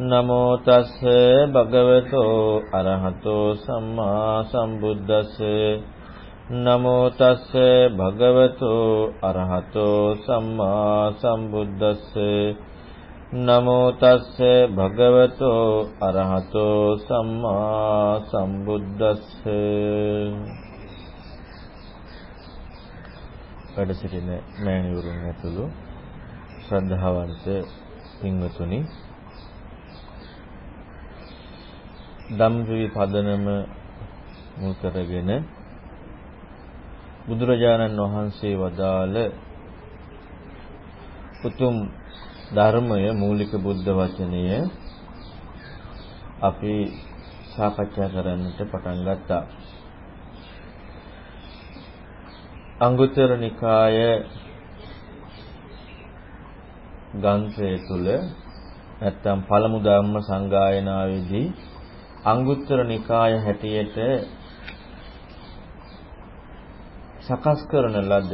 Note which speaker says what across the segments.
Speaker 1: නමෝ තස් භගවතෝ අරහතෝ සම්මා සම්බුද්දස්ස. නමෝ තස් භගවතෝ අරහතෝ සම්මා සම්බුද්දස්ස. නමෝ තස් භගවතෝ අරහතෝ සම්මා සම්බුද්දස්ස. වැඩ සිටින මෑණිවරුන් ඇතුළු ශ්‍රද්ධාවන්ත පින්වතුනි ධම්විවි පදනම මුල් කරගෙන බුදුරජාණන් වහන්සේ වදාළ උතුම් ධර්මය මූලික බුද්ධ වචනය අපි සාකච්ඡා කරන්නට පටන් ගත්තා. අංගුත්තර නිකාය ගන්ථය තුල නැත්තම් පළමු ධම්ම සංගායනාවේදී අංගුත්තර නිකාය හැටියට සකස් කරන ලද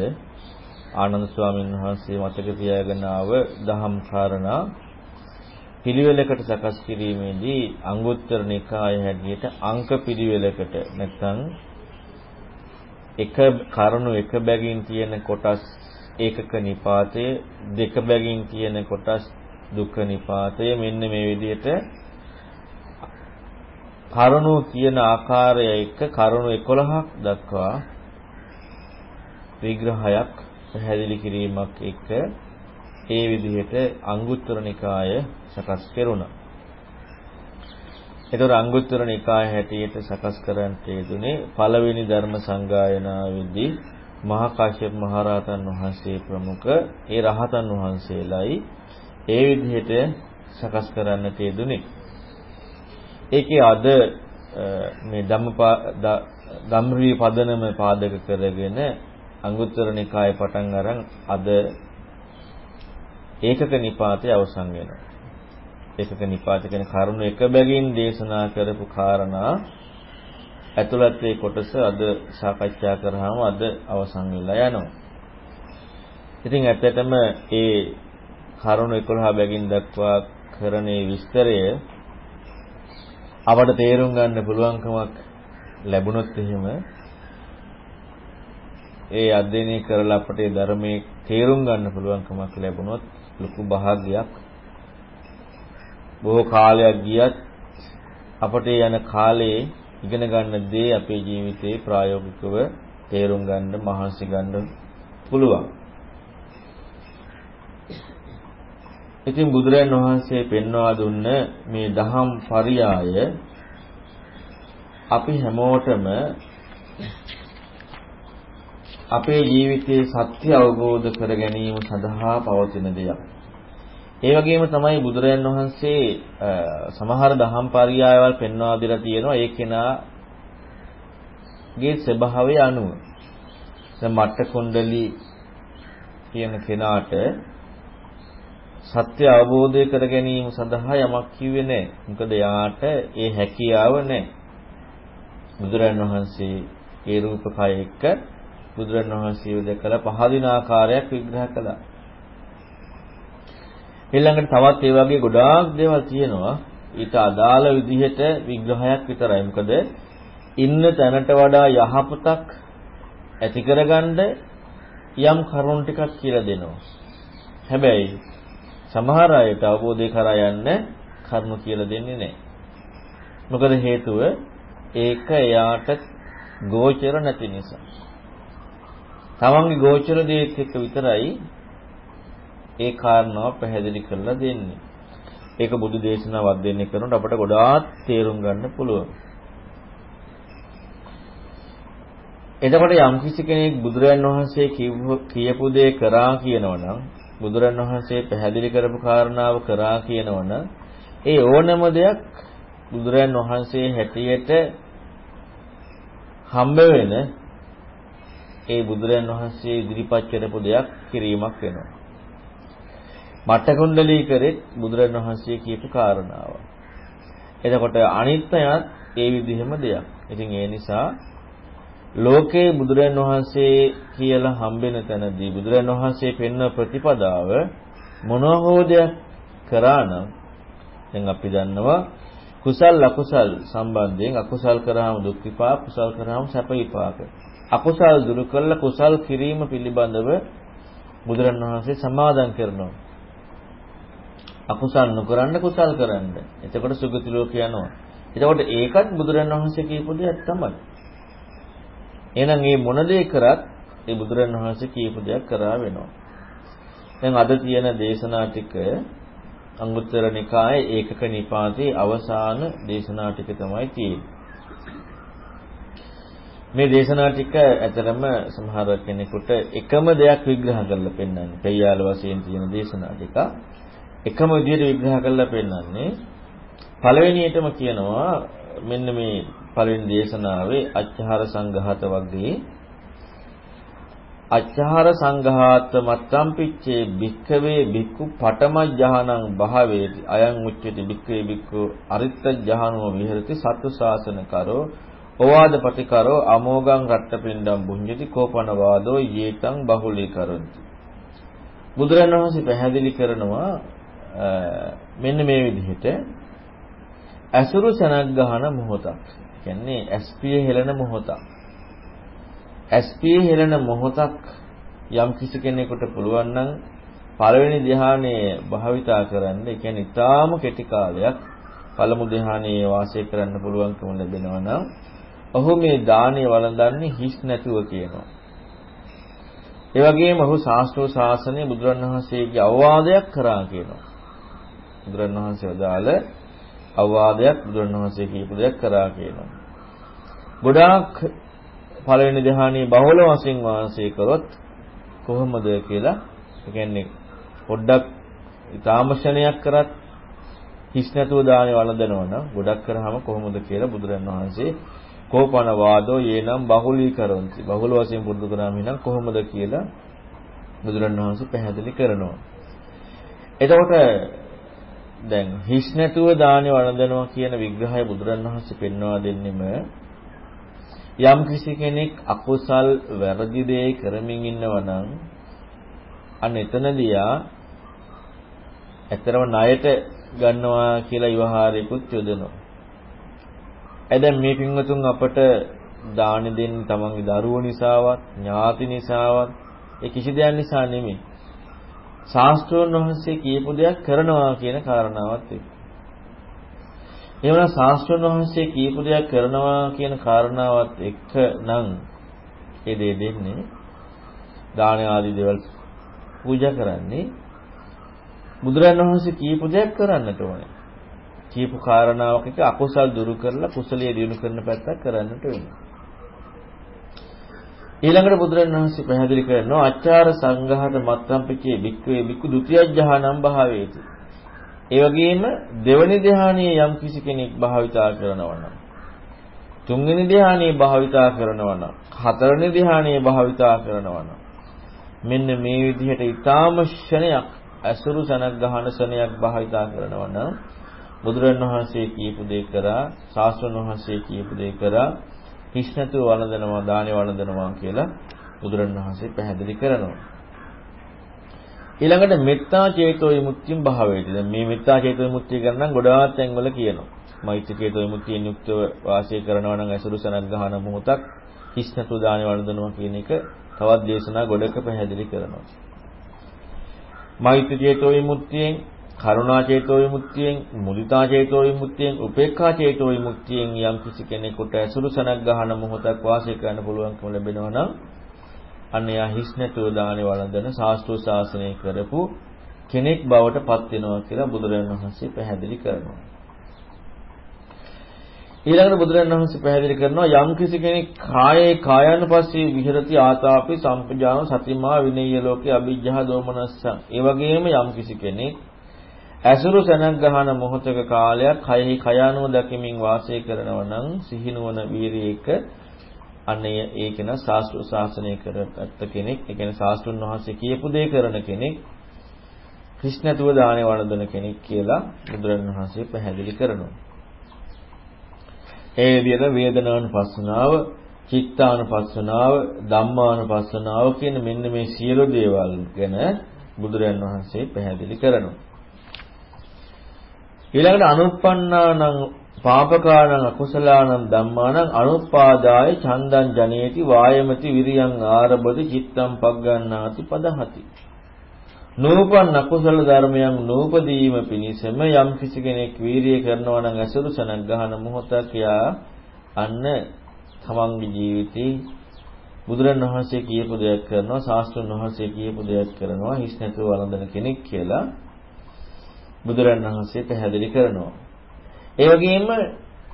Speaker 1: ආනන්ද ස්වාමීන් වහන්සේ මතක තියාගෙන ආව දහම් කාරණා පිළිවෙලකට සකස් කිරීමේදී අංගුත්තර නිකාය හැටියට අංක පිළිවෙලකට නැත්නම් එක කරුණු එක බැගින් තියෙන කොටස් ඒකක නිපාතය දෙක බැගින් තියෙන කොටස් දුක්ඛ නිපාතය මෙන්න මේ විදිහට කරුණු කියන ආකාරය එක්ක කරුණු 11ක් දක්වා විග්‍රහයක් පැහැදිලි කිරීමක් එක්ක ඒ විදිහට අංගුත්තර නිකාය සකස් කෙරුණා. ඒතර අංගුත්තර නිකාය හැටියට සකස් කරන්නට යෙදුනේ පළවෙනි ධර්ම සංගායනාවේදී මහා කාශ්‍යප මහරහතන් වහන්සේ ප්‍රමුඛ ඒ රහතන් වහන්සේලායි ඒ විදිහට සකස් කරන්නට යෙදුනේ. ඒකේ අද මේ ධම්මපා ධම්රී පදනම පාදක කරගෙන අංගුත්තර නිකාය පටන් අරන් අද ඒකක නිපාතය අවසන් වෙනවා. ඒකක නිපාත කියන කරුණු එක බැගින් දේශනා කරපු කාරණා ඇතුළත් ඒ කොටස අද සාකච්ඡා කරාම අද අවසන් වෙලා යනවා. ඉතින් ඇත්තටම ඒ කරුණු 11 බැගින් දක්වා කරන විස්තරය අපට තේරුම් ගන්න පුළුවන්කමක් ලැබුණොත් එහෙම ඒ අධ්‍යයනය කරලා අපට ධර්මයේ තේරුම් ගන්න පුළුවන්කමක් ලැබුණොත් ලොකු භාග්යක් බොහෝ කාලයක් ගියත් අපට යන කාලේ ඉගෙන ගන්න දේ අපේ ජීවිතේ ප්‍රායෝගිකව තේරුම් ගන්න මහන්සි ගන්න පුළුවන්. ඉතින් බුදුරයන් වහන්සේ පෙන්වා දුන්න මේ දහම් පරියාය අපි හැමෝටම අපේ ජීවිතයේ සත්‍ය අවබෝධ කර ගැනීම සඳහා පවතින දෙයක්. ඒ වගේම තමයි බුදුරයන් වහන්සේ සමහර දහම් පරියායවල් පෙන්වා දෙලා තියෙනවා ඒ කෙනාගේ ස්වභාවය අනුව. දැන් මට්ට කුණ්ඩලි කියන කෙනාට සත්‍ය අවබෝධය කර ගැනීම සඳහා යමක් කිව්වේ නැහැ. මොකද යාට ඒ හැකියාව නැහැ. බුදුරන් වහන්සේ ඒ රූපකය එක්ක බුදුරන් වහන්සේ දැකලා පහදින ආකාරයක් විග්‍රහ කළා. ඊළඟට තවත් ඒ වගේ ගොඩාක් දේවල් තියෙනවා. ඊට අදාළ විදිහට විග්‍රහයක් විතරයි. මොකද ඉන්න තැනට වඩා යහපතක් ඇති කරගන්න යම් කරුණු ටිකක් කියලා දෙනවා. හැබැයි සමහර අයට අවබෝධය කරා යන්න කරුණු කියලා දෙන්නේ නැහැ. මොකද හේතුව ඒක එයාට ගෝචර නැති නිසා. තමන්ගේ ගෝචර දේත් එක්ක විතරයි ඒ කාරණාව පැහැදිලි කරලා දෙන්නේ. ඒක බුදු දේශනාවක් දෙන්නේ කරනකොට අපට ගොඩාක් තේරුම් ගන්න පුළුවන්. එතකොට යම්කිසි කෙනෙක් බුදුරයන් වහන්සේ කියපු දේ කරා කියනවනම් බුදුරන් වහන්සේ පැහැදිලි කරපු කාරණාව කරා කියනවනම් ඒ ඕනම දෙයක් බුදුරන් වහන්සේ හැටියට හම්බ වෙන ඒ බුදුරන් වහන්සේ ඉදිරිපත් කරපු දෙයක් කිරීමක් වෙනවා. මට්ට කුණ්ඩලී කරෙත් බුදුරන් වහන්සේ කියපු කාරණාව. එතකොට අනිත්‍යයත් ඒ විදිහම දෙයක්. ඉතින් ඒ නිසා ලෝකේ බුදුරන් වහන්සේ කියලා හම්බෙන තැනදී බුදුරන් වහන්සේ පෙන්ව ප්‍රතිපදාව මොනවා හෝ දෙයක් කරා නම් දැන් අපි දන්නවා කුසල් අකුසල් සම්බන්ධයෙන් අකුසල් කරාම දුක් විපාක කුසල් කරාම සැප විපාක. අකුසල් දුරු කළ කුසල් කිරීම පිළිබඳව බුදුරණවහන්සේ සමාදන් කරනවා. අකුසල් නොකරන්න කුසල් කරන්න. එතකොට සුගති ලෝක යනවා. එතකොට ඒකත් බුදුරණවහන්සේ කියපු දෙයක් තමයි. එහෙනම් මේ මොන දේ කරත් ඒ බුදුරණවහන්සේ කියපු දෙයක් කරා වෙනවා. දැන් අද තියෙන දේශනා ටික අංගුත්තර නිකායේ ඒකක නිපාතේ අවසාන දේශනා ටික තමයි තියෙන්නේ. මේ දේශනා ටික ඇතරම සමහර කෙනෙකුට එකම දෙයක් විග්‍රහ කරලා පෙන්වන්නේ. පෙය්‍යාල වශයෙන් තියෙන දේශනා ටික එකම විදිහට විග්‍රහ කරලා පෙන්වන්නේ. පළවෙනියටම කියනවා මෙන්න මේ පළවෙනි දේශනාවේ අච්චහර සංඝාත වර්ගයේ අච්චහර සංඝාත මත්තම් පිච්චේ භික්ඛවේ භික්ඛු පඨමජ්ජහනං භාවේති අයං උච්චති භික්ඛවේ භික්ඛු අරිත්ත ජහනෝ විහෙරති සත්තු ශාසන කරෝ ඕවාද පටිකරෝ අමෝගං රට්ටපින්ඩම් බුඤ්ජති කෝපන වාදෝ යේතං බහුලී කරන්ති බුදුරණවහන්සේ පැහැදිලි කරනවා මෙන්න මේ විදිහට ඇසුරු සනක් ගහන මොහොතක්. කියන්නේ ඇස්පිය හෙලන මොහොතක් ඇස්පිය හෙලන මොහොතක් යම් කිසි කෙනෙකුට පුළුවන් නම් පළවෙනි ධ්‍යානයේ භාවිතා කරන්න ඒ කියන්නේ ඊටාම කෙටි කාලයක් පළමු ධ්‍යානයේ වාසය කරන්න පුළුවන්කම ලැබෙනවා නම් ඔහු මේ දානීය වළඳන්නේ හිස් නැතුව කියනවා. ඒ වගේම ඔහු ශාස්ත්‍රෝ ශාසනය බුදුරණවහන්සේගේ අවවාදයක් කරා කියනවා. බුදුරණවහන්සේ වදාළ අවවාදයක් බුදුරණවහන්සේ කියපු දෙයක් කරා කියනවා. ගොඩාක් පළවෙනි ධ්‍යානයේ බහුල වශයෙන් වාසය කරොත් කොහොමද කියලා ඒ කියන්නේ පොඩ්ඩක් ඊතාමශණයක් කරත් හිස් නැතුව දානේ වළඳනවා නම් ගොඩක් කරාම කොහොමද කියලා බුදුරණවහන්සේ කෝපන වාදෝ යේනම් බහුලී කරොන්ති. බහුල වශයෙන් පුරුදු කරාම නම් කොහොමද කියලා බුදුරණවහන්සේ පැහැදිලි කරනවා. එතකොට දැන් හිස් නැතුව දානේ වළඳනවා කියන විග්‍රහය බුදුරණවහන්සේ පෙන්වා දෙන්නෙම යම් කිසි කෙනෙක් අකුසල් වැරදි දේ කරමින් ඉන්නවා නම් අන්න එතනදී ආ ඇත්තරම ණයට ගන්නවා කියලා විවහාරයකුත් යොදනවා. ඒ දැන් මේ පින්වතුන් අපට දාන දෙන්න තමන්ගේ දරුවෝ නිසාවත් ඥාති නිසාවත් ඒ කිසි දෙයක් නිසා නෙමෙයි. ශාස්ත්‍රෝන් වහන්සේ කියපු දෙයක් කරනවා කියන කාරණාවත් එක්ක. එවන ශාස්ත්‍රෝන් වහන්සේ කියපු දෙයක් කරනවා කියන කාරණාවත් එක්ක නම් ඒ දේ දෙන්නේ දාන ආදී දේවල් පූජා කරන්නේ බුදුරජාණන් වහන්සේ කියපු දෙයක් කරන්නට ඕනේ. කියපු කාරණාවක් එක අකුසල් දුරු කරලා කුසලයේ දිනු කරන පැත්තක් කරන්නට වෙනවා. ඊළඟට බුදුරණවහන්සේ පැහැදිලි කරනවා අච්චාර සංඝහත මත්තම්පිකේ බික්කවේ බික්කු ဒုတိ ය ධානම් භාවේති. ඒ වගේම දෙවනි ධානයේ යම් කිසි කෙනෙක් භාවිතා කරනවා නම් තුන්වෙනි ධානයේ භාවිතා කරනවා නම් හතරවෙනි ධානයේ භාවිතා කරනවා නම් මෙන්න මේ විදිහට ඊටාම ශණයක් අසුරු සනක් ගහන ශණයක් භාවිතා කරනවා නම් බුදුරණවහන්සේ කියපු දේ කරා ශාස්ත්‍රණ වහන්සේ කියපු දේ කරා හිස් නැතුව වළඳනවා දානේ වළඳනවා කියලා බුදුරණවහන්සේ පැහැදිලි කරනවා. ඊළඟට මෙත්තා චේතෝ විමුක්තිය භාවයේදී දැන් මේ මෙත්තා චේතෝ විමුක්තිය ගැන නම් ගොඩාක් තැන්වල කියනවා. මෛත්‍රී චේතෝ විමුක්තියෙන් යුක්තව වාසය කරනවා නම් අසුරු සනක් ගහන මොහොතක් හිස් නැතුව දානේ වළඳනවා කියන එක තවත් දේශනා ගොඩක පැහැදිලි කරනවා. මෛත්‍රී චේතෝ විමුක්තියෙන් කරුණා චේතෝ විමුක්තියෙන් මුදිතා චේතෝ විමුක්තියෙන් උපේක්ඛා චේතෝ විමුක්තියෙන් යම් කිසි කෙනෙකුට අසුරු සනක් ගහන මොහොතක් වාසය කරන්න පුළුවන්කම ලැබෙනවා නම් අන්න යා හිස් නැතුව දානේ වළඳන ශාස්ත්‍රීය ශාසනය කරපු කෙනෙක් බවට පත් වෙනවා කියලා බුදුරජාණන් වහන්සේ පැහැදිලි කරනවා. ඊළඟට බුදුරජාණන් වහන්සේ පැහැදිලි කරනවා යම් කිසි කෙනෙක් කායේ කායानुපස්සී විහෙරති ආතාපි සම්පජාන සතිමා විනය්‍ය ලෝකේ අභිජ්ජා දෝමනස්සං. ඒ වගේම යම් කිසි කෙනෙක් ඇසුරු සැනක් ගහන මොහොතක කාලයක් කයෙහි කයානුව දකිමින් වාසය කරනවා නම් සිහිනුවන වීරියක අනේ ඒකන ශාස්ත්‍ර ශාසනය කරගත්ත කෙනෙක් ඒ කියන්නේ ශාස්ත්‍රුන් වහන්සේ කියපු දේ කරන කෙනෙක් ක්‍රිෂ්ණතුව දානේ වළඳන කෙනෙක් කියලා බුදුරණවහන්සේ පැහැදිලි කරනවා. ඒ විදිහට වේදනානුපස්සනාව, චිත්තානුපස්සනාව, ධම්මානුපස්සනාව කියන මෙන්න මේ සියලු දේවල් ගැන බුදුරජාණන් වහන්සේ පැහැදිලි කරනවා. ඊළඟට අනුප්පන්නානං පාපකානං අකුසලානං ධම්මානං අනුපාදාය චන්දං ජනේති වායමති විරියං ආරබති චිත්තං පග්ගණ්ණාති පදහති. නූපන් අකුසල ධර්මයන් නූපදීම පිණිසම යම් කිසි කෙනෙක් වීරිය කරනවා නම් අසුරු සනක් ගහන මොහොතක් යා අන්න තමන්ගේ ජීවිතේ බුදුරණවහන්සේ කියපු දෙයක් කරනවා ශාස්ත්‍රඥ වහන්සේ කියපු දෙයක් කරනවා හිස් නැතුව වළඳන කෙනෙක් කියලා බුදුරණවහන්සේ පැහැදිලි කරනවා ඒ වගේම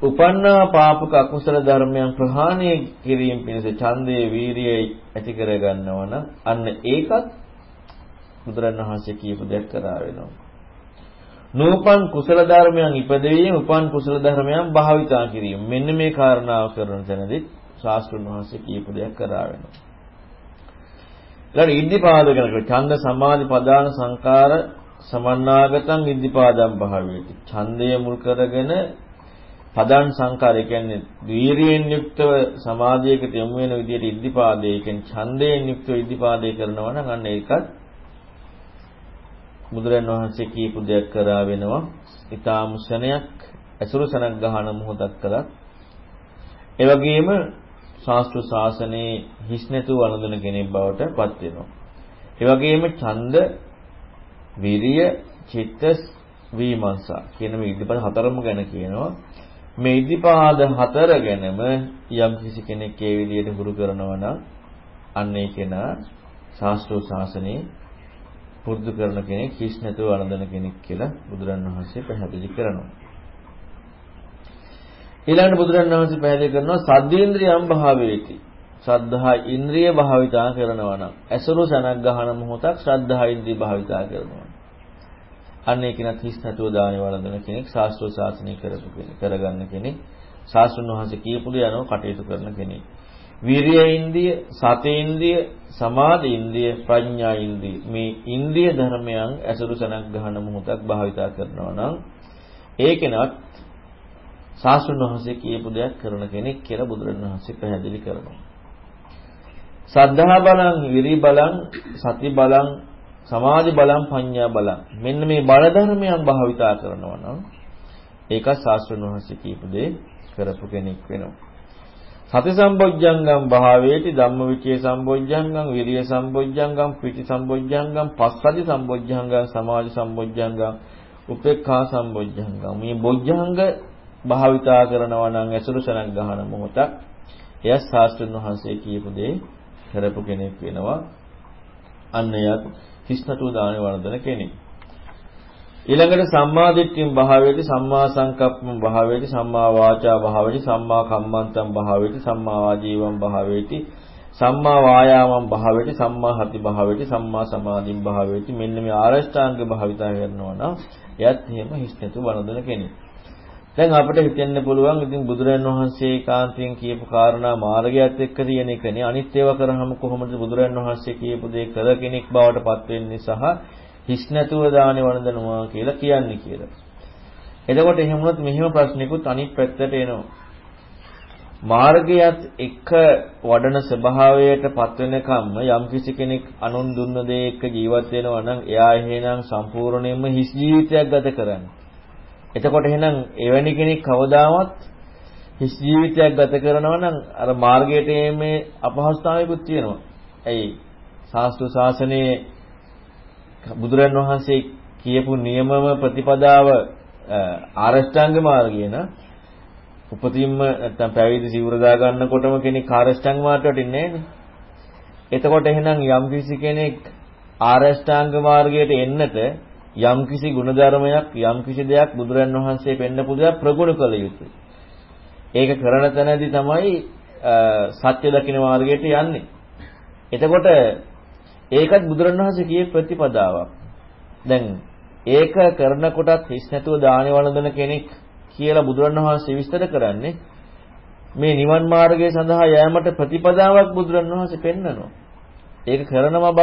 Speaker 1: උපන්නා පාපක අකුසල ධර්මයන් ප්‍රහාණය කිරීම පිණිස ඡන්දයේ වීරියයි ඇති කර ගන්නවා නම් අන්න ඒකත් බුදුරණවහන්සේ කියපු දෙයක් කරා වෙනවා. නූපන් කුසල ධර්මයන් ඉපදවීම උපන් කුසල ධර්මයන් භාවිතා කිරීම. මෙන්න මේ කාරණාව කරන තැනදී ශාස්ත්‍රඥ වහන්සේ කියපු දෙයක් කරා වෙනවා. ඊළඟ ඉද්ධිපාද කරනකොට ඡන්ද සමාධි පදාන සංකාර සමන්නාගතං ඉද්ධිපාදම් භාවයේති. ඡන්දය මුල් කරගෙන පදන් සංකාර කියන්නේ වීරියෙන් යුක්තව සමාධියකට යොමු වෙන විදිහට ඉද්ධිපාදේ කියන්නේ ඡන්දයෙන් යුක්තව ඉද්ධිපාදේ කරනවා නම් අන්න ඒකත් බුදුරන් වහන්සේ කියපු දෙයක් කරා වෙනවා. ඊටාම ශනයක් ඇසුරු සනක් ගහන මොහොතක් කළා. ඒ වගේම ශාස්ත්‍ර ශාසනයේ හිස් නැතුව වළඳන කෙනෙක් බවට පත් වෙනවා. ඒ වගේම ඡන්ද විරිය චිත්ත විමර්ශා කියන මේ ඉදිරිපද හතරම ගැන කියනවා. මේ ඉදිපාද හතර ගැනම යම් කිසි කෙනෙක් ඒ විදිහට හුරු කරනවා නම් අන්න ඒ කෙනා ශාස්ත්‍ර ශාසනයේ පුරුදු කරන කෙනෙක් හිස් නැතුව වළඳන කෙනෙක් කියලා බුදුරන් වහන්සේ පැහැදිලි කරනවා. ඊළඟට බුදුරන් වහන්සේ පැහැදිලි කරනවා සද්දේන්ද්‍රියම් භාවේති. ශ්‍රද්ධා ඉන්ද්‍රිය භාවිතා කරනවා නම් ඇසුරු සනක් ගහන මොහොතක් ශ්‍රද්ධා ඉන්ද්‍රිය භාවිතා කරනවා. අන්න ඒකිනත් හිස් නැතුව දානේ වළඳන කෙනෙක් ශාස්ත්‍රීය ශාසනය කරපු කෙනෙක් කරගන්න කෙනෙක් ශාස්ත්‍රඥ වහන්සේ කියපු දේ අනුව කටයුතු කරන කෙනෙක්. විරිය ඉන්ද්‍රිය, සති ඉන්ද්‍රිය, සමාධි ඉන්ද්‍රිය, ප්‍රඥා ඉන්ද්‍රිය මේ ඉන්ද්‍රිය ධර්මයන් ඇසුරු සනක් ගහන මොහොතක් භාවිතා කරනවා නම් ඒකෙනත් ශාස්ත්‍රඥ වහන්සේ කියපු දෙයක් කරන කෙනෙක් කියලා බුදුරණවහන්සේ පැහැදිලි කරනවා. සද්ධා බලං, විරි බලං, සති බලං, සමාධි බලං, පඤ්ඤා බලං. මෙන්න මේ බල ධර්මයන් භාවිතා කරනවා නම් ඒක ශාස්ත්‍රඥ වහන්සේ කියපු දේ කරපු කෙනෙක් වෙනවා. සති සම්බොජ්ජංගම් භාවේති ධම්මවිචේ සම්බොජ්ජංගම් විරිය සම්බොජ්ජංගම් පිටි සම්බොජ්ජංගම් පස්සදි සම්බොජ්ජංගම් සමාධි සම්බොජ්ජංගම් උපේක්ඛා සම්බොජ්ජංගම් මේ බොජ්ජංග භාවිතා කරනවා නම් ඇසුරු සනක් ගහන මොහොතක් එය ශාස්ත්‍රඥ වහන්සේ කියපු දේ කරපු කෙනෙක් වෙනවා අන්න එයත් හිස්නටුව දාන වර්ධන කෙනෙක් ඊළඟට සම්මා දිට්ඨියම් භාවයේදී සම්මා සංකප්පම් භාවයේදී සම්මා වාචා භාවයේදී සම්මා කම්මන්තම් භාවයේදී සම්මා වාජීවම් භාවයේදී සම්මා වායාමම් භාවයේදී සම්මා හති භාවයේදී සම්මා සමාධිම් භාවයේදී මෙන්න මේ ආරෂ්ඨාංග භාවිතා කරනවා නම් එයත් එහෙම හිස්නතු වරදන කෙනෙක්. දැන් අපිට හිතෙන්න පුළුවන් ඉතින් බුදුරජාණන් වහන්සේ කාන්තියෙන් කියපු කාරණා මාර්ගයත් එක්ක තියෙන එකනේ අනිත් ඒවා කරාම කොහොමද බුදුරජාණන් වහන්සේ කියපු දේ කර කෙනෙක් බවට පත් වෙන්නේ සහ හිස් නැතුව දානේ වළඳනවා කියලා කියන්නේ කියලා. එතකොට එහෙම වුණොත් මෙහෙම ප්‍රශ්නිකුත් අනිත් පැත්තට එනවා. මාර්ගයත් එක වඩන ස්වභාවයට පත් වෙනකම්ම යම්කිසි කෙනෙක් අනුන් දුන්න දේ එක්ක ජීවත් වෙනවා නම් එයා එහෙනම් සම්පූර්ණයෙන්ම හිස් ජීවිතයක් ගත කරන්නේ. එතකොට එහෙනම් එවැනි කෙනෙක් කවදාවත් හිස් ජීවිතයක් ගත කරනවා නම් අර මාර්ගයට මේ අපහසුතාවයකුත් තියෙනවා. ඇයි? සාස්ත්‍ර ශාසනයේ බුදුරන් වහන්සේ කියපු නියමම ප්‍රතිපදාව ආරෂ්ඨාංග මාර්ගය න උපතින්ම නැත්තම් පැවිදි සිවුර දා ගන්නකොටම කෙනෙක් ආරෂ්ඨාංග මාර්ගයට ඉන්නේ නෑනේ. එතකොට එහෙනම් යම්කිසි කෙනෙක් ආරෂ්ඨාංග මාර්ගයට එන්නට යම්කිසි ගුණධර්මයක් යම්කිසි දෙයක් බුදුරන් වහන්සේ පෙන්නපු දෙයක් ප්‍රගුණ කළ යුතුයි. ඒක කරන තැනදී තමයි සත්‍ය දකින්න මාර්ගයට යන්නේ. එතකොට ඒකත් බුදුරණවහන්සේ කියේ ප්‍රතිපදාවක්. දැන් ඒක කරනකොටත් හිස් නැතුව දානේ වළඳන කෙනෙක් කියලා බුදුරණවහන්සේ විස්තර කරන්නේ මේ නිවන් මාර්ගය සඳහා යෑමට ප්‍රතිපදාවක් බුදුරණවහන්සේ පෙන්වනවා. ඒක කරනම බව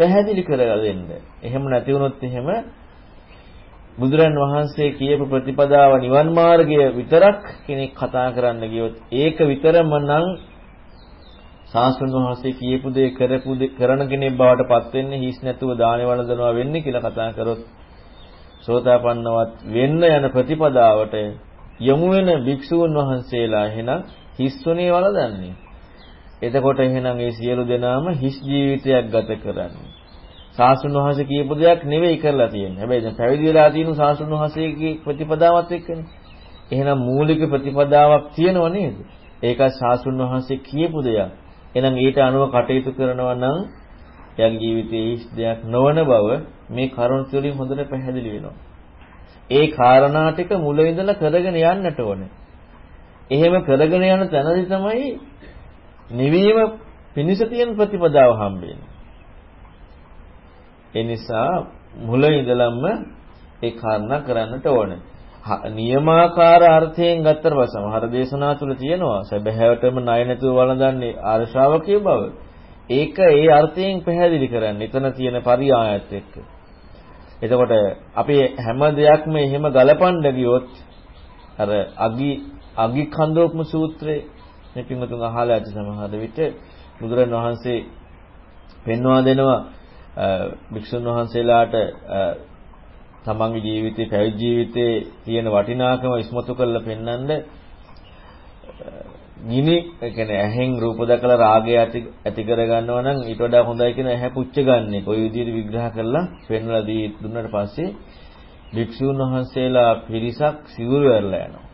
Speaker 1: පැහැදිලි කරලා දෙන්න. එහෙම නැති වුණොත් එහෙම බුදුරන් වහන්සේ කියපු ප්‍රතිපදාව නිවන් මාර්ගය විතරක් කෙනෙක් කතා කරන්න ගියොත් ඒක විතරම නම් සාස්ත්‍රණ වහන්සේ කියපු දේ කරපු දේ කරන කෙනෙක් බවට පත් වෙන්නේ හිස් නැතුව දානේ වළඳනවා වෙන්නේ කියලා කතා කරොත් සෝතාපන්නවත් වෙන්න යන ප්‍රතිපදාවට යොමු වෙන භික්ෂූන් වහන්සේලා එහෙනම් හිස්ුනේ වලදන්නේ. එතකොට එහෙනම් ඒ සියලු දෙනාම හිස් ජීවිතයක් ගත කරන්නේ. සාසුන් වහන්සේ කියපු දෙයක් නෙවෙයි කරලා තියෙන්නේ. හැබැයි දැන් පැවිදි වෙලා තියෙන සාසුන් වහන්සේගේ ප්‍රතිපදාවත් එක්කනේ. එහෙනම් මූලික ප්‍රතිපදාවක් තියෙනව නේද? ඒක සාසුන් වහන්සේ කියපු දෙයක්. එහෙනම් ඊට අනුව කටයුතු කරනවා නම් එයාගේ ජීවිතයේ හිස් දෙයක් නොවන බව මේ කරුණ තුළින් හොඳට පැහැදිලි වෙනවා. ඒ කාරණා ටික මුල ඉඳලා කරගෙන යන්නට ඕනේ. එහෙම කරගෙන යන තැනදී තමයි නිවීම පිණිස තියෙන ප්‍රතිපදාව හම්බෙන්නේ. ඒ නිසා මුල ඉඳලම ඒ කාරණා කරන්නට ඕනේ. නියමාකාර අර්ථයෙන් ගත්තට පස්සේ සමහර දේශනා තුල තියෙනවා සැබෑවටම ණය නැතුව වළඳන්නේ ආර්ය ශ්‍රාවකයේ බව. ඒක ඒ අර්ථයෙන් පැහැදිලි කරන්නේ. එතන තියෙන පරියායත් එක්ක. එතකොට අපි හැම දෙයක්ම එහෙම ගලපන්න ගියොත් අර අගි අගි කන්දෝපම සූත්‍රයේ මේ පින්වතුන් අහලා ඇති සමහර විට බුදුරන් වහන්සේ පෙන්වා දෙනවා භික්ෂුන් වහන්සේලාට තමන්ගේ ජීවිතේ පැවිදි ජීවිතේ තියෙන වටිනාකම ඉස්මතු කරලා පෙන්වන්න ගිනි කියන්නේ ඇහෙන් රූප දැකලා රාගය ඇති ඇති කර ගන්නවා නම් ඊට වඩා හොඳයි කියන ඇහැ පුච්ච ගන්න. කොයි විදිහට විග්‍රහ කරලා පෙන්වලා දී දුන්නාට පස්සේ භික්ෂුන් වහන්සේලා පිරිසක් සිවුරු වැරලා යනවා.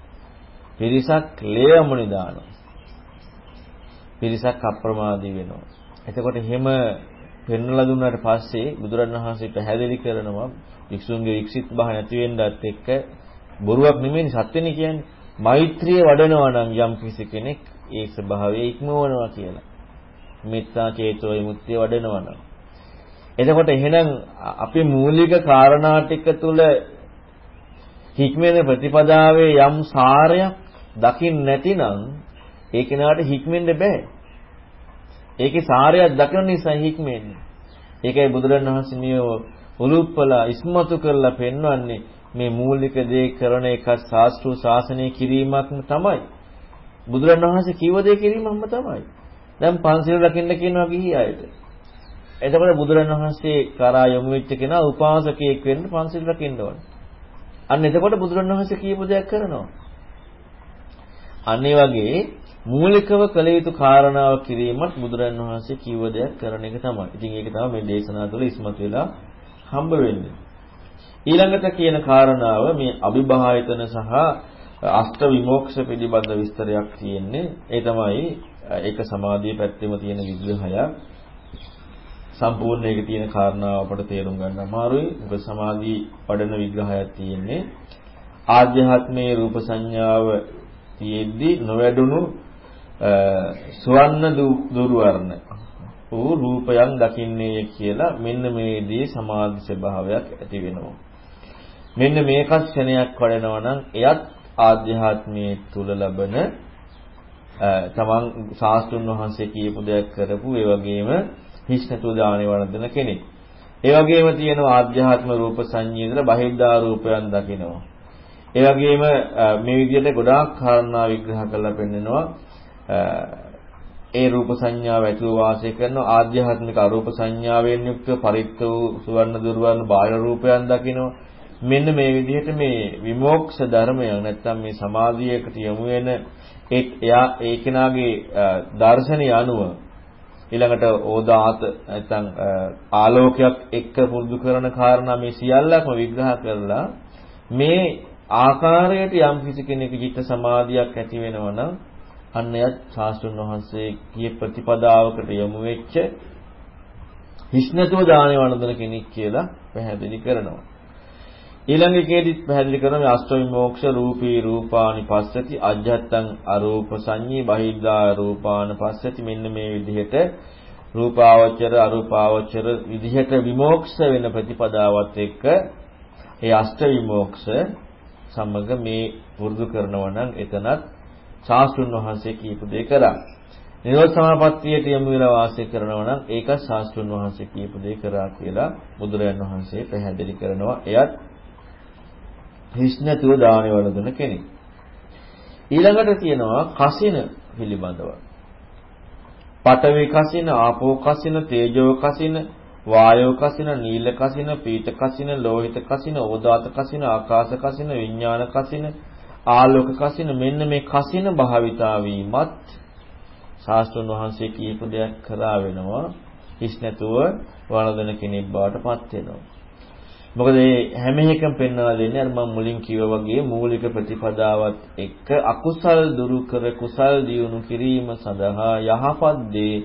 Speaker 1: පිරිසක් ලේයමුනි දානවා. පිරිසක් අප්‍රමාදී වෙනවා. එතකොට එහෙම පෙන්වලා දුන්නාට පස්සේ බුදුරණවහන්සේ පැහැදිලි කරනවා වික්ෂුන්ගේ වික්සිත භාව නැති වෙන්නත් එක්ක බොරුවක් නෙමෙයි සත්‍යනේ කියන්නේ. මෛත්‍රිය වඩනවා නම් යම් කිසි කෙනෙක් ඒ ස්වභාවය ඉක්මවනවා කියලා. මෙත්තා චේතෝ විමුක්තිය වඩනවා නම්. එතකොට එහෙනම් අපේ මූලික කාරණා ටික තුල හික්මෙන ප්‍රතිපදාවේ යම් සාරයක් දකින්න නැතිනම් ඒ කෙනාට හික්මෙන්න බෑ. ඒකේ සාරයක් දකින නිසා හික්මෙන්නේ. ඒකයි බුදුරණවහන්සේ මේ උලුප්පලා ඉස්මතු කරලා පෙන්වන්නේ මේ මූලික දේ කරන එක ශාස්ත්‍රීය ශාසනය කිරීමක්ම තමයි. බුදුරණවහන්සේ කිව්ව දේ කිරීමම තමයි. දැන් පන්සිල් රකින්න කියනවා ගිහි අයට. එතකොට බුදුරණවහන්සේ කරා යොමු වෙච්ච කෙනා උපාසකයෙක් වෙන්න පන්සිල් රකින්න ඕනේ. අන්න එතකොට බුදුරණවහන්සේ කියපු දෙයක් කරනවා. අන්න වගේ මූලිකව කළ යුතු කාරණාව කිරීමත් බුදුරන් වහන්සේ කිව්ව දෙයක් කරන එක තමයි. ඉතින් ඒක තමයි මේ දේශනා තුළ ඉස්මතු වෙලා හම්බ වෙන්නේ. ඊළඟට කියන කාරණාව මේ අභිභායතන සහ අෂ්ට විමෝක්ෂ පිළිබඳ විස්තරයක් තියෙන්නේ. ඒ තමයි ඒක සමාධිය පැත්තෙම තියෙන විග්‍රහයක්. සම්පූර්ණ ඒක තියෙන කාරණාව අපට තේරුම් ගන්න අමාරුයි. මොකද සමාධි වඩන විග්‍රහයක් තියෙන්නේ. ආධ්‍යාත්මයේ රූප සංඥාව තියෙද්දි නොවැඩුණු සුවර්ණ දුර්වර්ණ වූ රූපයන් දකින්නේ කියලා මෙන්න මේදී සමාධි ස්වභාවයක් ඇති වෙනවා. මෙන්න මේක ක්ෂණයක් වඩනවා නම් එයත් ආධ්‍යාත්මයේ තුල ලබන තමන් ශාස්ත්‍රුන් වහන්සේ කියපු දෙයක් කරපු ඒ වගේම හිස් නැතුව දානේ වර්ධන කෙනෙක්. ඒ වගේම තියෙනවා ආධ්‍යාත්ම රූප සංඤේතන බහිද්ධා රූපයන් දකිනවා. ඒ වගේම මේ විදිහට ගොඩාක් කාරණා විග්‍රහ කරලා පෙන්නනවා. ඒ රූප සංඥාව ඇතුව වාසය කරන ආධ්‍යාත්මික අරූප සංඥාවෙන් යුක්ත පරිත්ත වූ සුවර්ණ දුර්වර්ණ බාහිර රූපයන් දකිනවා. මෙන්න මේ විදිහට මේ විමෝක්ෂ ධර්මය නැත්තම් මේ සමාධියකට යොමු වෙන එයා ඒ කෙනාගේ දර්ශනය අනුව ඊළඟට ඕදාත නැත්තම් ආලෝකයක් එක්ක පුරුදු කරන කාරණා මේ සියල්ලක්ම විග්‍රහ කරලා මේ ආකාරයට යම් කිසි කෙනෙක් චිත්ත සමාධියක් ඇති වෙනවා නම් අන්න එයත් ශාස්ත්‍රඥ වහන්සේ කිය ප්‍රතිපදාවකට යොමු වෙච්ච හිස්නතුව දානේ වන්දන කෙනෙක් කියලා පැහැදිලි කරනවා. ඊළඟ එකේදීත් පැහැදිලි කරනවා මේ අෂ්ට විමෝක්ෂ රූපී රූපානි පස්සති අජ්ජත්තං අරූප සංඤී බහිද්ධා රූපාන පස්සති මෙන්න මේ විදිහට රූපාවචර අරූපාවචර විදිහට විමෝක්ෂ වෙන ප්‍රතිපදාවත් එක්ක ඒ අෂ්ට විමෝක්ෂ සමග මේ වර්ධු කරනවා නම් එතනත් ශාස්ත්‍රුන් වහන්සේ කියපු දේ කරා. නිරෝධ සමාපත්තියට යොමු වෙලා වාසය කරනවා නම් ඒක ශාස්ත්‍රුන් වහන්සේ කියපු දේ කරා කියලා බුදුරයන් වහන්සේ පැහැදිලි කරනවා. එයත් හිස්නතුව දානේ වළඳන කෙනෙක්. ඊළඟට තියෙනවා කසින පිළිබඳව. පඨවි කසින, ආපෝ කසින, තේජෝ කසින, වායෝ කසින, නීල කසින, පීත කසින, ලෝහිත කසින, ඕදාත කසින, ආකාශ කසින, විඥාන කසින, ආලෝක කසින මෙන්න මේ කසින භාවිතා වීමත් ශාස්ත්‍රඥ වහන්සේ කියපු දෙයක් කරා වෙනවා. හිස් නැතුව වළඳන කෙනෙක් බවට පත් වෙනවා. මොකද මේ හැම එකම පෙන්වලා දෙන්නේ අර මම මුලින් කිව්වා වගේ මූලික ප්‍රතිපදාවත් එක්ක අකුසල් දුරු කර කුසල් දියුණු කිරීම සඳහා යහපත් දේ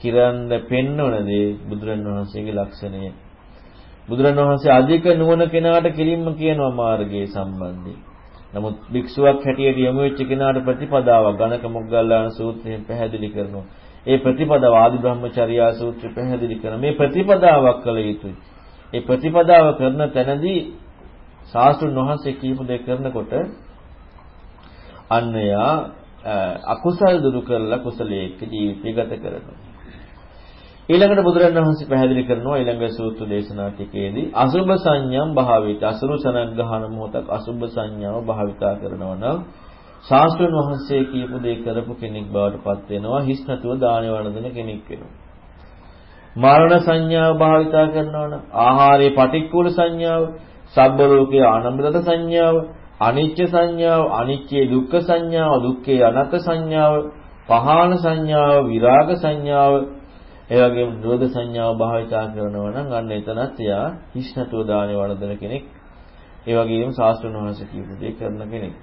Speaker 1: කිරන්න පෙන්වන දේ බුදුරණවහන්සේගේ ලක්ෂණය. බුදුරණවහන්සේ අධික නුවණ කෙනාට කිරීම කියනවා මාර්ගයේ සම්බන්ධයෙන්. නමුත් භික්ෂුවක් හැටියට යොමු වෙච්ච කෙනාට ප්‍රතිපදාව ගණක මොග්ගල්ලාන සූත්‍රයෙන් පැහැදිලි කරනවා. ඒ ප්‍රතිපදාව ආදි බ්‍රහ්මචර්යා සූත්‍රය පැහැදිලි කරන මේ ප්‍රතිපදාවක් කළ යුතුයි. ඒ ප්‍රතිපදාව කරන තැනදී සාස්ෘණ වහන්සේ කියපු දේ කරනකොට අන්නයා අකුසල් දුරු කරලා කුසලයක ජීවිතය ගත කරනවා. ඊළඟට බුදුරජාණන් වහන්සේ පැහැදිලි කරනවා ඊළඟ සූත්‍ර දේශනා ටිකේදී අසුභ සංඥම් භාවිත අසුරු සනග්ගහන මොහොතක් අසුභ සංඥාව භාවිතා කරනවා නම් ශාස්ත්‍රඥ වහන්සේ කියපු දේ කරපු කෙනෙක් බවට පත් වෙනවා හිස් නැතුව දාන වළඳන කෙනෙක් වෙනවා. මරණ සංඥාව භාවිතා කරනවා නම් ආහාරයේ පටික්කුල සංඥාව, සබ්බ ලෝකයේ ආනන්දගත සංඥාව, අනිච්ච සංඥාව, අනිච්චේ දුක්ඛ සංඥාව, දුක්ඛේ අනත්ත් සංඥාව, පහාන සංඥාව, විරාග සංඥාව, ඒ වගේම නිරෝධ සංඥාව භාවිතා කරනවා නම් අන්න එතනත් එයා හිස් නැතුව දානේ වළඳන කෙනෙක්. ඒ වගේම ශාස්ත්‍රඥ වහන්සේ කියපු දේ කරන කෙනෙක්.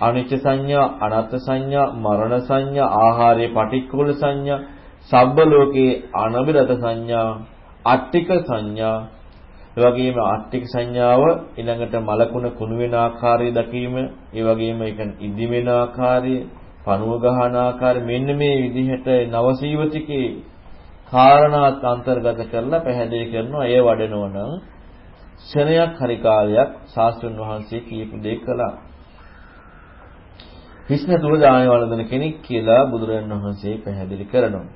Speaker 1: අනිච්ච සංඥා, අනත්ත් සංඥා, මරණ සංඥා, ආහාරයේ පටික්කුල සංඥා සබ්බ ලෝකේ අනබිරත සංඥා අට්ටික සංඥා ඒ වගේම අට්ටික සංඥාව ඊළඟට මලකුණ කුණු වෙන ආකාරය දකීම ඒ වගේම ඒක ඉදි වෙන ආකාරය පණුව ගහන ආකාරය මෙන්න මේ විදිහට නවසීවතිකේ කාරණාත් අන්තර්ගත කරලා පැහැදිලි කරනවා එය වඩනෝ නම් ක්ෂණයක් හරි කාලයක් ශාස්ත්‍රඥ වහන්සේ කියපු දේ කළා. හිස්න තුල දාන වළඳන කෙනෙක් කියලා බුදුරජාණන් වහන්සේ පැහැදිලි කරනවා.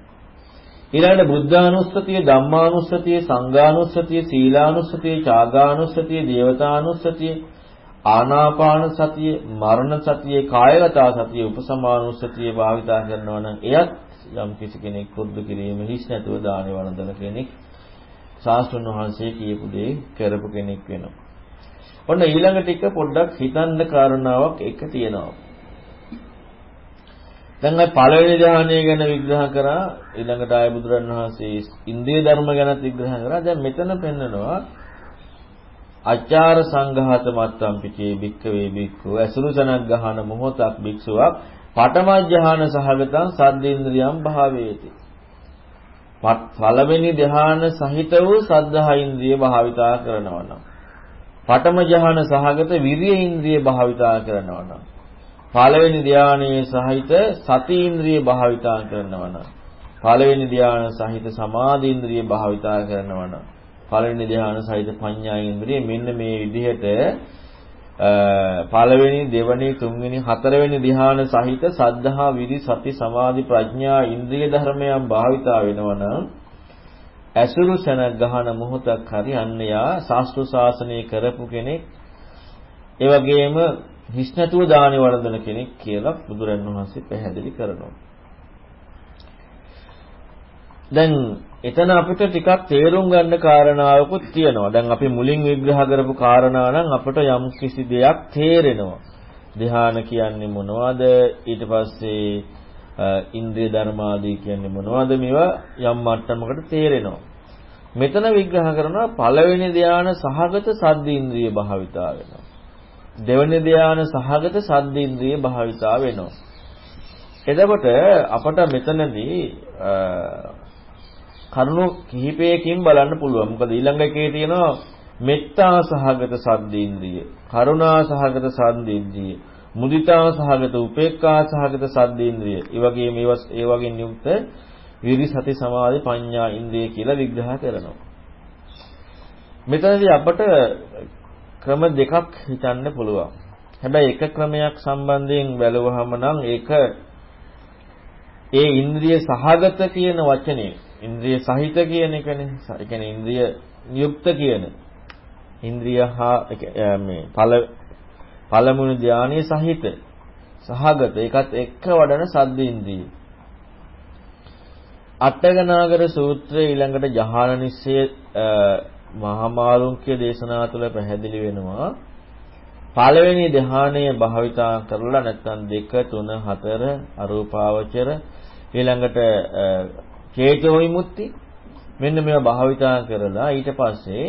Speaker 1: ඊළඟට බුද්ධානුස්සතිය, ධම්මානුස්සතිය, සංඝානුස්සතිය, සීලානුස්සතිය, ඡාගානුස්සතිය, දේවතානුස්සතිය, ආනාපාන සතිය, මරණ සතිය, කායගත සතිය, උපසමානුස්සතිය භාවිතා කරනවා නම් එයත් යම් කිසි කෙනෙක් පුරුදු කිරීම හිස් නැතුව දාන වළඳන කෙනෙක් ශාස්ත්‍රඥ වහන්සේ කියපු දේ කරපු කෙනෙක් වෙනවා. ඔන්න ඊළඟ ටික පොඩ්ඩක් හිතන්න කාරණාවක් එක තියෙනවා. දැන් අය පළවෙනි ධ්‍යානය ගැන විග්‍රහ කරා ඊළඟට ආය බුදුරන් වහන්සේ ඉන්ද්‍රිය ධර්ම ගැනත් විග්‍රහ කරා දැන් මෙතන පෙන්නනවා අචාර සංඝාත මත්තම් පිටේ බික්කවේ බික්කු ඇසුරු සනක් ගහන මොහොතක් භික්ෂුවක් පඨමඥාන සහගතං සද්දේන්ද්‍රියම් භාවේති. පළවෙනි ධ්‍යාන සහිත වූ සද්ධා ඉන්ද්‍රිය භාවිතා කරනවා නම් පඨම ධ්‍යාන සහගත විරිය ඉන්ද්‍රිය භාවිතා කරනවා නම් පළවෙනි ධානයේ සහිත සති ඉන්ද්‍රිය භාවිතා කරනවා නම් පළවෙනි ධානය සහිත සමාධි ඉන්ද්‍රිය භාවිතා කරනවා නම් පළවෙනි ධානය සහිත පඤ්ඤා ඉන්ද්‍රිය මෙන්න මේ විදිහට පළවෙනි දෙවෙනි තුන්වෙනි හතරවෙනි ධ්‍යාන සහිත සද්ධා විරි සති සමාධි ප්‍රඥා ඉන්ද්‍රිය ධර්මයන් භාවිතා වෙනවා නම් ඇසුරු සැන ගහන මොහොතක් හරි අන්නයා ශාස්ත්‍ර ශාසනය කරපු කෙනෙක් ඒ වගේම හිස් නැතුව දානේ වළඳන කෙනෙක් කියලා බුදුරන් වහන්සේ පැහැදිලි කරනවා. දැන් එතන අපිට ටිකක් තේරුම් ගන්න කාරණාවකුත් තියෙනවා. දැන් අපි මුලින් විග්‍රහ කරපු කාරණා නම් අපිට යම් කිසි දෙයක් තේරෙනවා. ධ්‍යාන කියන්නේ මොනවද? ඊට පස්සේ ඉන්ද්‍රිය ධර්මාදී කියන්නේ මොනවද? මේවා යම් මට්ටමකට තේරෙනවා. මෙතන විග්‍රහ කරනවා පළවෙනි ධ්‍යාන සහගත සද්ද ඉන්ද්‍රිය භාවිතා වෙනවා. දෙවනි ධානය සහගත සද්දේන්ද්‍රිය භාවිතා වෙනවා. එතකොට අපට මෙතනදී කරුණු කිහිපයකින් බලන්න පුළුවන්. මොකද ඊළඟ එකේ තියෙනවා මෙත්තා සහගත සද්දේන්ද්‍රිය, කරුණා සහගත සද්දේන්ද්‍රිය, මුදිතා සහගත උපේක්ඛා සහගත සද්දේන්ද්‍රිය. ඒ වගේම ඒ වගේ යුක්ත විරි සති සමාධි පඤ්ඤා ඉන්ද්‍රිය කියලා විග්‍රහ කරනවා. මෙතනදී අපට ක්‍රම දෙකක් හිතන්න පුළුවන්. හැබැයි එක ක්‍රමයක් සම්බන්ධයෙන් බැලුවහම නම් ඒක ඒ ඉන්ද්‍රිය සහගත කියන වචනේ ඉන්ද්‍රිය සහිත කියන එකනේ. ඒ කියන්නේ ඉන්ද්‍රිය නියුක්ත කියන. ඉන්ද්‍රිය හා මේ ඵල පළමුණු ධානයේ සහිත සහගත ඒකත් එක්ක වඩන සද්ද ඉන්ද්‍රිය. අට්ඨගනාගර සූත්‍රයේ ඊළඟට ජහාන නිස්සය මහමාරුන්ගේ දේශනා තුළ පැහැදිලි වෙනවා පළවෙනි ධ්‍යානය භාවිතා කරලා නැත්නම් 2 3 4 අරූපාවචර ඊළඟට චේතෝ විමුක්ති මෙන්න මේවා භාවිතා කරලා ඊට පස්සේ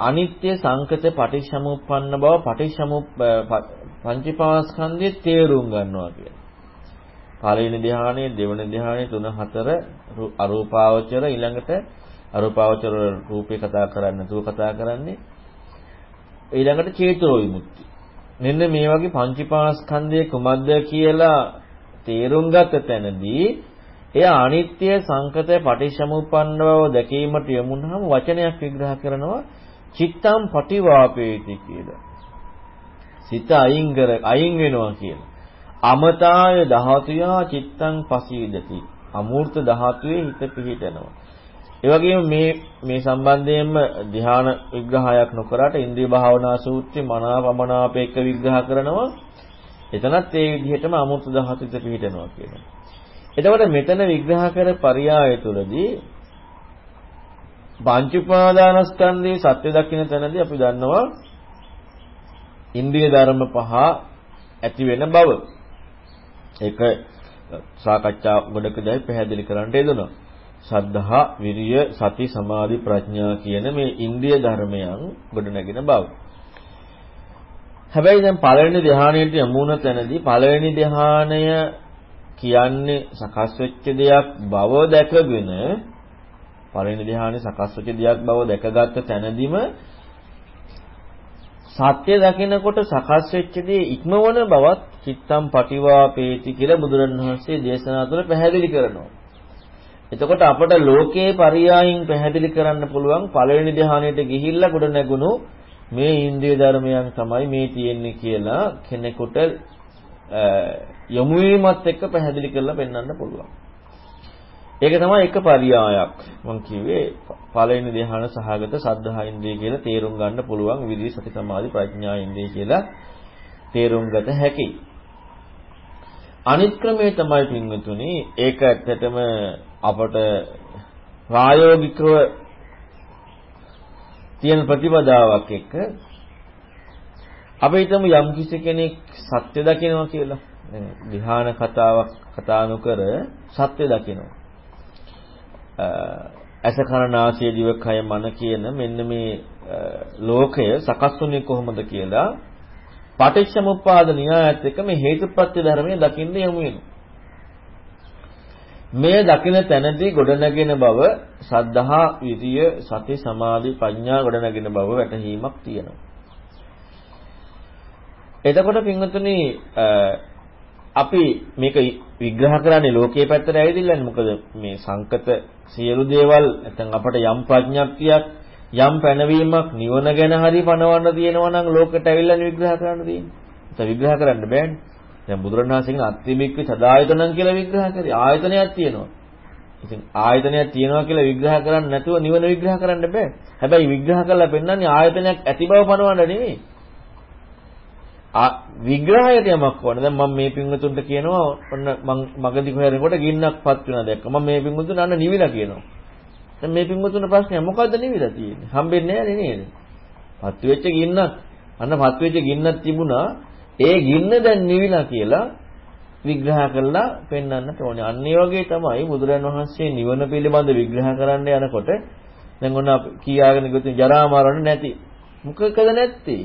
Speaker 1: අනිත්‍ය සංකත පටිච්චසමුප්පන්න බව පටිච්චසමුප් පංචපාස්කන්ධයේ තේරුම් ගන්නවා කියන. පළවෙනි ධ්‍යානයේ දෙවෙනි ධ්‍යානයේ 3 4 අරූපාවචර ඊළඟට අරූපාවචර රූපේ කතා කරන්නේ නැතුව කතා කරන්නේ ඊළඟට චේතෝ විමුක්ති. මෙන්න මේ වගේ පංචපාස්කන්ධය කුමක්ද කියලා තේරුම් ගත තැනදී එය අනිත්‍ය සංකත පටිච්චසමුප්පන්න බව දැකීමට යමුනහම වචනයක් විග්‍රහ කරනවා චිත්තම් පටිවාපේති කියලා. සිත අයින් කර අයින් වෙනවා කියලා. අමතාය ධාතුයා චිත්තං පසීදති. අමූර්ත ධාතුවේ හිත පිහිටනවා. ඒ වගේම මේ මේ සම්බන්ධයෙන්ම ධ්‍යාන විග්‍රහයක් නොකරට ඉන්ද්‍රිය භාවනා සූත්‍රය මනාපමනාපේක විග්‍රහ කරනවා. එතනත් ඒ විදිහටම අමූර්ත ධාතුවිත පිහිටනවා කියනවා. එතකොට මෙතන විග්‍රහ කර පරියාය තුලදී පංච උපාදානස්කන්ධයේ සත්‍ය දකින්න තැනදී අපි දන්නවා ඉන්ද්‍රිය ධර්ම පහ ඇති වෙන බව. ඒක සාකච්ඡා ගොඩකදී පැහැදිලි කරන්නට යෙදුණා. සද්ධා, විරිය, සති, සමාධි, ප්‍රඥා කියන මේ ඉන්ද්‍රිය ධර්මයන් ගොඩනැගෙන බව. හැබැයි දැන් පළවෙනි ධ්‍යානයට යමුන තැනදී පළවෙනි ධ්‍යානය කියන්නේ සකස් වෙච්ච දෙයක් බව දැකගෙන පළවෙනි ධ්‍යානයේ සකස් වෙච්ච දෙයක් බව දැකගත්ත තැනදීම සත්‍ය දකිනකොට සකස් වෙච්ච දේ ඉක්මවන බවත් චිත්තම් පටිවාපේති කියලා බුදුරණවහන්සේ දේශනා තුළ පැහැදිලි කරනවා. එතකොට අපට ලෝකේ පරියායින් පැහැදිලි කරන්න පුළුවන් පළවෙනි ධ්‍යානයට ගිහිල්ලා ගොඩ නැගුණු මේ ඉන්ද්‍රිය ධර්මයන් තමයි මේ තියෙන්නේ කියලා කෙනෙකුට යොමු වීමත් එක්ක පැහැදිලි කරලා පෙන්වන්න පුළුවන්. ඒක තමයි එක පරියායක්. මම කිව්වේ පළවෙනි ධ්‍යාන සහගත සද්ධා ඉන්ද්‍රිය කියලා තේරුම් ගන්න පුළුවන් විදිහේ සති සමාධි ප්‍රඥා ඉන්ද්‍රිය කියලා තේරුම් ගත හැකියි. අනිත් ක්‍රමේ තමයි පින්වතුනි ඒක ඇත්තටම අපට ප්‍රායෝගිකව තියෙන ප්‍රතිපදාවක් එක්ක අපි හිතමු යම් කිසි කෙනෙක් සත්‍ය දකිනවා කියලා. ධ්‍යාන කතාවක් කතා නොකර සත්‍ය දකිනවා. ඇස කන නාසය දිව කය මන කියන මෙන්න මේ ලෝකය සකස් වුනේ කොහොමද කියලා පටිච්චසමුප්පාද න්‍යායත් එක්ක මේ හේතුප්‍රත්‍ය ධර්මයේ දකින්න යමු වෙනවා. මේ දකින තැනදී ගොඩනැගෙන බව සද්ධා, විරිය, සති, සමාධි, ප්‍රඥා ගොඩනැගෙන බව වැටහීමක් තියෙනවා. එතකොට පින්වතුනි අපි මේක විග්‍රහ කරන්නේ ලෝකයේ පැත්තට ඇවිදින්නන්නේ මොකද මේ සංකත සියලු දේවල් නැත්නම් අපට යම් ප්‍රඥාක්තියක් යම් පැනවීමක් නිවන ගැන හරි පනවන්න තියෙනවා නම් ලෝකෙට ඇවිල්ලා විග්‍රහ කරන්න තියෙන්නේ. ඒක විග්‍රහ කරන්න බෑනේ. දැන් බුදුරණාහිසේගෙන් අත්තිබික්ක සදායතනං කියලා විග්‍රහ කරේ ආයතනයක් තියෙනවා. ඉතින් ආයතනයක් තියෙනවා කියලා විග්‍රහ කරන්නේ නැතුව නිවන විග්‍රහ කරන්න බෑ. හැබැයි විග්‍රහ කරලා පෙන්වන්නේ ආයතනයක් ඇති බව පනවන්න නෙමෙයි. විග්‍රහයට යමක් වුණා. දැන් මම මේ පින්වතුන්ට කියනවා ඔන්න මං මගදී කොහෙරනකොට ගින්නක් පත් වෙනවා දැක්ක. මම මේ පින්වතුන් අන්න නිවිලා කියනවා. දැන් මේ පින්වතුන් ප්‍රශ්නය මොකද්ද නිවිලා තියෙන්නේ? හම්බෙන්නේ නැහැ නේද? පත් වෙච්ච ගින්නක්. අන්න පත් වෙච්ච ගින්නක් තිබුණා. ඒ ගින්න දැන් නිවිලා කියලා විග්‍රහ කරලා පෙන්වන්නට ඕනේ. අන්න ඒ වගේ තමයි බුදුරන් වහන්සේ නිවන පිළිබඳ විග්‍රහ කරන්න යනකොට දැන් ඔන්න අපි කියාගෙන ගියොත් ජරා මරණ නැති. මොකකද නැත්තේ?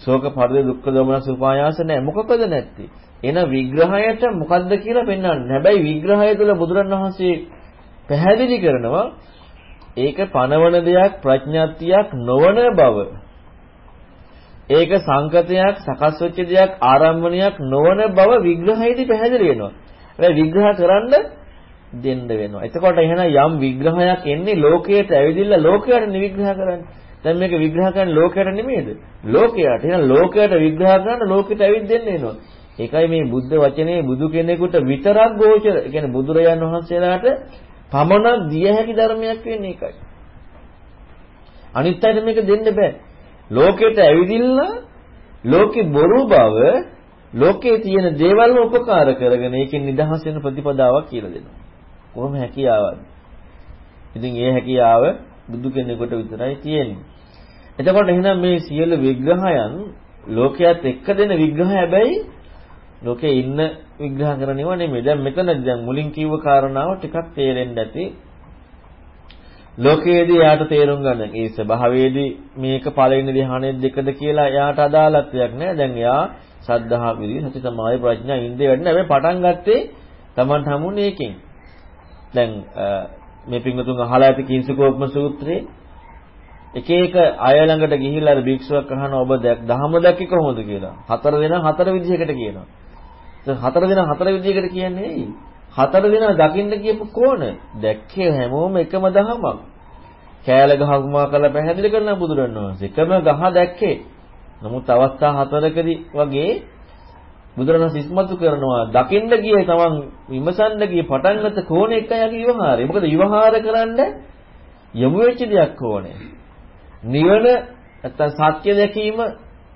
Speaker 1: ශෝක පරිදේ දුක්ඛ දෝමන සුපායාස නැහැ. මොකකද නැත්තේ? එන විග්‍රහයට මොකද්ද කියලා පෙන්වන්නේ. හැබැයි විග්‍රහය තුළ බුදුරණවහන්සේ පැහැදිලි කරනවා ඒක පනවන දෙයක් ප්‍රඥාත්තියක් නොවන බව. ඒක සංකතයක් සකස් වෙච්ච දෙයක් ආරම්භණයක් නොවන බව විග්‍රහයේදී පැහැදිලි වෙනවා. හැබැයි විග්‍රහ කරන්න දෙන්න වෙනවා. එතකොට එහෙනම් යම් විග්‍රහයක් එන්නේ ලෝකයට ඇවිදින්න ලෝකයට නිවිග්‍රහ කරන්නේ. දැන් මේක විග්‍රහ කරන්නේ ලෝකයට නෙමෙයිද? ලෝකයට. එහෙනම් ලෝකයට විග්‍රහ කරන්න ලෝකෙට ඇවිත් දෙන්න එනවා. ඒකයි මේ බුද්ධ වචනේ බුදු කෙනෙකුට විතරක් ගෝචර. ඒ කියන්නේ බුදුරජාන් වහන්සේලාට පමණක් දිය හැකි ධර්මයක් වෙන්නේ ඒකයි. අනිත් අයට මේක දෙන්න බෑ. ලෝකෙට ඇවිදින්න ලෝකේ බොරු බව ලෝකයේ තියෙන දේවල්ම උපකාර කරගෙන ඒකෙන් නිදහස් වෙන ප්‍රතිපදාවක් කියලා දෙනවා. කොහොම හැකියාවද? ඉතින් ඒ හැකියාව බුදු කෙනෙකුට විතරයි තියෙන්නේ. එතකොට එහෙනම් මේ සියලු විග්‍රහයන් ලෝකයට එක්ක දෙන විග්‍රහ හැබැයි ලෝකේ ඉන්න විග්‍රහ කරනව නෙමෙයි. දැන් මෙතන දැන් මුලින් කිව්ව කාරණාව ටිකක් තේරෙන්න ඇති. ලෝකයේදී යාට තේරුම් ගන්න. ඒ ස්වභාවයේදී මේක පළවෙනි ධ්‍යානෙ දෙකද කියලා යාට අදාළත්වයක් නෑ. දැන් යා සද්ධා විරිය සති සමාධි ප්‍රඥා ඉන්ද්‍රිය වැඩින හැබැයි පටන් ගත්තේ Tamanට හමුනේ ඒකෙන්. දැන් මේ පිංගුතුන් අහලා ඇති කිංසුකෝපම සූත්‍රයේ එක එක අය ළඟට ගිහිල්ලා අර භික්ෂුවක් අහන ඔබ දහම දැක්කේ කොහොමද කියලා. හතර දෙනා හතර විදිහකට කියනවා. හතර දෙනා හතර විදිහකට කියන්නේ ඇයි? හතර දෙනා දකින්න කියපු කෝණ දැක්කේ හැමෝම එකම දහමක්. කෑල ගහකුමා කරලා පැහැදිලි කරන බුදුරණවහන්සේ එකම ගහ දැක්කේ. නමුත් අවස්ථා හතරකදී වගේ බුදුරණන් ඉස්මතු කරනවා දකින්න ගියේ තමන් විමසන්න ගියේ පටන් ගත්ත කෝණ එකයි විවහාරය. මොකද විවහාර කරන්න යොමු වෙච්ච දෙයක් ඕනේ. නිවන නැත්තම් සත්‍ය දැකීම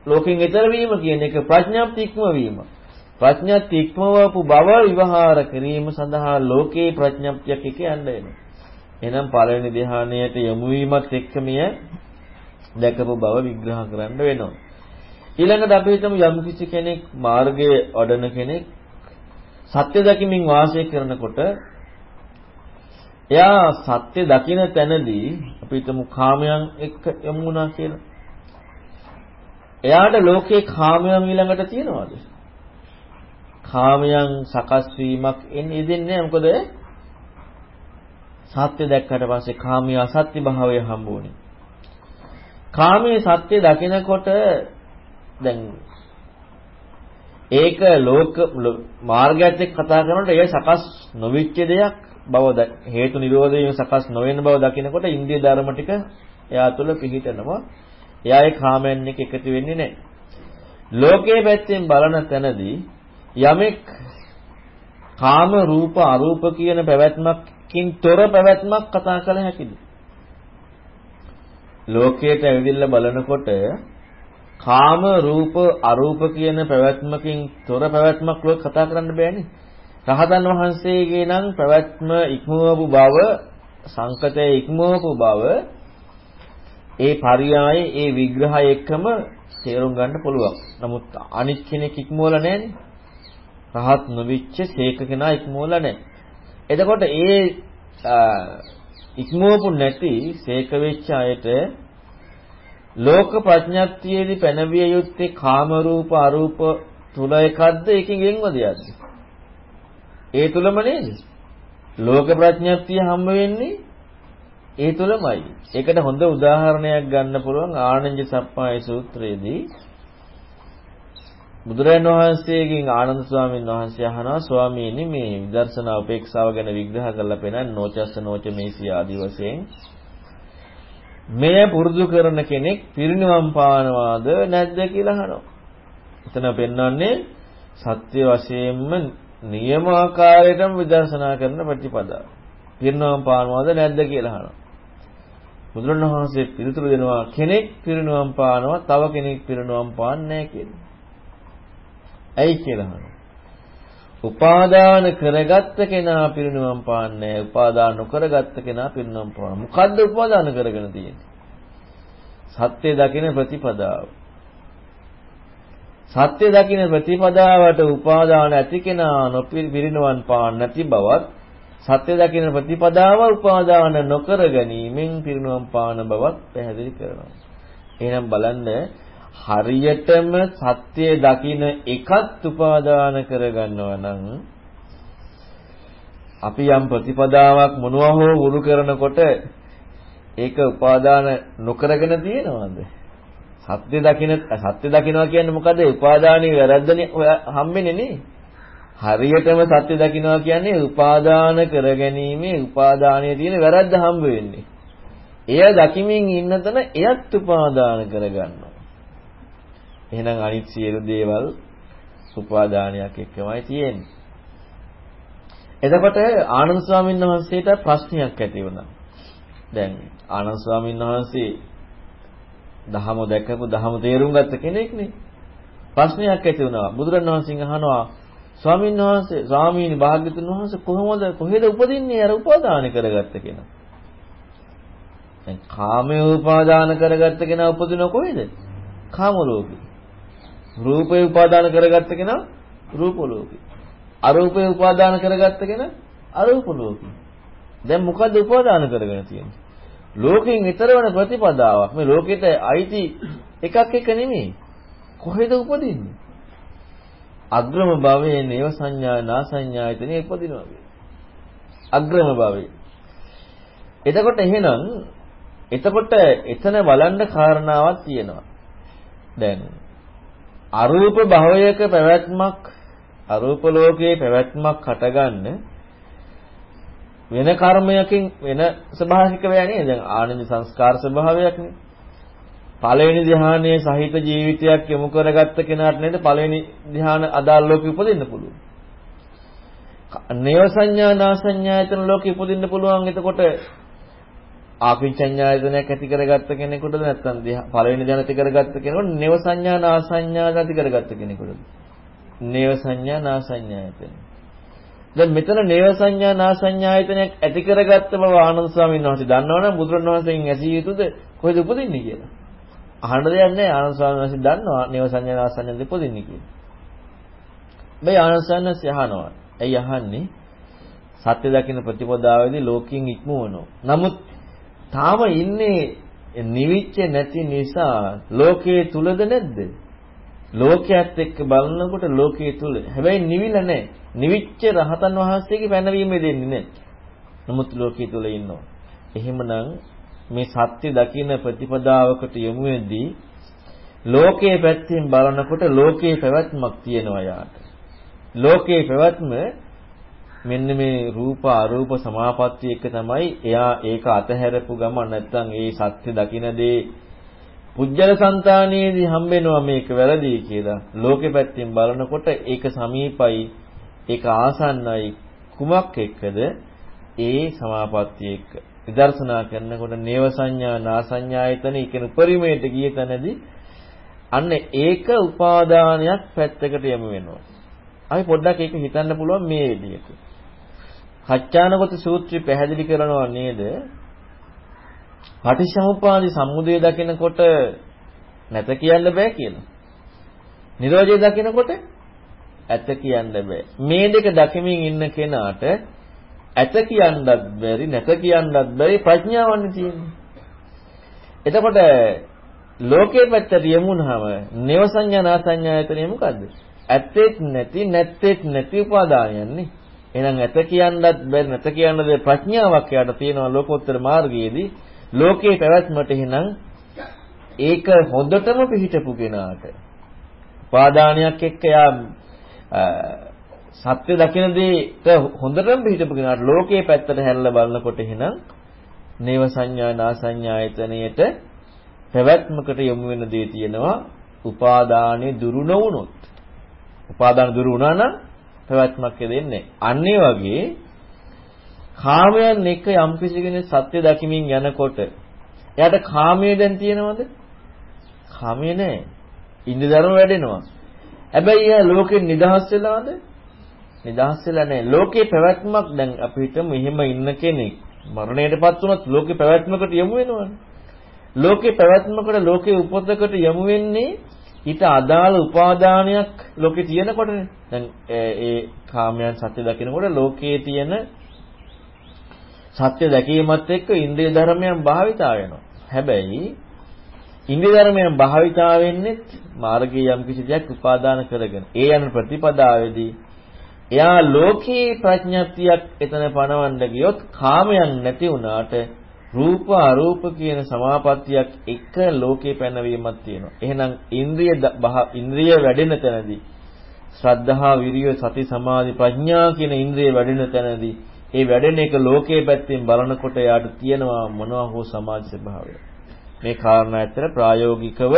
Speaker 1: ලෝකෙන් ඈතර වීම කියන එක ප්‍රඥාප්ති ඉක්මවීම. ප්‍රඥාප්ති ඉක්මවපු බව විවහාර කිරීම සඳහා ලෝකේ ප්‍රඥාප්තියක් එක යන්න වෙනවා. එහෙනම් පළවෙනි ධ්‍යානයට යොමු වීමත් එක්ක මෙය දැකපු බව විග්‍රහ කරන්න වෙනවා. ඊළඟට අපි හිතමු යම් කිසි කෙනෙක් මාර්ගයේ වඩන කෙනෙක් සත්‍ය දකිමින් වාසය කරනකොට එයා සත්‍ය දකින තැනදී අපි හිතමු කාමයන් එක්ක යමු වුණා කියලා. එයාට ලෝකේ කාමයන් ඊළඟට තියනවාද? කාමයන් සකස් වීමක් එන්නේ දෙන්නේ නැහැ. මොකද සත්‍ය දැක්කට පස්සේ කාමයේ අසත්‍ය භාවය හම්බුනේ. කාමයේ සත්‍ය දකිනකොට දැන් ඒක ලෝක මාර්ගයත් එක්ක කතා කරනකොට ඒක සකස් නොවිච්ච දෙයක් බව හේතු නිරෝධයෙන් සකස් නොවන බව දකිනකොට ඉන්දිය ධර්ම ටික එයා තුළ පිහිටනවා. එයා ඒ කාමයන් එක එකතු වෙන්නේ නැහැ. ලෝකයේ පැත්තෙන් බලන තැනදී යමෙක් කාම රූප අරූප කියන පැවැත්මකින් තොර පැවැත්මක් කතා කළ හැකිද? ලෝකයට ඇවිදින්න බලනකොට කාම රූප අරූප කියන පැවැත්මකින් තොර පැවැත්මක් ලෝක කතා කරන්න බෑනේ. රහතන් වහන්සේගේ නම් පැවැත්ම ඉක්මවපු බව සංකතය ඉක්මවපු බව ඒ පරියායේ ඒ විග්‍රහය එක්කම තේරුම් ගන්න පුළුවන්. නමුත් අනිත් කෙනෙක් ඉක්මවලා නැහැනේ. රහත් නොවිච්ච සීක කෙනා ඉක්මවලා නැහැ. එතකොට ඒ ඉක්මවපු නැති සීක වෙච්ච අයට ලෝක ප්‍රඥාත්තියේදී පැනවිය යුත්තේ කාම රූප අරූප තුල එකක්ද ඒකෙන් ගෙන්ව දෙයක්ද? ඒ තුලම නේද? ලෝක ප්‍රඥප්තිය හම්බ වෙන්නේ ඒ තුලමයි. ඒකට හොඳ උදාහරණයක් ගන්න පුළුවන් ආනන්ද සප්පාය සූත්‍රයේදී බුදුරජාණන් වහන්සේගෙන් ආනන්ද ස්වාමීන් වහන්සේ අහනවා ස්වාමීනි මේ විදර්ශනා උපේක්ෂාව ගැන විග්‍රහ කරලා පෙන්නන නෝචස්ස නෝච මේසී ආදි වශයෙන් මෙය පුරුදු කරන කෙනෙක් පිරිනිවන් පානවාද නැද්ද කියලා අහනවා. එතන පෙන්වන්නේ සත්‍ය වශයෙන්ම නියම ආකාරයටම විදර්ශනා කරන ප්‍රතිපදාව. පිරිනවම් පානවද නැද්ද කියලා අහනවා. බුදුරණවහන්සේ පිළිතුරු දෙනවා කෙනෙක් පිරිනවම් පානවා තව කෙනෙක් පිරිනවම් පාන්නේ නැහැ කියලා. ඇයි කියලා අහනවා. උපාදාන කරගත්ත කෙනා පිරිනවම් පාන්නේ උපාදාන නොකරගත්ත කෙනා පිරිනවම් පාන. මොකද්ද උපාදාන කරගෙන තියෙන්නේ? සත්‍ය දකින ප්‍රතිපදාව. සත්‍ය දකින්න ප්‍රතිපදාවට උපාදාන ඇති කෙනා නොපිරිනිවන් පාන නැති බවත් සත්‍ය දකින්න ප්‍රතිපදාව උපාදාන නොකර ගැනීමෙන් පිරිනිවන් පාන බවත් පැහැදිලි කරනවා. එහෙනම් බලන්න හරියටම සත්‍ය දකින්න එකත් උපාදාන කරගන්නවා නම් අපි යම් ප්‍රතිපදාවක් මොනවා හෝ වුරු කරනකොට ඒක උපාදාන නොකරගෙන තියෙනවද? සත්‍ය දකින්න සත්‍ය දකින්නවා කියන්නේ මොකද? උපාදානයේ වැරද්දනේ හම්බෙන්නේ නේ. හරියටම සත්‍ය දකින්නවා කියන්නේ උපාදාන කරගැනීමේ උපාදානයේ තියෙන වැරද්ද හම්බ වෙන්නේ. එය දකිමින් ඉන්න තැන එයත් උපාදාන කරගන්නවා. එහෙනම් අනිත් සියලු දේවල් උපාදානයක් එක්කමයි තියෙන්නේ. එතකොට ආනන්ද ස්වාමීන් වහන්සේට ප්‍රශ්නයක් ඇති වුණා. දැන් ආනන්ද ස්වාමීන් වහන්සේ දහම දැකපු දහම තේරුම් ගත්ත කෙනෙක් නේ. ප්‍රශ්නයක් ඇති වුණා. බුදුරණවහන්සේගෙන් අහනවා ස්වාමීන් වහන්සේ ස්වාමීනි භාග්‍යතුන් වහන්සේ කොහොමද කොහෙද උපදින්නේ අර උපාදාන කරගත්ත කෙනා? දැන් කාමයේ උපාදාන කරගත්ත කෙනා උපදින කොහෙද? කාම ලෝකේ. රූපේ උපාදාන කරගත්ත කෙනා රූප ලෝකේ. අරූපේ උපාදාන කරගත්ත කෙනා අරූප ලෝකේ. දැන් මොකද්ද උපාදාන කරගෙන තියෙන්නේ? ලෝකයෙන් ඈතර වෙන ප්‍රතිපදාවක්. මේ ලෝකෙට අයිති එකක් එක නෙමෙයි. කොහෙද උපදින්නේ? අග්‍රම භවයේ නේව සංඥා නා සංඥායතනෙ උපදිනවා කියන්නේ. අග්‍රම භවයේ. එතකොට එහෙනම් එතකොට එතන බලන්න කාරණාවක් තියෙනවා. දැන් අරූප භවයක පැවැත්මක් අරූප ලෝකයේ පැවැත්මක් හටගන්න වෙන කර්මයකින් වෙන ස්වභාවික වේ නේද? දැන් ආනන්ද සංස්කාර ස්වභාවයක්නේ. පළවෙනි ධ්‍යානයේ සහිත ජීවිතයක් යොමු කරගත්ත කෙනාට නේද පළවෙනි ධ්‍යාන අදාළ ලෝකෙ උපදින්න පුළුවන්. නේව සංඥා නා සංඥායතන ලෝකෙ උපදින්න පුළුවන්. එතකොට ආකින්චඤ්ඤායතනයක් ඇති කරගත්ත කෙනෙකුට නැත්නම් පළවෙනි ධ්‍යාන ඇති කරගත්ත කෙනෙකුට නේව සංඥා නා සංඥා ඇති කරගත්ත කෙනෙකුට. නේව සංඥා නා සංඥායතන. දැන් මෙතන නේව සංඥා නා සංඥායතනයක් ඇති කරගත්ත බව ආනන්ද ස්වාමීන් වහන්සේ දන්නවනම් බුදුරණවහන්සේගෙන් ඇසිය යුතුද කොහෙද උපදින්නේ කියලා. අහන්න දෙයක් නැහැ ආනන්ද ස්වාමීන් වහන්සේ දන්නවා නේව සංඥා නා සංඥා දෙපොදින්නේ කියලා. මේ ආනන්ද ස්වාමීන් වහන්සේ අහනවා. ඇයි අහන්නේ? සත්‍ය දකින්න ප්‍රතිපදාවේදී ලෝකයෙන් ඉක්මවනවා. නමුත් තාම ඉන්නේ නිවිච්ච නැති නිසා ලෝකයේ තුලද නැද්ද? ලෝකයේත් එක්ක බලනකොට ලෝකයේ තුල හැබැයි නිවිලා නැහැ. නිවිච්ච රහතන් වහන්සේගේ පැනවීම දෙන්නේ නැහැ. නමුත් ලෝකයේ තුල ඉන්නවා. එහෙමනම් මේ සත්‍ය දකින්න ප්‍රතිපදාවකට යොමු වෙද්දී ලෝකයේ පැත්තෙන් බලනකොට ලෝකයේ පැවැත්මක් තියෙනවා යාට. ලෝකයේ පැවැත්ම මෙන්න මේ රූප අරූප සමාපatti එක තමයි එයා ඒක අතහැරපු ගමන් නැත්නම් ඒ සත්‍ය දකිනදී පුජ්‍යල సంతානයේදී හම්බෙනවා මේක වැරදි කියලා. ලෝකෙ පැත්තෙන් බලනකොට ඒක සමීපයි ඒක ආසන්නයි කුමක් එක්කද? ඒ සමාපatti එක්ක. විදර්ශනා කරනකොට නේව සංඥා නා සංඥායතන කියන උපරිමයට ගිය තැනදී අන්න ඒක උපාදානයක් පැත්තකට යමු වෙනවා. අපි පොඩ්ඩක් ඒක හිතන්න පුළුවන් මේ විදිහට. කච්චානගත සූත්‍රය පැහැදිලි කරනවා නේද? පටිච්චසමුප්පාදි සම්මුදය දකිනකොට නැත කියන්න බෑ කියලා. නිරෝධය දකිනකොට ඇත කියන්න බෑ. මේ දෙක දකිමින් ඉන්න කෙනාට ඇත කියන්නත් බැරි නැත කියන්නත් බැරි ප්‍රඥාවන්නේ තියෙන්නේ. එතකොට ලෝකේ පැත්තට යමුනහම නේව සංඥා නා සංඥායතනෙ මොකද්ද? ඇත්තෙත් නැති නැත්තෙත් නැති උපාදානයන්නේ. එහෙනම් ඇත කියන්නත් බැරි නැත කියන්න බැරි ප්‍රඥාවක් යාට තියෙනවා ලෝකෝත්තර මාර්ගයේදී ලෝකේ පැවැත්මට එහෙනම් ඒක හොඳටම පිහිටපු කෙනාට උපාදානයක් එක්ක යා සත්‍ය දකින දෙයට හොඳටම පිහිටපු කෙනාට ලෝකේ පැත්තට හැරලා බලනකොට එහෙනම් නේව සංඥා නා සංඥායතනයේට පැවැත්මකට යොමු වෙන දේ තියෙනවා උපාදානේ දුරු නොවුනොත් උපාදාන දුරු වුණා නම් පැවැත්මක් දෙන්නේ. අන්න වගේ කාමයන් එක යම් කෙනෙක් සත්‍ය දකිමින් යනකොට එයාට කාමයේ දැන් තියෙනවද? කාමයේ නැහැ. ඉන්ද්‍ර ධර්ම වැඩෙනවා. හැබැයි එයා ලෝකෙන් නිදහස් වෙලාද? නිදහස් වෙලා නැහැ. ලෝකේ පැවැත්මක් දැන් අපි හිතමු එහෙම ඉන්න කෙනෙක් මරණයටපත් වුණොත් ලෝකේ පැවැත්මකට යමු වෙනවනේ. ලෝකේ පැවැත්මකට ලෝකේ උපතකට යමු වෙන්නේ ඊට අදාළ උපාදානයක් ලෝකේ තියෙනකොටනේ. දැන් ඒ කාමයන් සත්‍ය දකිනකොට ලෝකයේ තියෙන සත්‍ය දැකීමත් එක්ක ඉන්ද්‍රිය ධර්මයන් භාවිතා වෙනවා. හැබැයි ඉන්ද්‍රිය ධර්මයන් භාවිතා වෙන්නේ මාර්ගයේ යම් කිසි දෙයක් උපාදාන කරගෙන. ඒ යන ප්‍රතිපදාවේදී එයා ලෝකේ ප්‍රඥප්තියක් එතන පණවන්න ගියොත් කාමයන් නැති වුණාට රූප අරූප කියන සමාපත්තියක් එක ලෝකේ පැනවීමක් තියෙනවා. එහෙනම් ඉන්ද්‍රිය ඉන්ද්‍රිය වැඩෙන තැනදී ශ්‍රද්ධහා විරිය සති සමාධි ප්‍රඥා කියන ඉන්ද්‍රිය වැඩෙන තැනදී ඒ වැඩෙන එක ලෝකයේ පැත්තෙන් බලනකොට යාට තියෙනවා මොනවා හෝ සමාජ ස්වභාවය. මේ කාරණා ඇත්තට ප්‍රායෝගිකව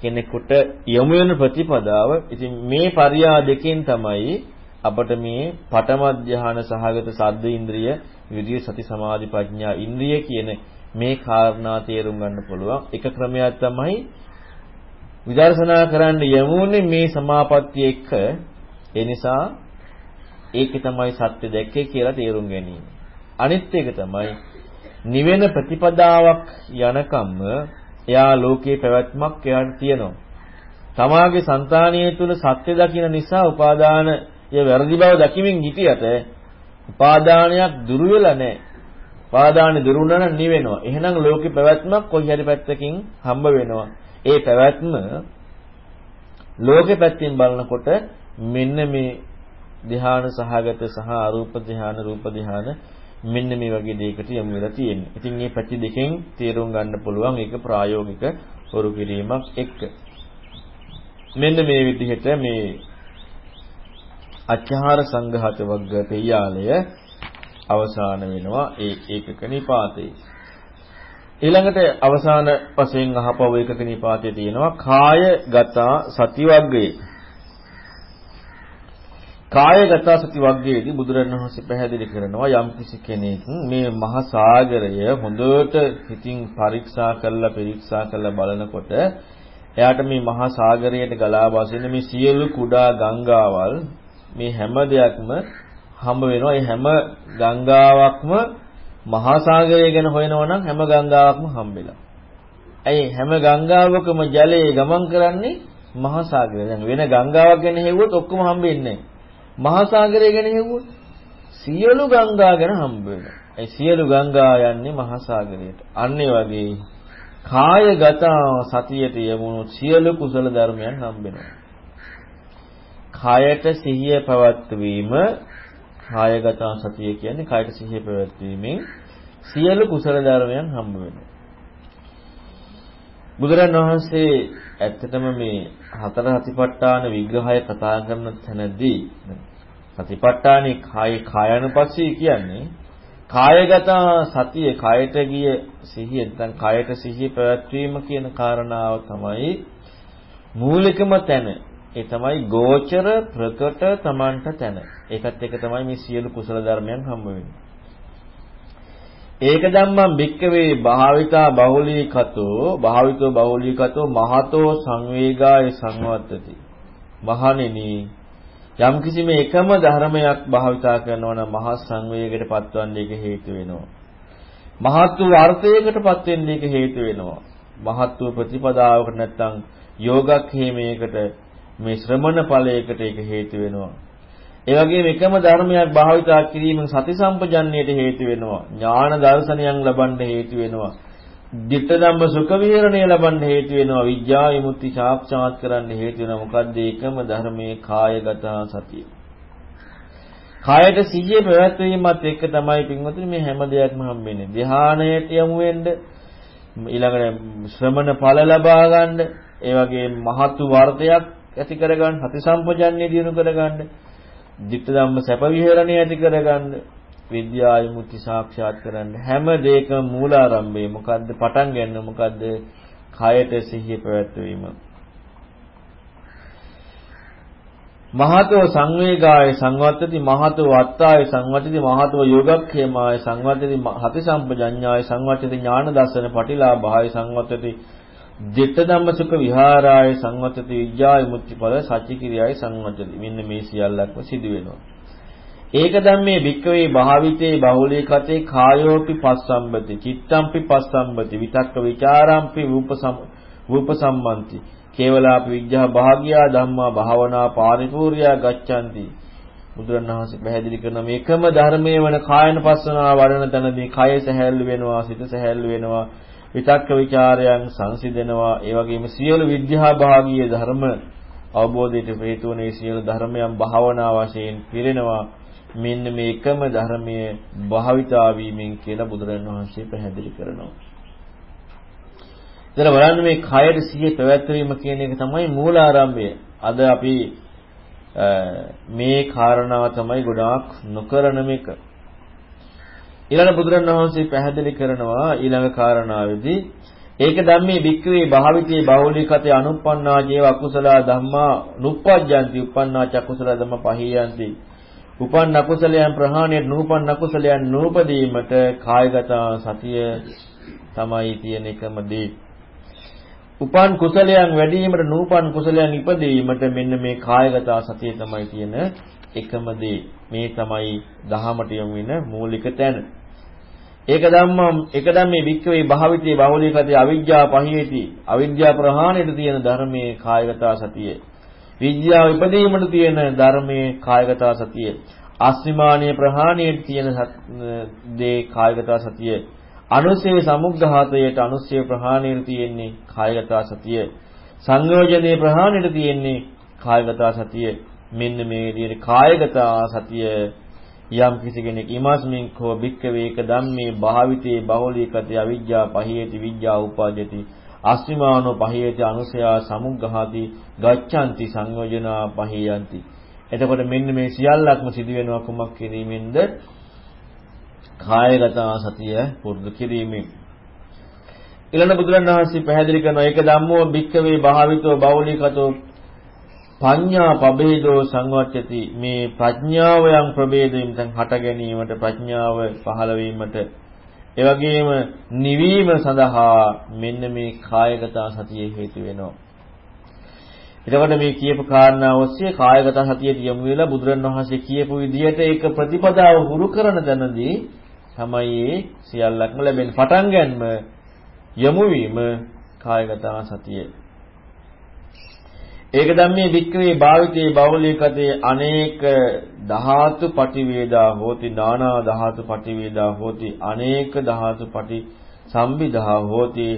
Speaker 1: කෙනෙකුට යොමු වෙන ප්‍රතිපදාව. ඉතින් මේ පරියා දෙකෙන් තමයි අපට මේ පඨම ධ්‍යාන සහගත සද්ද ඉන්ද්‍රිය, විරිය සති සමාධි ප්‍රඥා ඉන්ද්‍රිය කියන මේ කාරණා තේරුම් ගන්න පුළුවන්. එක ක්‍රමයක් තමයි විදර්ශනා කරන්න යමුනේ මේ සමාපත්තිය එක්ක. ඒ නිසා ඒකේ තමයි සත්‍ය දැක්කේ කියලා තේරුම් ගැනීම. අනිත් එක තමයි නිවෙන ප්‍රතිපදාවක් යනකම්ම එයා ලෝකේ පැවැත්මක් එයාට තියෙනවා. තමාගේ సంతානිය තුල සත්‍ය දකින නිසා උපාදාන ය වැරදි බව දකිමින් හිටියට උපාදානයක් දුරු වෙලා නැහැ. උපාදානෙ දුරු වුණා නම් නිවෙනවා. එහෙනම් ලෝකේ පැවැත්මක් කොයි හරි පැත්තකින් හම්බ වෙනවා. ඒ පැවැත්ම ලෝකේ පැත්තෙන් බලනකොට මෙන්න මේ ධ්‍යාන සහගත සහ අරූප ධ්‍යාන රූප ධ්‍යාන මෙන්න මේ වගේ දෙයකට යොමු වෙලා තියෙන්නේ. ඉතින් මේ පැති දෙකෙන් තේරුම් ගන්න පුළුවන් ඒක ප්‍රායෝගික හොරු කිරීමක් එක්ක. මෙන්න මේ විදිහට මේ අච්චාර සංඝාත වග්ග පෙය්‍යාලය අවසාන වෙනවා ඒ ඒකක නිපාතේ. ඊළඟට අවසාන වශයෙන් අහපව ඒකක නිපාතේ තියෙනවා කායගත සති වග්ගයේ. කායගත සති වග්ගයේදී බුදුරණවහන්සේ පැහැදිලි කරනවා යම් කිසි කෙනෙක් මේ මහා සාගරය හොඳට හිතින් පරීක්ෂා කරලා පරීක්ෂා කරලා බලනකොට එයාට මේ මහා සාගරයට ගලා බසින මේ සියලු කුඩා ගංගාවල් මේ හැම දෙයක්ම හම්බ වෙනවා. ඒ හැම ගංගාවක්ම මහා සාගරය ගැන හොයනවා නම් හැම ගංගාවක්ම හම්බෙලා. ඇයි හැම ගංගාවකම ජලයේ ගමන් කරන්නේ මහා සාගරය. දැන් වෙන ගංගාවක් ගැන හෙව්වොත් ඔක්කොම හම්බෙන්නේ මහා සාගරය ගැන හෙව්වොත් සියලු ගංගා ගැන හම්බ වෙනවා. ඒ සියලු ගංගා යන්නේ මහා සාගරයට. අන්න වගේ කායගත සතියට යමුණු සියලු කුසල ධර්මයන් හම්බ වෙනවා. කයට සිහිය පැවැත්වීම කායගත සතිය කියන්නේ කයට සිහිය පැවැත්වීමෙන් සියලු කුසල ධර්මයන් හම්බ වෙනවා. බුදුරන් වහන්සේ ඇත්තටම මේ හතර සතිපට්ඨාන විග්‍රහය කතා කරන තැනදී සතිපට්ඨානේ කාය කායනුපස්සී කියන්නේ කායගත සතිය කයට ගිය සිහිය නැත්නම් කයට සිහිය පැවැත්වීම කියන කාරණාව තමයි මූලිකම තැන ඒ තමයි ගෝචර ප්‍රකට තමන්ට තැන. ඒකත් එක තමයි මේ සියලු කුසල ධර්මයන් හම්බ වෙන්නේ. ඒක ධම්මං භික්කවේ භාවිතා බහුලීකතෝ භාවිතෝ බහුලීකතෝ මහතෝ සංවේගාය සංවත්තති. මහණෙනි යම් කිසි මේ එකම ධර්මයක් භාවිතා කරනවා නම් මහා සංවේගයට පත්වන්නේ ඒක හේතු වෙනවා. මහත් වූ අර්ථයකටපත් වෙන්නේ ඒක හේතු වෙනවා. මහත් වූ ප්‍රතිපදාවකට නැත්තම් යෝගක්ඛේමයකට මේ ශ්‍රමණ ඵලයකට ඒක හේතු වෙනවා. ඒ වගේම එකම ධර්මයක් භාවිතා කිරීමෙන් සති සම්පජන්ණයට හේතු වෙනවා. ඥාන දර්ශනයන් ලබන්න හේතු වෙනවා. ditta ධම්ම සුඛ විහරණය ලබන්න හේතු වෙනවා. විඥා විමුක්ති සාක්ෂාත් කරන්න හේතු වෙනවා. මොකද්ද එකම ධර්මයේ කායගත සතිය. කායයට සිහිය පැවැත්වීමත් එක්ක තමයි පින්වතුනි මේ හැම දෙයක්ම හම්බෙන්නේ. ධානයට යමු වෙන්න ඊළඟට ශ්‍රමණ ඵල ලබා ගන්න ඒ වගේ මහතු වර්ධයක් ඇති කරගන්න, සති සම්පජන්ණය දිනු කරගන්න, ධිට්ඨ ධම්ම සැප විහරණය ඇති කරගන්න, විද්‍යාය මුක්ති සාක්ෂාත් කරන්න හැම දෙයකම මූලාරම්භය මොකද්ද? පටන් ගන්න මොකද්ද? කයට සිහිය පැවැත්වීම. මහතෝ සංවේගාය සංවත්තති මහතෝ වත්තාය සංවත්තති මහතෝ යෝගක්ඛේමාය සංවත්තති හති සම්පජඤ්ඤාය සංවත්තති ඥාන දර්ශන පටිලාභාය සංවත්තති දිට්ඨ ධම්මසුඛ විහාරාය සංවත්තති විඥාය මුත්‍තිපද සච්චිකිරියයි සංවත්තති. මෙන්න මේ සියල්ලක්ම සිදු වෙනවා. ඒක ධම්මේ භික්කවේ භාවිතේ බහුලී කතේ කායෝපි පස්සම්බති චිත්තම්පි පස්සම්බති විතක්ක ਵਿਚාරම්පි රූපසම් රූපසම්මන්ති කේවලාපි විඥා භාග්‍යා ධම්මා භාවනා පාරිපූර්ණා ගච්ඡanti බුදුරණවහන්සේ පැහැදිලි කරන මේකම ධර්මයේ වන කායන පස්සනාව වඩන තැනදී කය සැහැල්ලු වෙනවා සිත සැහැල්ලු වෙනවා විතක්ක ਵਿਚාරයන් සංසිඳෙනවා ඒ වගේම සියලු විද්‍යා භාගීය ධර්ම අවබෝධයට හේතු වන සියලු ධර්මයන් භාවනා වශයෙන් පිරෙනවා මෙන්න මේ එකම ධර්මයේ භාවිතා වීමෙන් කියලා බුදුරජාණන් වහන්සේ පැහැදිලි කරනවා. ඉතින් බලන්න මේ කයර සිහිය පැවැත්වීම කියන එක තමයි මූලාරම්භය. අද අපි මේ කාරණාව තමයි ගොඩාක් නොකරන මේක. ඊළඟ බුදුරණවහන්සේ පැහැදිලි කරනවා ඊළඟ කාරණාවේදී ඒක ධම්මේ භික්ඛවේ භාවිතේ බහුලීකතේ අනුප්පන්නා ජීව අකුසල ධම්මා නුප්පජ්ජಂತಿ උපන්නා චකුසල ධම්ම පහියಂತಿ උපන් අකුසලයන් ප්‍රහාණයට නූපන් අකුසලයන් නූපදීමට කායගත සතිය තමයි තියෙන එකම දේ. උපන් කුසලයන් වැඩි වීමට නූපන් කුසලයන් ඉපදීමට මෙන්න මේ කායගත සතිය තමයි තියෙන එකම දේ. මේ තමයි දහමට යොමු වෙන මූලික තැන. ඒක ධම්මම් ඒක ධම්මේ වික්කවේ භාවිතේ බහුලීකතේ අවිජ්ජා පහියති. අවිද්‍යා ප්‍රහාණයට තියෙන ධර්මයේ කායගත සතිය. විද්‍යාව ඉපදීමට තියෙන ධර්මයේ කායගත සතිය. අස්මිමානීය ප්‍රහාණයට තියෙන දේ කායගත සතිය. අනුසය සමුග්ඝාතයට අනුසය ප්‍රහාණයට තියෙන්නේ කායගත සතිය. සංයෝජනයේ ප්‍රහාණයට තියෙන්නේ කායගත සතිය. මෙන්න මේ විදිහට කායගත සතිය යම් කිසි කෙනෙක් ඉමස්මින් කෝ භික්කවේක ධම්මේ භාවිතේ බහුලීකතේ අවිජ්ජා පහියති විජ්ජා උපාදති අස්මිමානෝ පහියති අනුසයා සමුග්ඝාති ගච්ඡanti සංයෝජනා පහියಂತಿ එතකොට මෙන්න මේ සියල්ලක්ම සිදු වෙනවා කුමක් කිරීමෙන්ද? කායගත සතිය පුරුදු කිරීමෙන්. ඊළඟ බුදුරණවහන්සේ පැහැදිලි කරනවා ඒක ධම්මෝ භික්කවේ භාවිතෝ බෞලිකතෝ පඤ්ඤා පබේදෝ සංවච්චති මේ ප්‍රඥාව යම් ප්‍රභේදයෙන් දැන් හට ගැනීමට ප්‍රඥාව පහළ වීමට ඒ වගේම නිවීම සඳහා මෙන්න මේ කායගත සතිය හේතු වෙනවා. එතකොට මේ කියපු කාරණා ඔස්සේ කායගත සතියට යොමු වෙලා බුදුරණවහන්සේ කියපු විදිහට ඒක ප්‍රතිපදාව හුරු කරන දැනදී තමයි සියල්ලක්ම ලැබෙන්නේ. පටන් ගන්නම යොමු වීම කායගත සතියේ ඒක ධම්මේ වික්‍රේ භාවිතේ බෞලිකතේ අනේක ධාතු පටිවේදා හෝති නානා ධාතු පටිවේදා හෝති අනේක ධාතු පටි සම්බිදා හෝති.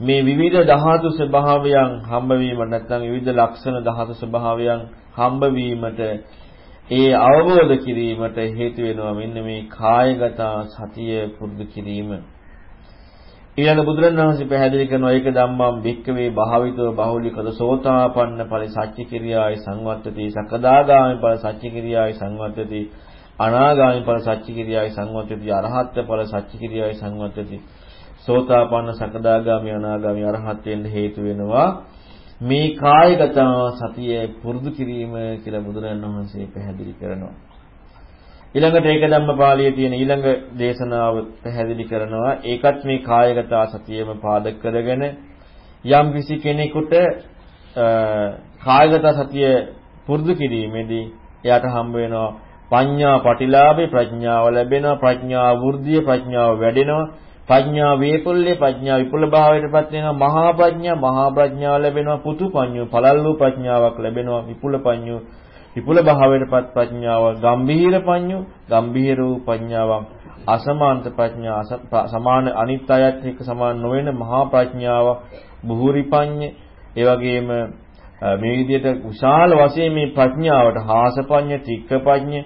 Speaker 1: මේ විවිධ ධාතු ස්වභාවයන් හම්බ වීම නැත්නම් විවිධ ලක්ෂණ ධාතු ස්වභාවයන් හම්බ වීමට ඒ අවබෝධ කිරීමට හේතු වෙනවා මෙන්න මේ කායගත සතිය පුරුදු කිරීම. ඊළඟ බුදුරණවහන්සේ පැහැදිලි කරනවා ඒක ධම්මම් භික්කවේ භාවිතව බහුලිකද සෝතාපන්න ඵල සච්චි කිරියායි සංවත්තති සකදාගාමි ඵල සච්චි කිරියායි සංවත්තති අනාගාමි ඵල සච්චි කිරියායි සංවත්තති අරහත් ඵල සච්චි කිරියායි සංවත්තති. සෝතාපන්න සකදාගාමි අනාගාමි අරහත් වෙන්න හේතු වෙනවා. මේ කායගත සතිය පුරුදු කිරීම කියලා බුදුරණවහන්සේ පැහැදිලි කරනවා. ඊළඟට ඒක ධම්මපාලියේ තියෙන ඊළඟ දේශනාව පැහැදිලි කරනවා. ඒකත් මේ කායගත සතියෙම පාදක කරගෙන යම් කිසි කෙනෙකුට කායගත සතිය පුරුදු කිරීමේදී එයාට හම්බ වෙනවා පඤ්ඤා පටිලාභේ ප්‍රඥාව ලැබෙනවා ප්‍රඥා වෘද්ධිය ප්‍රඥාව වැඩෙනවා ප්‍රඥා වේපුල්ලේ ප්‍රඥා විපුල භාවයටපත් වෙනවා මහා ප්‍රඥා මහා ප්‍රඥාව ලැබෙනවා පුතු පඤ්ඤු පළල්ලු ප්‍රඥාවක් ලැබෙනවා විපුල පඤ්ඤු විපුල භාවයටපත් ප්‍රඥාව ගම්භීර පඤ්ඤු ගම්භීර වූ ප්‍රඥාවක් අසමාන්ත ප්‍රඥා සමාන අනිත් අයත් එක්ක සමාන නොවන මහා ප්‍රඥාව බුහුරි පඤ්ඤ ඒ වගේම මේ විදිහට විශාල වශයෙන් මේ ප්‍රඥාවට හාසපඤ්ඤ තික්කපඤ්ඤ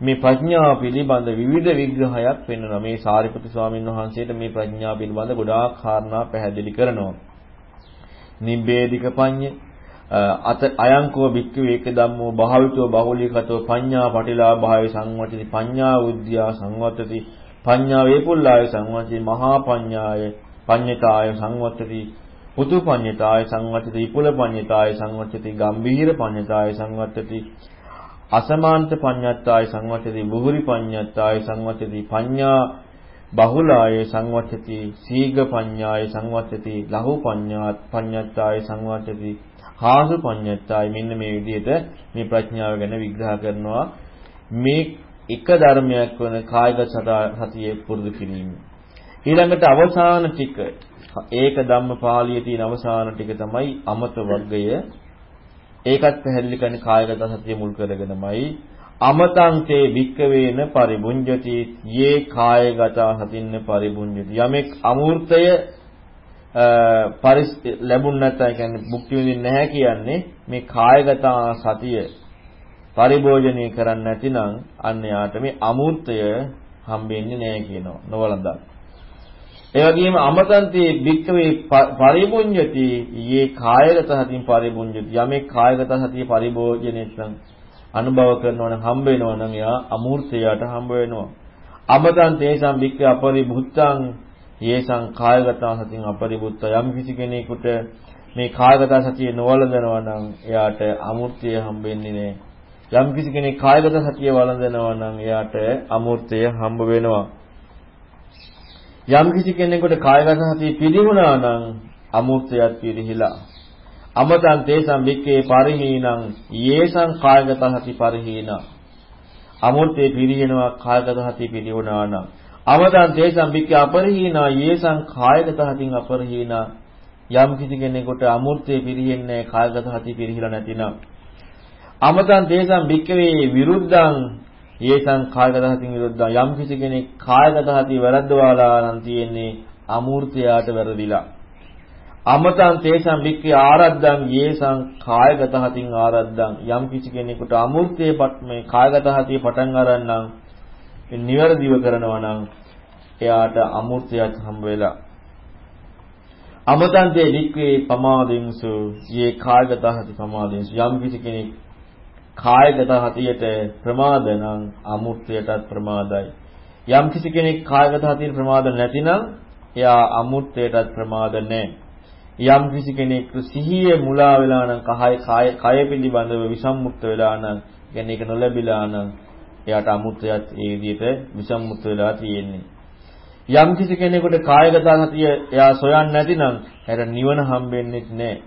Speaker 1: මේ ප්‍රඥාව පිළිබඳ විවිධ විග්‍රහයක් පෙන්වනවා. මේ සාරිපුත්‍ර ස්වාමීන් වහන්සේට මේ ප්‍රඥාව පිළිබඳ ගොඩාක් කාරණා පැහැදිලි කරනවා. නිබ්බේධික පඤ්ඤ අත අයංකෝ භික්ඛු ඒක ධම්මෝ භාවිතෝ බහුලීකතෝ පඤ්ඤා පටිලාභාය සංවතිති පඤ්ඤා උද්‍යා සංවතති පඤ්ඤා වේපුල්ලාය සංවතිති මහා පඤ්ඤාය පඤ්ඤතාය සංවතති පුතු පඤ්ඤතාය සංවතති විපුල පඤ්ඤතාය සංවතති ගම්භීර පඤ්ඤතාය සංවතති අසමාන්ත පඤ්ඤත්තාය සංවතති බුහුරි පඤ්ඤත්තාය සංවතති පඤ්ඤා බහුලාය සංවතති සීඝ පඤ්ඤාය සංවතති ලහු පඤ්ඤාත් පඤ්ඤත්තාය සංවතති හාසු පඤ්ඤත්තායි? මෙන්න මේ විදිහට මේ ප්‍රඥාව ගැන විග්‍රහ කරනවා. මේ එක ධර්මයක් වන කායික සතිය පුරුදු කිරීම. ඊළඟට අවසාන ටික. ඒක ධම්මපාලියේ තියෙන අවසාන ටික තමයි අමත වර්ගය. ඒකත් පැහැදිලි කරන්නේ කායගත සතිය මුල් කරගෙනමයි. අමතං තේ වික්කවේන පරිබුඤ්ජති. යේ කායගත සතින්න පරිබුඤ්ජති. යමෙක් අමූර්තය පරිස් ලැබුණ නැත්නම් කියන්නේ භුක්ති විඳින්නේ නැහැ කියන්නේ මේ කායගත සතිය පරිභෝජනය කරන්නේ නැතිනම් අන්න යාට මේ අමූර්තය හම්බෙන්නේ නැහැ කියනවා නොවලඳා. ඒ වගේම අමතන්ති භික්කවේ පරිභුඤ්ජති යේ කායගත සතිය පරිභුඤ්ජති යමේ කායගත සතිය පරිභෝජනෙත්නම් අනුභව කරනවා නම් හම්බ වෙනවා නම් එයා අමූර්තයට හම්බ වෙනවා. අමතන්තේ සම්භික්ක අපරිභුත්තං යේසං කායගත සතියෙන් අපරිබුත්ත යම් කිසි කෙනෙකුට මේ කායගත සතිය නොවලඳනවා නම් එයාට අමූර්තිය හම්බෙන්නේ නැහැ. යම් කිසි කෙනෙක් කායගත සතිය වළඳනවා නම් එයාට අමූර්තිය හම්බ වෙනවා. යම් කිසි කෙනෙකුට කායගත සතිය පිළිහුණා නම් අමූර්තයත් පිරිහිලා අමතං තේසම් වික්කේ පරිහීනං යේසං කායගත හති පරිහීන අමූර්තේ පිරිහිනවා කායගත හති පිරිහුණා නම් අමතං තේසම් වික්කේ අපරිහීනා යේසං කායගත හතින් අපරිහීනා. යම් කිසි කෙනෙකුට අමූර්තේ පිරිහෙන්නේ කායගත හති පිරිහිලා නැතිනම්. අමතං තේසම් වික්කවේ විරුද්ධං යේසං කායගත හතින් විරුද්ධං. යම් කිසි කෙනෙක් කායගත හති වැරද්දවාලා නම් තියෙන්නේ අමූර්තයාට වැරදිලා. අමතං තේසං වික්ඛේ ආරද්ධං යේසං කායගත හතින් ආරද්ධං. යම් කිසි කෙනෙකුට අමූර්තයේ මේ කායගත හතිය පටන් අරන්නම් නිවැරදිව කරනවා නම් එයාට අමූර්තයක් හම්බ වෙලා අමතං තේ වික්ඛේ පමාදින්සු යේ කායගත හති පමාදින්සු යම් කිසි කෙනෙක් කායගත හතියට ප්‍රමාද නම් අමූර්තයටත් ප්‍රමාදයි. යම් කිසි කෙනෙක් කායගත හතියට ප්‍රමාද නැතිනම් එයා අමූර්තයටත් ප්‍රමාද නැහැ. යම් කිසි කෙනෙක් සිහිය මුලා වෙලා නම් කය කය කය පිළිබඳව විසම්මුක්ත වෙලා නම් කියන්නේ ඒක නොලැබිලා නම් එයාට අමුත්‍යයත් ඒ විදිහට විසම්මුක්ත වෙලා තියෙන්නේ. යම් කිසි කෙනෙකුට කායගත සතිය එයා සොයන්නේ නැතිනම් එයාට නිවන හම්බෙන්නේ නැහැ.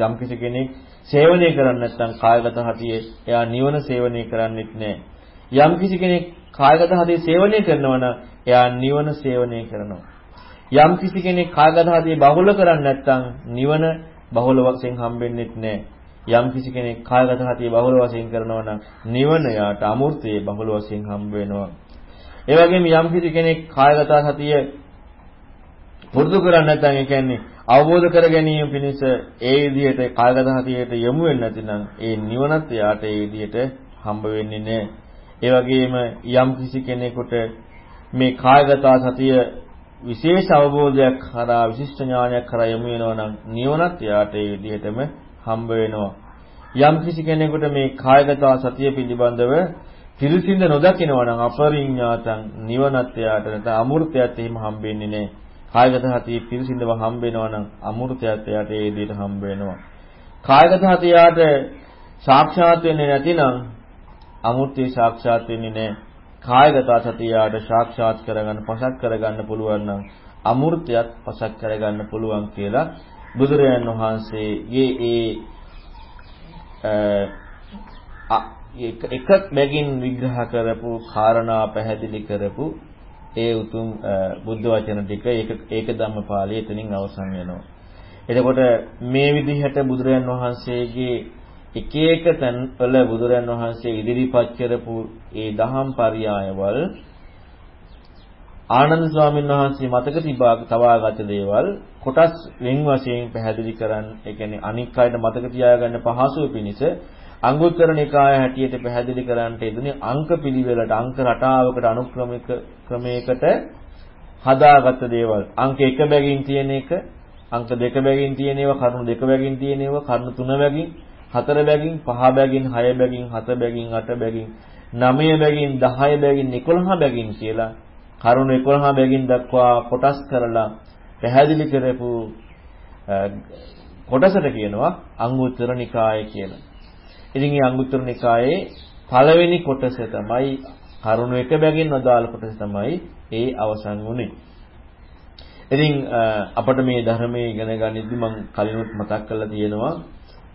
Speaker 1: යම් කිසි කෙනෙක් සේවනය කරන්නේ නැත්නම් කායගත සතිය එයා නිවන සේවනය කරන්නේත් නැහැ. යම් කිසි කෙනෙක් කායගත සතිය සේවනය කරනවා නම් එයා නිවන සේවනය කරනවා. යම් කිසි කෙනෙක් කායගත හතිය බහුල කරන්නේ නැත්නම් නිවන බහුල වශයෙන් හම්බෙන්නේ නැහැ. යම් කිසි කෙනෙක් කායගත හතිය බහුල වශයෙන් කරනවා නම් නිවන යාට අමූර්තයේ බහුල වශයෙන් හම්බ වෙනවා. ඒ වගේම යම් කිසි කෙනෙක් කායගත හතිය පුරුදු කරන්නේ නැත්නම් ඒ කියන්නේ අවබෝධ කර ගැනීම පිණිස ඒ විදිහට කායගත හතියට යොමු වෙන්නේ නැතිනම් ඒ නිවනත් යාට ඒ විදිහට හම්බ වෙන්නේ නැහැ. ඒ වගේම යම් කිසි කෙනෙකුට මේ කායගත සතිය විශේෂ අවබෝධයක් කරා විශිෂ්ට ඥානයක් කරා යොමු වෙනවා නම් නිවනත් එයාට ඒ විදිහටම හම්බ වෙනවා. යම් කිසි කෙනෙකුට මේ කායගත සතිය පිළිබඳව පිරිසිඳ නොදකිනවා නම් අපරිඥාතං නිවනත් එයාට නැත්නම් අමෘතයත් එහෙම හම්බෙන්නේ නැහැ. කායගත සතිය පිරිසිඳව හම්බ වෙනවා නම් අමෘතයත් එයාට ඒ විදිහට හම්බ වෙනවා. කායගත සතියට සාක්ෂාත් වෙන්නේ නැතිනම් අමෘතය සාක්ෂාත් වෙන්නේ නැහැ. කායගත සතියාට සාක්ෂාත් කරගන්න පසක් කරගන්න පුළුවන් නම් අමෘතයත් පසක් කරගන්න පුළුවන් කියලා බුදුරජාන් වහන්සේගේ ඒ එක බැගින් විග්‍රහ කරපු කාරණා පැහැදිලි කරපු ඒ උතුම් බුද්ධ වචන ටික ඒක ඒක ධම්මපාළිය එතනින් අවසන් වෙනවා. එතකොට මේ විදිහට බුදුරජාන් වහන්සේගේ එක එක තැන්වල බුදුරන් වහන්සේ ඉදිරිපත් කරපු ඒ දහම් පරයයවල් ආනන්ද ස්වාමීන් වහන්සේ මතක තිබා තවාගත දේවල් කොටස් වෙන් වශයෙන් පැහැදිලි කරන්න ඒ කියන්නේ අනික් අයට මතක තියාගන්න පහසුව පිණිස අංගුත්තර නිකාය හැටියට පැහැදිලි කරන්නට යෙදුනේ අංක පිළිවෙලට අංක රටාවකට අනුක්‍රමික ක්‍රමයකට හදාගත්ත දේවල්. අංක 1 බැගින් තියෙන එක අංක 2 බැගින් තියෙන ඒවා කරුණු 2 බැගින් තියෙන ඒවා කරුණු 3 බැගින් හතර බැගින් පහ බැගින් හය බැගින් හත බැගින් අට බැගින් නවය බැගින් 10 බැගින් 11 බැගින් කියලා කරුණු 11 බැගින් දක්වා කොටස් කරලා පැහැදිලි කරපු කොටසට කියනවා අංගුත්තර නිකාය කියලා. ඉතින් මේ අංගුත්තර නිකායේ පළවෙනි කොටස තමයි කරුණු එක බැගින් අදාළ කොටස තමයි ඒ අවසන් වුනේ. ඉතින් අපිට මේ ධර්මයේ ඉගෙන ගනිද්දි මම කලිනුත් මතක් කරලා තියෙනවා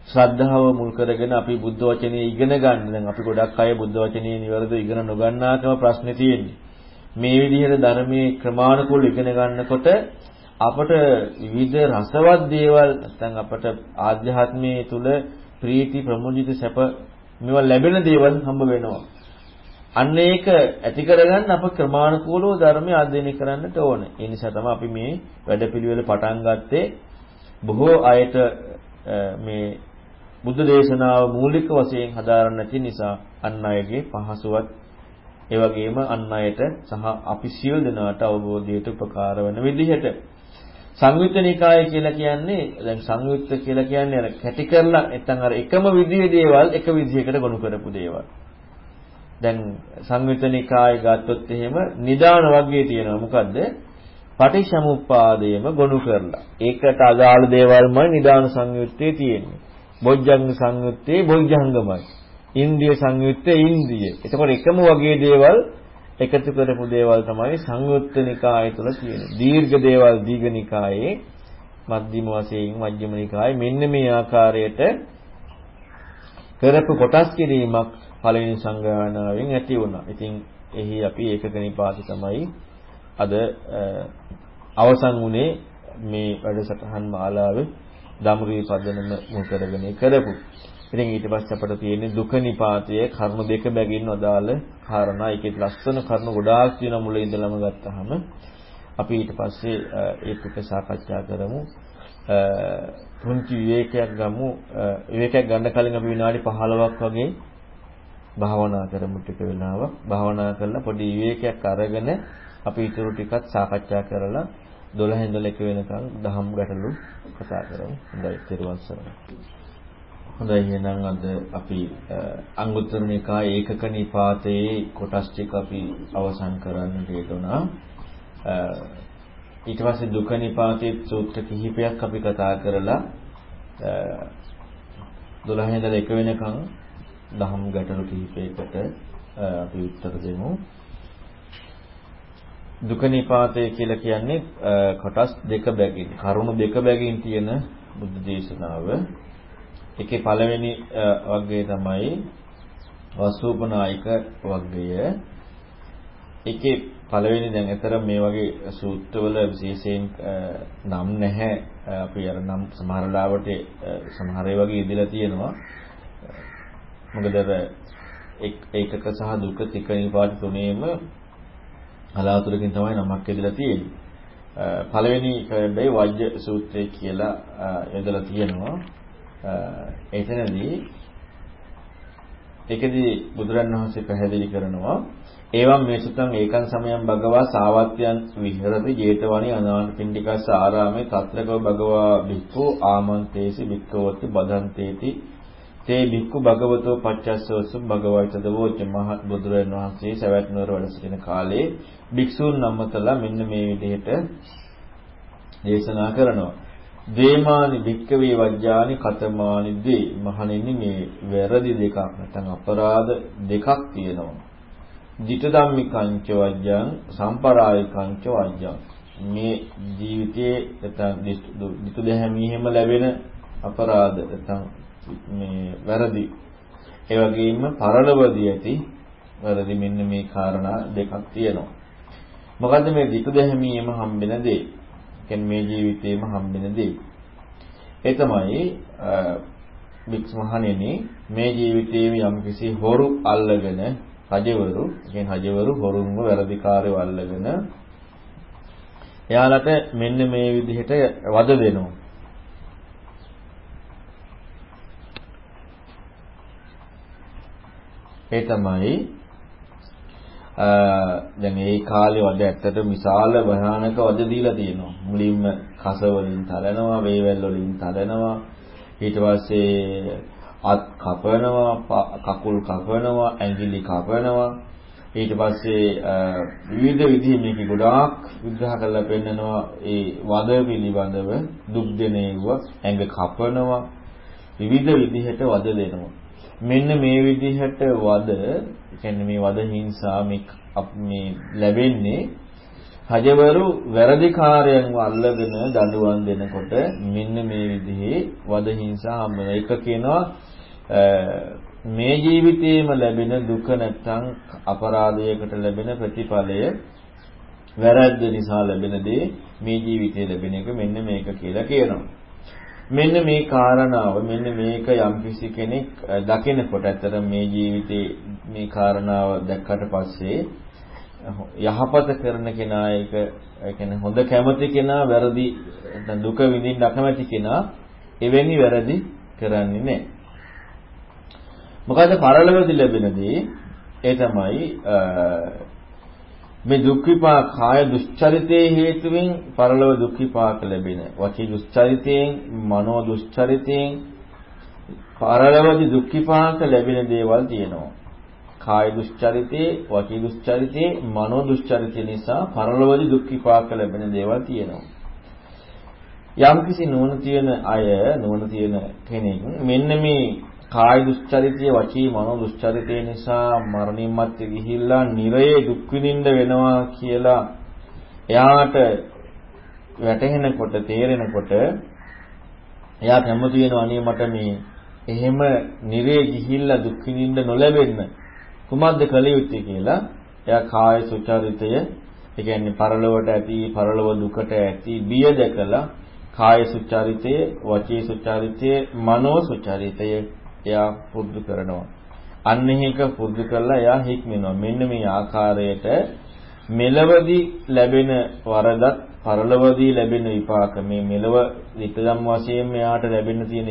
Speaker 1: ශ්‍රද්ධාව මුල් කරගෙන අපි බුද්ධ වචනේ ඉගෙන ගන්න. දැන් අපි ගොඩක් අය බුද්ධ වචනේ නිවැරදිව ඉගෙන නොගන්නාකම ප්‍රශ්නේ තියෙන්නේ. මේ විදිහට ධර්මයේ ක්‍රමානුකූලව ඉගෙන ගන්නකොට අපට විවිධ රසවත් දේවල් නැත්නම් අපට ආධ්‍යාත්මයේ තුල ප්‍රීති ප්‍රමුජිත සැප මේවා ලැබෙන දේවල් හම්බ වෙනවා. අන්න ඒක ඇති කරගන්න අප ක්‍රමානුකූලව ධර්මය අධ්‍යයනය කරන්නට ඕනේ. ඒ නිසා තමයි අපි මේ වැඩපිළිවෙල පටන් ගත්තේ බොහෝ අයට මේ බුද්ධ දේශනාව මූලික වශයෙන් හදාරන්න නැති නිසා අන් අයගේ පහසුවත් ඒ වගේම අන් අයට සහ අපි සියලු දෙනාට අවබෝධයට උපකාර වන විදිහට සංයුත්ත නිකාය කියලා කියන්නේ දැන් සංයුත්ත කියලා කියන්නේ අර කැටි කරලා නැත්නම් අර එකම විදිහේ දේවල් එක විදිහකට ගොනු කරපු දේවල්. දැන් සංයුත්ත නිකාය ගත්තොත් එහෙම නිදාන වර්ගයේ තියෙනවා මොකද්ද? පටිච්චසමුප්පාදයේම ගොනු කරලා. ඒකට අදාළ දේවල්මයි නිදාන සංයුත්තේ තියෙන්නේ. බොජ්ජංග සංයුත්තේ බොජ්ජංගමයි. ඉන්ද්‍රිය සංයුත්තේ ඉන්ද්‍රිය. එතකොට එකම වගේ දේවල් එකතු කරපු දේවල් තමයි සංයුත්ත නිකාය තුල තියෙන්නේ. දීර්ඝ දේවල් දීඝ නිකායේ මධ්‍යම වශයෙන් මධ්‍යම නිකායේ මෙන්න මේ ආකාරයට කරපු කොටස් කිරීමක් පළවෙනි සංගායනාවෙන් ඇති වුණා. ඉතින් එහි අපි ඒකක නිපාතය තමයි අද අවසන් වුණේ මේ වැඩසටහන් මාලාවේ ධම්රී පදනම මුල් කරගෙන කරපු. ඉතින් ඊට පස්සේ අපට තියෙන්නේ දුක නිපාතයේ කරුණු දෙක බැගින් අදාළ කාරණා. ඒකේ ලස්සන කරුණු ගොඩාක් තියෙන මුල ඉඳලම ගත්තාම අපි ඊට පස්සේ ඒ ටික සාකච්ඡා කරමු. පුංචි විවේකයක් ගමු. විවේකයක් ගන්න කලින් අපි විනාඩි 15ක් වගේ භාවනා කරමු ටික වෙලාවක්. භාවනා කරලා පොඩි විවේකයක් අරගෙන අපි ඊටු ටිකත් සාකච්ඡා කරලා 12 ඉඳලා 1 වෙනකන් දහම් ගැටලු කතා කරමු. හොඳයි, ත්‍රිවන් සරණයි. හොඳයි එහෙනම් අද අපි අංගුත්තර නිකායේ ඒකක නිපාතයේ කොටස් ටික අපි අවසන් කරන්නට යෙදුණා. ඊට පස්සේ දුක නිපාතයේ සූත්‍ර කිහිපයක් අපි කතා කරලා 12 ඉඳලා 1 වෙනකන් දහම් ගැටලු කිහිපයකට අපි උත්තර දෙමු. දුක නිපාතය කියලා කියන්නේ කොටස් දෙක බැගින් කරුණු දෙක බැගින් තියෙන බුද්ධ දේශනාව. ඒකේ පළවෙනි වර්ගය තමයි වසූපනායික වර්ගය. ඒකේ පළවෙනි දැන් අතර මේ වගේ සූත්‍රවල විශේෂයෙන් නම් නැහැ. අපි අර නම් සමහර ලාවට සමහර ඒ වගේ ඉදලා තියෙනවා. මොකද අර ඒකක සහ දුක තික නිපාත තුනේම කලාතුරකින් තමයි නමක් ඇදලා තියෙන්නේ. පළවෙනි කඩේ වජ්‍ය සූත්‍රය කියලා යොදලා තියෙනවා. එතනදී ඒකදී බුදුරන් වහන්සේ පැහැදිලි කරනවා එවම් මේ සුතං ඒකන් සමයන් භගවා සාවත්‍යයන් විහෙරති 제තවණි අනාථපිණ්ඩිකස්ස ආරාමේ తත්‍රකව භගවා භික්ඛු ආමන්තේසි භික්ඛවති බදන්තේති තේ භික්ඛු භගවතෝ පච්චස්සවසු භගවයිතද වෝච මහ බුදුරන් වහන්සේ සවැත් නුවර වැඩ සිටින කාලේ භික්ෂූන් නම්මතලා මෙන්න මේ විදිහට දේශනා කරනවා. දේමානි භික්කවේ වජ්ජානි කතමානි දේ මහණෙනි මේ වැරදි දෙකක් නැත්නම් අපරාධ දෙකක් තියෙනවා. ධිට ධම්මිකංච වජ්ජං සම්පරායිකංච වජ්ජං මේ ජීවිතයේ නැත්නම් ධිට දෙහැමීහෙම ලැබෙන අපරාධ නැත්නම් මේ වැරදි ඒ වගේම පරලවදී ඇති වැරදි මෙන්න මේ කාරණා දෙකක් තියෙනවා. මොකද්ද මේ ධිට දෙහැමීම හම්බෙන දේ? කියන්නේ මේ ජීවිතේම හම්බෙන දේ. ඒ තමයි වික්ස් මහණෙනි මේ ජීවිතේම යම්කිසි හොරු අල්ලගෙන රජවරු කියන්නේ රජවරු හොරුන්ව වැරදිකාරයෝ අල්ලගෙන එයාලට මෙන්න මේ විදිහට වද දෙනවා. ඒ තමයි දැන් ඒ කාලේ වද ඇත්තට විශාල භයානක වද දීලා තියෙනවා. මුලින්ම කස වලින් තලනවා, වේවැල් වලින් තලනවා. ඊට පස්සේ අත් කපනවා, කකුල් කපනවා, ඇඟිලි කපනවා. ඊට පස්සේ විවිධ විදිහ මේක ගොඩාක් විග්‍රහ කරලා පෙන්නනවා ඒ වද පිළිබඳව දුක් දෙනේව ඇඟ කපනවා විවිධ විදිහට වද දෙනවා මෙන්න මේ විදිහට වද කියන්නේ මේ වද හිංසා මේ මේ ලැබෙන්නේ රජවරු වැරදිකාරයන්ව අල්ලගෙන දඬුවම් දෙනකොට මෙන්න මේ විදිහේ වද හිංසා හම්බ වෙනවා. ඒක කියනවා මේ ජීවිතේම ලැබෙන දුක නැත්තම් අපරාධයකට ලැබෙන ප්‍රතිඵලය වැරද්ද නිසා ලැබෙන දේ මේ ජීවිතේ ලැබෙන එක මෙන්න මේක කියලා කියනවා. මෙන්න මේ කාරණාව මෙන්න මේක යම්කිසි කෙනෙක් දකිනකොට ඇත්තට මේ ජීවිතේ මේ කාරණාව දැක්කට පස්සේ යහපත කරන කෙනා ඒක ඒ කියන්නේ හොඳ කැමති කෙනා වැරදි දුක විඳින්න අකමැති කෙනා එවැනි වැරදි කරන්නේ නැහැ. මොකද පරලොවදී ලැබෙනදී ඒ තමයි මේ දුක් විපාක කාය දුස්චරිතයේ හේතුවෙන් පරලොව දුක් විපාක ලැබෙන. වචී දුස්චරිතයෙන්, මනෝ දුස්චරිතයෙන් පරලොවදී දුක් විපාක ලැබෙන දේවල් තියෙනවා. කාය දුස්චරිතේ, වචී දුස්චරිතේ, මනෝ දුස්චරිතය නිසා පරලොවදී දුක් විපාක ලැබෙන දේවල් තියෙනවා. යම්කිසි නුවණ තියෙන අය, නුවණ තියෙන කෙනෙක් මෙන්න මේ කාය දුස්චරිතය වචී මනෝ දුස්චරිතය නිසා මරණින් මත්තේ ගිහිල්ලා නිරයේ දුක් විඳින්න වෙනවා කියලා එයාට වැටහෙනකොට තේරෙනකොට එයා කැමති වෙනවා අනේ මට මේ එහෙම නිරේ ගිහිල්ලා දුක් විඳින්න නොලැබෙන්න. කුමක්ද කළ යුත්තේ කියලා එයා කාය සුචරිතය ඒ කියන්නේ පරලොවට ඇති පරලොව දුකට ඇති බිය දැකලා කාය සුචරිතය වචී සුචරිතය මනෝ සුචරිතය එයා පුරුදු කරනවා අන්න ඒක පුරුදු කරලා එයා හික්මෙනවා මෙන්න මේ ආකාරයට මෙලවදී ලැබෙන වරදත් පරලොවදී ලැබෙන විපාක මේ මෙලව විතදම් වශයෙන් මෙයාට ලැබෙන්න තියෙන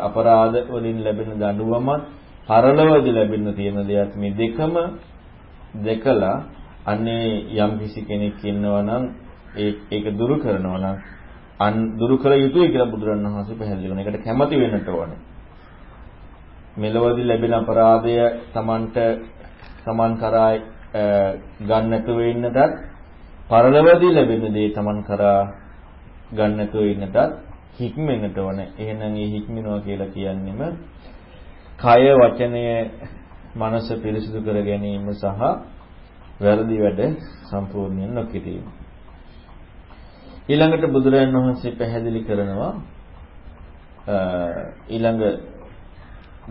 Speaker 1: අපරාධ වලින් ලැබෙන දඬුවමත් පරලොවදී ලැබෙන්න තියෙන දෙයක් මේ දෙකම දෙකලා අන්නේ යම් කිසි කෙනෙක් ඉන්නවා නම් ඒක දුරු කරනවා නම් අන් දුරු කළ යුතුයි කියලා බුදුරණවහන්සේ පැහැදිලි කරනවා. ඒකට කැමති වෙන්නට ඕනේ. මෙලොවදී ලැබෙන අපරාධය Tamanට Taman කරා ගන්න නැතුව ඉන්නටත් පරලොවදී ලැබෙන දේ Taman කරා ගන්න නැතුව ඉන්නටත් හික්මෙන්නට ඕනේ. එහෙනම් මේ හික්මිනවා කියලා කියන්නේම කය වචනය මනස පිරිසිදු කර ගැනීම සහ වැරදි වැඩ සම්පූර්ණයෙන් නොකිරීම. ඊළඟට බුදුරජාණන් වහන්සේ පැහැදිලි කරනවා ඊළඟ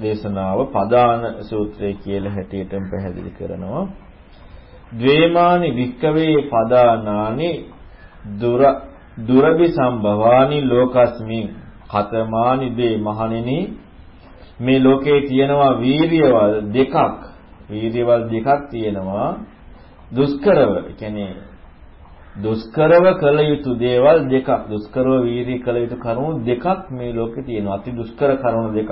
Speaker 1: දේශනාව පදාන සූත්‍රය කියලා හැටියටම පැහැදිලි කරනවා. ද්වේමානි වික්කවේ පදානානි දුර දුරබි සම්භවානි ලෝකස්මින් කතමානි දේ මහණෙනි. මේ ලෝකේ තියෙනවා වීරියවල් දෙකක්. වීරියවල් දෙකක් තියෙනවා. දුෂ්කරව කියන්නේ දුෂ්කරව කළ යුතු දේවල් දෙකක්. දුෂ්කරව වීරිය කළ යුතු කරුණු දෙකක් මේ ලෝකේ තියෙනවා. අති දුෂ්කර කරුණු දෙකක්.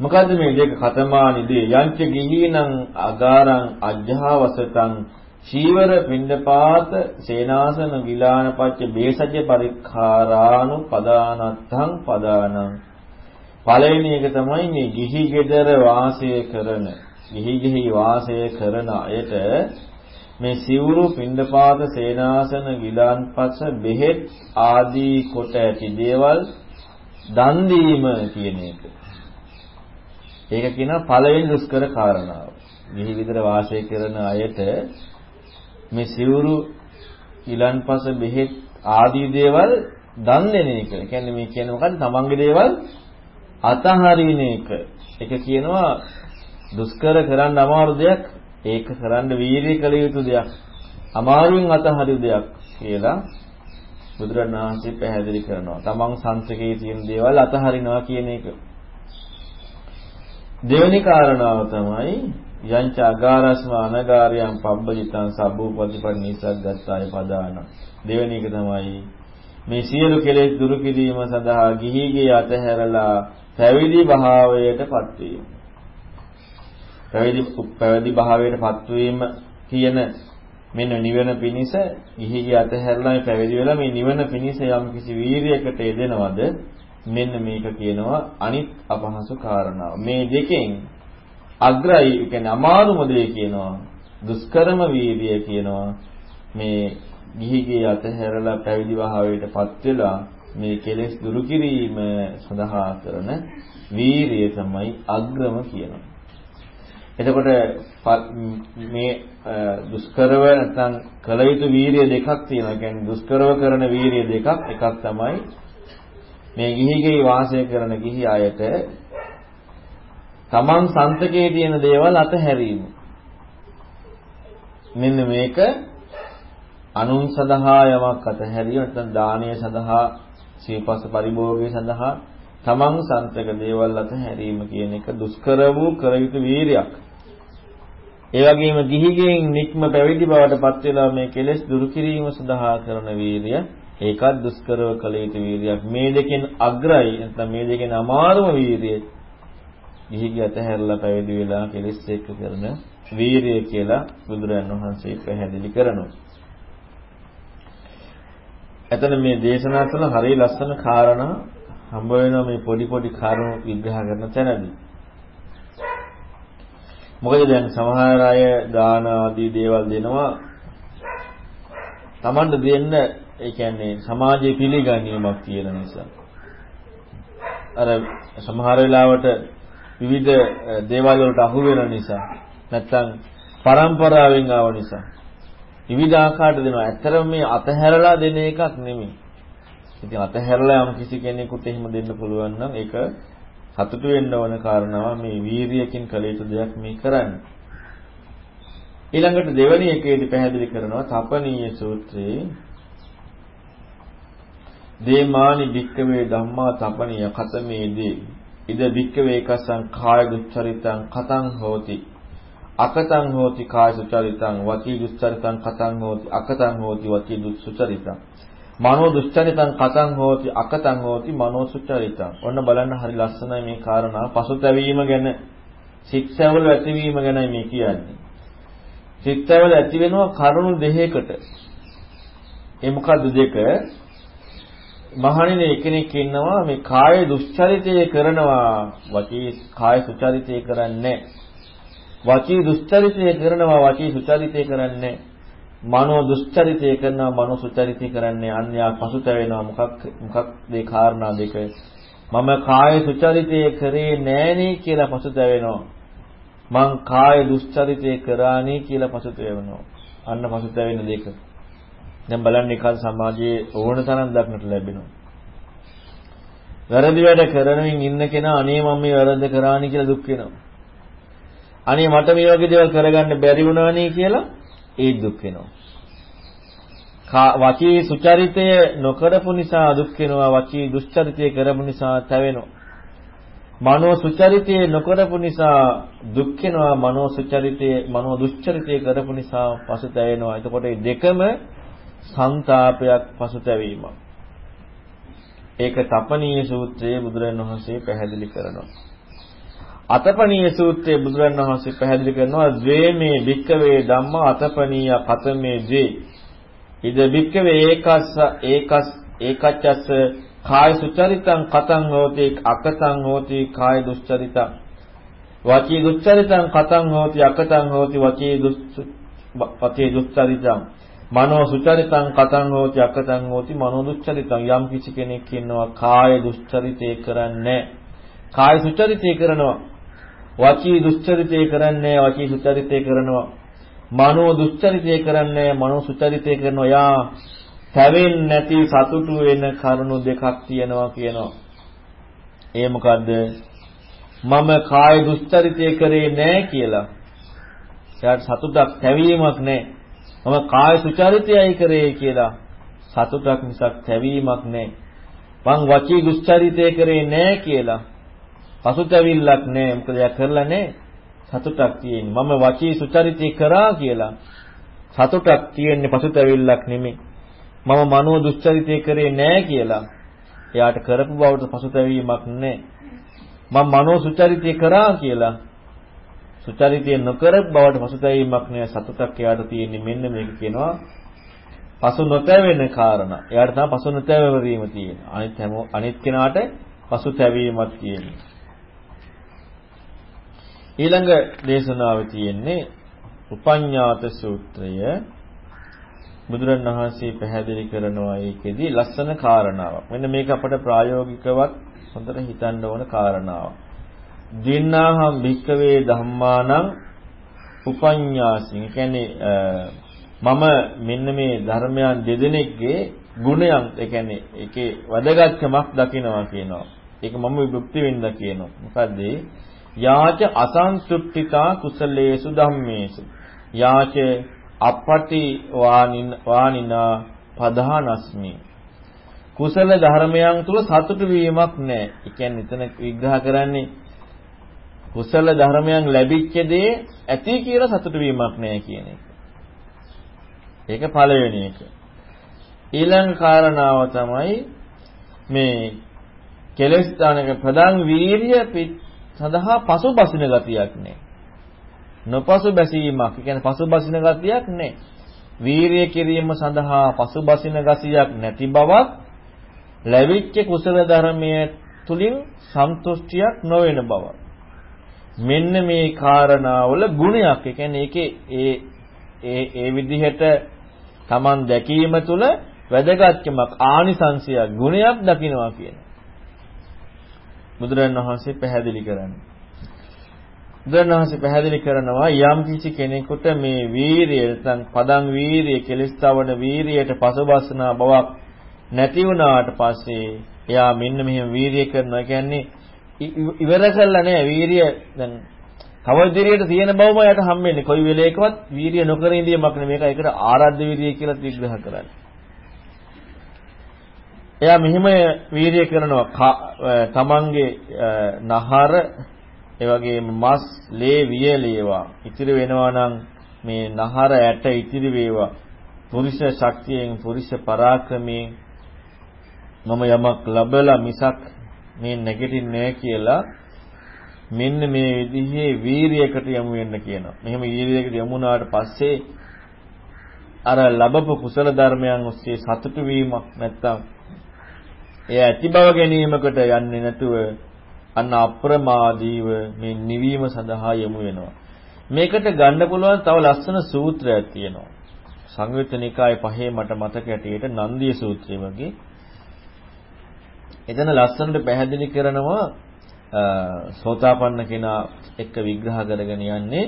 Speaker 1: මොකද්ද මේ දෙක කතමානිදී යංච ගිහිනං අගාරං අජ්ජහවසතං චීවර පින්ඩපාත සේනාසන ගිලාන පච්ච බේසජ පරික්ඛාරානු පදානත්තං පදානං පළවෙනි එක තමයි මේ ගිහි ගෙදර වාසය කරන ගිහි ගිහි වාසය කරන අයට මේ සිවුරු පින්ඩපාත සේනාසන ගිලාන්පස බෙහෙත් ආදී කොට ඇති දේවල් දන් දීම කියන එක. ඒක කියනවා පළවෙනි දුෂ්කර කාරණාව. ගිහි විතර වාසය කරන අයට මේ සිවුරු ඊලන්පස බෙහෙත් ආදී දේවල් දන් දෙන එක. ඒ කියන්නේ මේ කියන්නේ මොකද්ද? තමන්ගේ දේවල් අතහරින එක. ඒක කියනවා දුෂ්කර කරන්න අමාරු දෙයක්. ඒක කරන්න වීරිය කළ යුතු දෙයක්. අමාරුවෙන් අතහරින දෙයක් කියලා බුදුරණාහි පැහැදිලි කරනවා. තමන් සංසකේ තියෙන දේවල් අතහරිනවා කියන එක. දෙවෙනි කාරණාව තමයි යංච අගාරස්ම අනගාරයන් පබ්බජිතං සබ්බූපතිපන් නිසග්ගත්තාය පදාන. දෙවෙනි එක තමයි මේ සියලු කෙලෙස් දුරු කිරීම සඳහා ගිහිගේ අතහැරලා පැවිදි භාවයටපත් වීම. පැවිදි පැවිදි භාවයටපත් වීම කියන මෙන්න නිවන පිණිස ගිහිගේ අතහැරලා පැවිදි වෙලා මේ නිවන පිණිස යම් කිසි වීරියකට යෙදෙනවද මෙන්න මේක කියනවා අනිත් අපහසු කාරණාව. මේ දෙකෙන් අග්‍රයි කියන්නේ අමාරුම දේ කියනවා දුෂ්කරම වීර්යය කියනවා මේ ගිහිගේ අතහැරලා පැවිදි භාවයටපත් වෙලා මේ කෙලෙස් දුරු කිරීම සඳහා කරන වීරිය තමයි අග්‍රම කියනවා. එතකොට මේ දුෂ්කරව නැත්නම් කල යුතු වීරිය දෙකක් තියෙනවා. ඒ කියන්නේ දුෂ්කරව කරන වීරිය දෙකක් එකක් තමයි මේ ගිහිගේ වාසය කරන ගිහි අයට තමන් සන්තකේ තියෙන දේවල් අතහැරීම. මෙන්න මේක අනුන් සඳහා යමක් අතහැරීම නැත්නම් දානය සඳහා සීපස පරිභෝගය සඳහා තමන් සන්තක දේවල් අතහැරීම කියන එක දුෂ්කර වූ කර යුතු වීරියක්. ඒ වගේම ගිහිගෙන් නික්ම පැවිදි බවට පත් වෙලා මේ කෙලෙස් දුරු කිරීම සඳහා කරන වීරිය ඒකත් දුෂ්කරව කළ යුතු වීරියක්. මේ දෙකෙන් අග්‍රයි නැත්නම් මේ දෙකෙන් අමාරුම වීරිය ගිහි අතහැරලා පැවිදි වෙලා කෙලෙස් එක්ක කරන වීරිය කියලා බුදුරජාණන් වහන්සේ පැහැදිලි කරනවා. එතන මේ දේශනා තුළ හරිය ලස්සන කාරණා හම්බ වෙනවා මේ පොඩි පොඩි කරුණු විග්‍රහ කරන තැනදී. මොකද දැන් සමහර අය දාන ආදී දේවල් දෙනවා Tamanට දෙන්න ඒ කියන්නේ සමාජයේ පිළිගැනීමක් තියෙන නිසා. අර සමහර වෙලාවට විවිධ දේවල් වලට අහු වෙන නිසා නැත්තම් પરම්පරාවෙන් ආව නිසා විවිධ ආකාරයට දෙනවා. ඇත්තරම මේ අතහැරලා දෙන එකක් නෙමෙයි. ඉතින් අතහැරලා යම් කිසි කෙනෙකුට එහෙම දෙන්න පුළුවන් නම් ඒක සතුටු වෙන්න ඕන කාරණාව මේ වීරියකින් කළ යුතු දෙයක් මේ කරන්නේ. ඊළඟට දෙවැනි එකේදී පැහැදිලි කරනවා තපනීය සූත්‍රයේ දේමානි භික්කවේ ධම්මා තපනීය කතමේදී. ඉද භික්කවේ කසං කාය දුච්චරිතං කතං හෝති. අකතං හෝති කාය සුචරිතං වචී දුස්චරිතං කතං හෝති අකතං හෝති වචී දුස්චරිතං මනෝ දුස්චරිතං කතං හෝති අකතං හෝති මනෝ සුචරිතං. ඔන්න බලන්න හරි ලස්සනයි මේ කාරණා පසුතැවීම ගැන ශික්ෂාවල ඇතිවීම ගැනයි මේ කියන්නේ. ශික්ෂාවල ඇති වෙනවා කරුණු දෙකකට. ඒ මොකද්ද දෙක? මහණෙනි එකිනෙක ඉන්නවා මේ කාය දුස්චරිතය කරනවා. වචී කාය සුචරිතය කරන්නේ වචී දුස්චරිතය කරනවා වචී සුචරිතය කරන්නේ මනෝ දුස්චරිතය කරනවා මනෝ සුචරිතය කරන්නේ අන්‍යා පසුතැවෙනවා. මොකක් මොකක් මේ කාරණා දෙක? මම කාය සුචරිතය කරේ නෑනේ කියලා පසුතැවෙනවා. මං කාය දුස්චරිතය කරානේ කියලා පසුතැවෙනවා. අන්න පසුතැවෙන දෙක. දැන් බලන්න එකල් සමාජයේ ඕන තරම් දක්නට ලැබෙනවා වැරදි වැඩ කරනමින් ඉන්න කෙනා අනේ මම මේ වැරද්ද කරානි කියලා දුක් වෙනවා අනේ මට මේ වගේ දේවල් කරගන්න බැරි වුණානේ කියලා ඒ දුක් වෙනවා. වචී සුචරිතය නොකරපු නිසා දුක් වෙනවා වචී දුස්චරිතය කරපු නිසා තැවෙනවා. මනෝ සුචරිතය නොකරපු නිසා දුක් වෙනවා මනෝ සුචරිතය මනෝ දුස්චරිතය කරපු නිසා පසුතැවෙනවා. එතකොට මේ දෙකම සංతాපයක් පසුතැවීමක්. ඒක තපනීය සූත්‍රයේ බුදුරජාණන් වහන්සේ පැහැදිලි කරනවා. අතපනීය සූත්‍රයේ බුදුරන් වහන්සේ පැහැදිලි කරනවා ද්වේමේ භික්කවේ ධම්මා අතපනීය පතමේ ද්වේ. ඉද භික්කවේ ඒකස්ස ඒකස් ඒකච්චස්ස කාය සුචරිතං කතං හෝති අකතං හෝති කාය දුස්චරිතං. වචී දුස්චරිතං කතං හෝති අකතං හෝති වචී දුස් වචී දුස්චරිතං. මනෝ සුචරිතං කතං හෝති අකතං හෝති මනෝ දුස්චරිතං යම් කිසි කෙනෙක් ඉන්නවා කාය දුස්චරිතේ කරන්නේ කාය සුචරිතේ කරනවා වචී දුස්චරිතය කරන්නේ වචී සුචරිතය කරනවා. මනෝ දුස්චරිතය කරන්නේ මනෝ සුචරිතය කරනවා. යා පැවෙන්නේ නැති සතුටු වෙන කරුණු දෙකක් තියෙනවා කියනවා. ඒ මොකද්ද? මම කාය දුස්චරිතය කරේ නැහැ කියලා. එයාට සතුටක් තැවීමක් නැහැ. මම කාය සුචරිතයයි කරේ කියලා සතුටක් මිසක් තැවීමක් නැහැ. මං වචී දුස්චරිතය කරේ නැහැ කියලා පසුතැවිල්ලක් නෑ මොකද එයා කරලා නෑ සතුටක් තියෙන්නේ. මම වචී සුචරිතය කරා කියලා සතුටක් තියෙන්නේ පසුතැවිල්ලක් නෙමෙයි. මම මනෝ දුස්චරිතය කරේ නෑ කියලා එයාට කරපු බවට පසුතැවීමක් නෑ මම මනෝ සුචරිතය කරා කියලා සුචරිතය නොකර බවට පසුතැවීමක් නෑ සතුටක් එයාට තියෙන්නේ මෙන්න මේක කියනවා පසු නොතැවෙන කාරණා. එයාට තමයි පසු නොතැවීම තියෙන්නේ. අනිත් හැම අනිත් කෙනාට පසුතැවීමක් තියෙන්නේ. ඊළඟ දේශනාවේ තියෙන්නේ උපඤ්ඤාත සූත්‍රය බුදුරණවහන්සේ පැහැදිලි කරනවා ඒකෙදි ලස්සන කාරණාවක්. මෙන්න මේක අපට ප්‍රායෝගිකවත් හොඳට හිතන්න ඕන කාරණාවක්. දින්නාහම් භික්කවේ ධම්මානං උපඤ්ඤාසින් කියන්නේ මම මෙන්න මේ ධර්මයන් දෙදෙනෙක්ගේ ගුණයන් ඒ කියන්නේ ඒකේ වැදගත්කමක් දකිනවා කියනවා. ඒක මම විභක්ති වෙන්න කියනවා. මොකද යාච අසන්තුට්ඨිතා කුසලේසු ධම්මේසු යාච අපපටි වානිනා පධානස්මි කුසල ධර්මයන් තුල සතුටු වීමක් නැහැ. ඒ කියන්නේ එතන විග්‍රහ කරන්නේ කුසල ධර්මයන් ලැබිච්ච දේ ඇති කියලා සතුටු වීමක් නැහැ කියන එක. ඒක පළවෙනි එක. ඊළඟ කාරණාව තමයි මේ කෙලෙස් දානක ප්‍රධාන වීරිය සඳහා පසුබසින ගතියක් නැහැ. නොපසු බැසීමක්, කියන්නේ පසුබසින ගතියක් නැහැ. වීරිය කිරීම සඳහා පසුබසින ගතියක් නැති බවක් ලැබිච්ච කුසල ධර්මයේ තුලින් සන්තුෂ්ටියක් නොවන බව. මෙන්න මේ කාරණාවල ගුණයක්. ඒ කියන්නේ ඒකේ ඒ ඒ ඒ විදිහට Taman දැකීම තුළ වැදගත්කමක් ආනිසංශයක් ගුණයක් දකින්නවා කියන. බුදුරන් වහන්සේ පැහැදිලි කරන්නේ. බුදුරණවහන්සේ පැහැදිලි කරනවා යම් කිසි කෙනෙකුට මේ වීරිය නැත්නම් පදං වීරිය කෙලස්තාවන වීරියට පසුබස්නා බවක් නැති වුණාට පස්සේ එයා මෙන්න මෙහෙම වීරිය කරනවා කියන්නේ ඉවර කළා නෑ වීරිය. දැන් තව ඉදිරියට තියෙන බවම යට හම්බෙන්නේ කොයි වෙලේකවත් වීරිය නොකර ඉඳීමක් නෙමෙයි මේක ඒකට ආරාධ්‍ය වීරිය කියලා විග්‍රහ කරන්නේ. එයා මෙහිම වීරිය කරනවා. තමන්ගේ නහර ඒ වගේම මස් ලේ වියලේවා ඉතිරි වෙනවා නම් මේ නහර ඇට ඉතිරි වේවා. පුරුෂ ශක්තියෙන් පුරුෂ පරාක්‍රමයෙන් මම යමක් ලබලා මිසක් මේ නැගිටින්නේ නැහැ කියලා මෙන්න මේ විදිහේ වීරියකට යමු වෙන්න කියනවා. මෙහෙම වීරියකට යමුනාට පස්සේ අර ලැබපු කුසල ධර්මයන් ඔස්සේ සතුටු වීමක් නැත්තම් එය ඇති බව ගැනීමකට යන්නේ නැතුව අන්න අප්‍රමාදීව මේ නිවීම සඳහා යමු වෙනවා. මේකට ගන්න පුළුවන් තව ලස්සන සූත්‍රයක් තියෙනවා. සංයුත්ත නිකායේ පහේ මට මතක ඇටියට නන්දිය සූත්‍රය වගේ. එතන ලස්සනට පැහැදිලි කරනවා සෝතාපන්න කෙනා එක්ක විග්‍රහ කරගෙන යන්නේ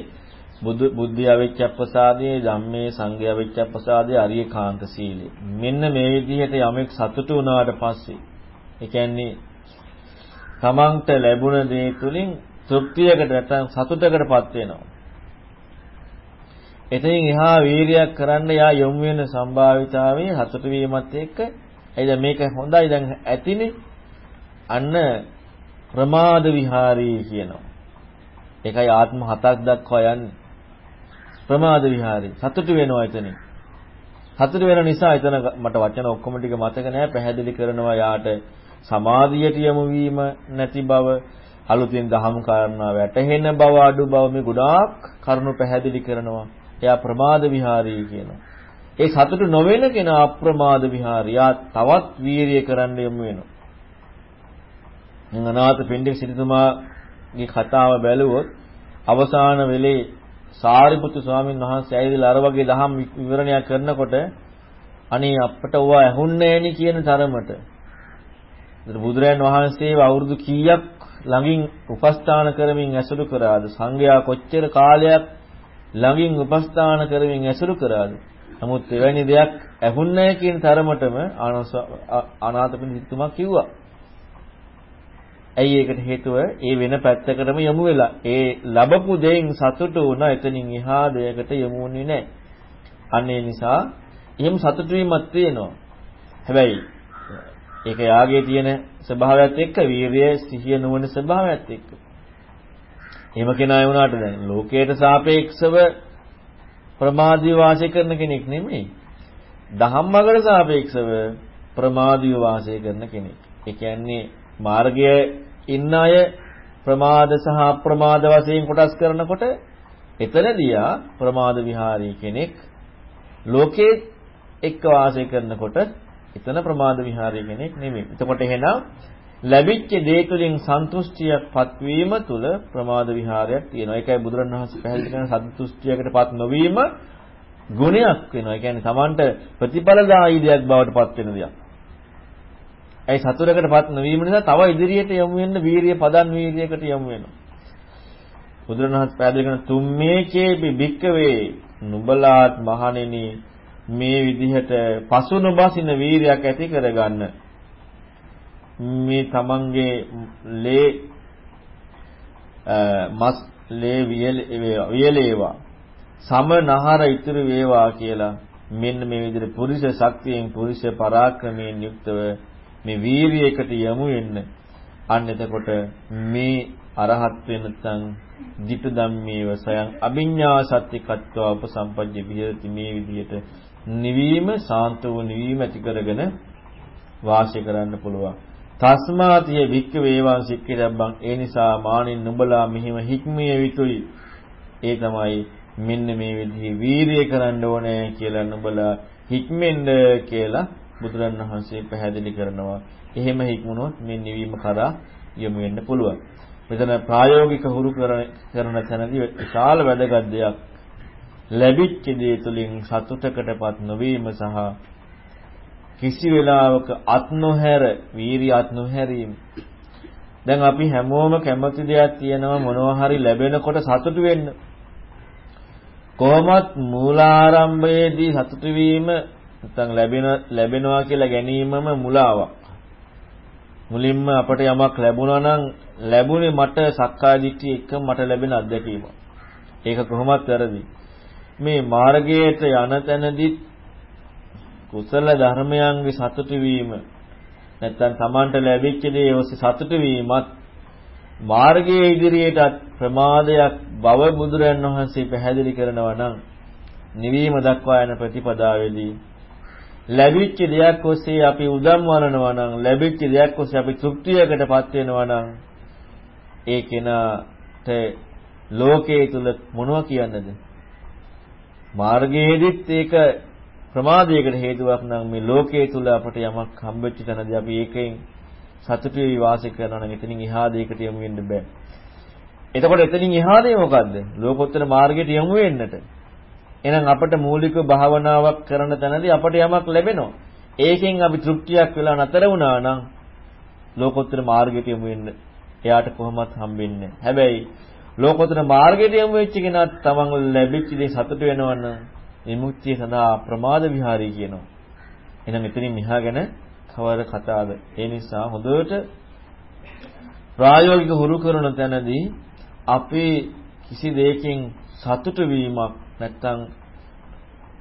Speaker 1: බුදු බුද්ධිය අවිච්ඡප්පසාදයේ ධම්මේ සංඝය අවිච්ඡප්පසාදයේ අරියකාන්ත සීලය. මෙන්න මේ විදිහට යමෙක් සතුටු වුණාට පස්සේ ඒ කියන්නේ තමන්ට ලැබුණ දේ තුලින් තෘප්තියකට නැත්නම් සතුටකටපත් වෙනවා. එතනින් එහා වීරියක් කරන්න යා යොමු වෙන සම්භාවිතාවයේ සතුට වීමත් එක්ක එයිද මේක හොඳයි දැන් ඇතිනේ අන්න ප්‍රමාද විහාරී කියනවා. ඒකයි ආත්ම හතක් දක්වා යන්නේ. ප්‍රමාද විහාරී සතුට වෙනවා එතනින්. සතුට වෙන නිසා එතන මට වචන ඔක්කොම ටික මතක නැහැ පැහැදිලි කරනවා යාට සමාධියට යොමු වීම නැති බව අලුතින් දහම් කාරණා වැටහෙන බව අඩු බව මේ ගොඩාක් කරුණු පැහැදිලි කරනවා. එයා ප්‍රමාද විහාරී කියනවා. ඒ සතුට නොවන කෙනා අප්‍රමාද විහාරියා තවත් වීරිය කරන්න යොමු වෙනවා. අනාථ පින්ඩික සිටුතුමාගේ කතාව බැලුවොත් අවසාන වෙලේ සාරිපුත්තු ස්වාමීන් වහන්සේ ඇවිදලා අර වගේ දහම් විවරණයක් කරනකොට අනේ අපට ඕවා ඇහුන්නේ නැණි කියන තරමට බුදුරයන් වහන්සේව අවුරුදු කීයක් ළඟින් උපස්ථාන කරමින් ඇසුරු කරාද? සංඝයා කොච්චර කාලයක් ළඟින් උපස්ථාන කරමින් ඇසුරු කරාද? නමුත් එවැනි දෙයක් ඇහුන්නේ කියන තරමටම අනාථපිණ්ඩික සිටුමා කිව්වා. ඇයි ඒකට හේතුව ඒ වෙන පැත්තකටම යොමු වෙලා ඒ ලැබපු දෙයින් සතුටු වුණා එතනින් එහා දෙයකට යොමු වුණේ නැහැ. අන්න ඒ නිසා එහෙම සතුටු වීමක් තියෙනවා. හැබැයි ඒක යාගේ තියෙන ස්වභාවයත් එක්ක වීරිය සිහිය නුවණ ස්වභාවයත් එක්ක. එහෙම කෙනා වුණාට දැන් ලෝකයට සාපේක්ෂව ප්‍රමාදීව වාසය කරන කෙනෙක් නෙමෙයි. දහම්මගට සාපේක්ෂව ප්‍රමාදීව වාසය කරන කෙනෙක්. ඒ කියන්නේ මාර්ගයේ ඉන්න අය ප්‍රමාද සහ අප්‍රමාද වශයෙන් කොටස් කරනකොට එතනදී ප්‍රමාද විහාරී කෙනෙක් ලෝකයේ එක්ක වාසය කරනකොට එතන ප්‍රමාද විහාරී කෙනෙක් නෙමෙයි. එතකොට එහෙනම් ලැබිච්ච දේ තුළින් සන්තුෂ්ටියක්පත් වීම තුළ ප්‍රමාද විහාරයක් තියෙනවා. ඒකයි බුදුරණවහන්සේ පැහැදිලි කරන සන්තුෂ්ටියකටපත් නොවීම ගුණයක් වෙනවා. ඒ කියන්නේ Tamanට ප්‍රතිඵලදායී දෙයක් බවට පත් වෙන දෙයක්. ඒ සතුරකටපත් නොවීම නිසා තව ඉදිරියට යමු වෙන්න වීරිය පදන් වීරියකට යමු වෙනවා. බුදුරණවහන්සේ පැහැදිලි කරන තුම්මේකේ බික්කවේ නුබලාත් මහණෙනි මේ විදිහට පසු නොබසින වීරියක් ඇති කරගන්න මේ තමන්ගේ ලේ මස් ලේ වියලේවා සම නහර ඉතුරු වේවා කියලා මෙන්න මේ විදිහට පුරුෂ ශක්තියෙන් පුරුෂ පරාක්‍රමයෙන් යුක්තව මේ වීරියකට යමු වෙන්න. අන්න එතකොට මේ අරහත් වෙනතන් ditu ධම්මේව සයන් අභිඤ්ඤා සත්‍තිකත්ව උපසම්පජ්ජ විහෙරති මේ විදිහට නිවීම සාන්ත වූ නිවීම ඇති කරගෙන වාසය කරන්න පුළුවන්. තස්මාතිය වික්ක වේවාන් සික්කිරබ්බන් ඒ නිසා මානින් නුඹලා මෙහිම හික්මිය යුතුයි. ඒ තමයි මෙන්න මේ විදිහේ වීරිය කරන්න ඕනේ කියලා නුඹලා හික්මෙන්න කියලා බුදුරණවහන්සේ පැහැදිලි කරනවා. එහෙම හික්මුණොත් මේ නිවීම කරා යොමු වෙන්න පුළුවන්. මෙතන ප්‍රායෝගික හුරු කරන තැනදී විශාල වැදගත් දෙයක් ලැබිච්ච දේ තුලින් සතුටකටපත් නොවීම සහ කිසි වෙලාවක අත් නොහැර වීරිය අත් නොහැරීම දැන් අපි හැමෝම කැමති දෙයක් තියෙනවා මොනවා හරි ලැබෙනකොට සතුටු වෙන්න. කොහොමත් මූලාරම්භයේදී සතුටු වීම නැත්නම් ලැබෙන ලැබෙනවා කියලා ගැනීමම මුලාවක්. මුලින්ම අපට යමක් ලැබුණා නම් ලැබුණේ මට සක්කාය දිට්ඨිය එක මට ලැබෙන අත්දැකීම. ඒක කොහොමත් වැරදි. මේ මාර්ගයට යන තැනදී කුසල ධර්මයන්ගේ සතුටු වීම නැත්නම් Tamanට ලැබිච්ච දේ ඔස්සේ සතුටු වීමත් මාර්ගයේ ඉදිරියට ප්‍රමාදයක් බව බුදුරන් වහන්සේ පැහැදිලි කරනවා නම් නිවීම දක්වා යන ප්‍රතිපදාවේදී ලැබිච්ච දෙයක් ඔස්සේ අපි උදම් වරනවා නම් ලැබිච්ච දෙයක් ඔස්සේ අපි තෘප්තියකටපත් වෙනවා නම් ඒ කෙනාට ලෝකයේ තුල මොනවා කියන්නද මාර්ගයේදීත් ඒක ප්‍රමාදයකට හේතුවක් නම් මේ ලෝකයේ තුල අපට යමක් හම්බෙච්ච තැනදී අපි ඒකෙන් සතුටු වෙවි වාසය කරනවා නම් එතනින් එහා දෙයකට යමු වෙන්න බෑ. එතකොට එතනින් එහා දෙය මොකද්ද? ලෝකෝත්තර මාර්ගයට යමු වෙන්නට. එහෙනම් අපට මූලික භාවනාවක් කරන තැනදී අපට යමක් ලැබෙනවා. ඒකෙන් අපි තෘප්තියක් වෙලා නැතර වුණා නම් ලෝකෝත්තර මාර්ගයට යමු වෙන්න එයාට කොහොමත් හම්බෙන්නේ හැබැයි ලෝකෝත්තර මාර්ගයට යමු වෙච්ච කෙනාට තමන් ලැබිච්ච දේ සතුට වෙනවනම් විමුක්තිය සඳහා ප්‍රමාද විහාරී කියනවා. එහෙනම් එතනින් මෙහා ගැන කවර කතාවද? ඒ නිසා හොඳට ප්‍රායෝගික හුරු කරන තැනදී අපි කිසි දෙයකින් සතුට වීමක් නැත්තම්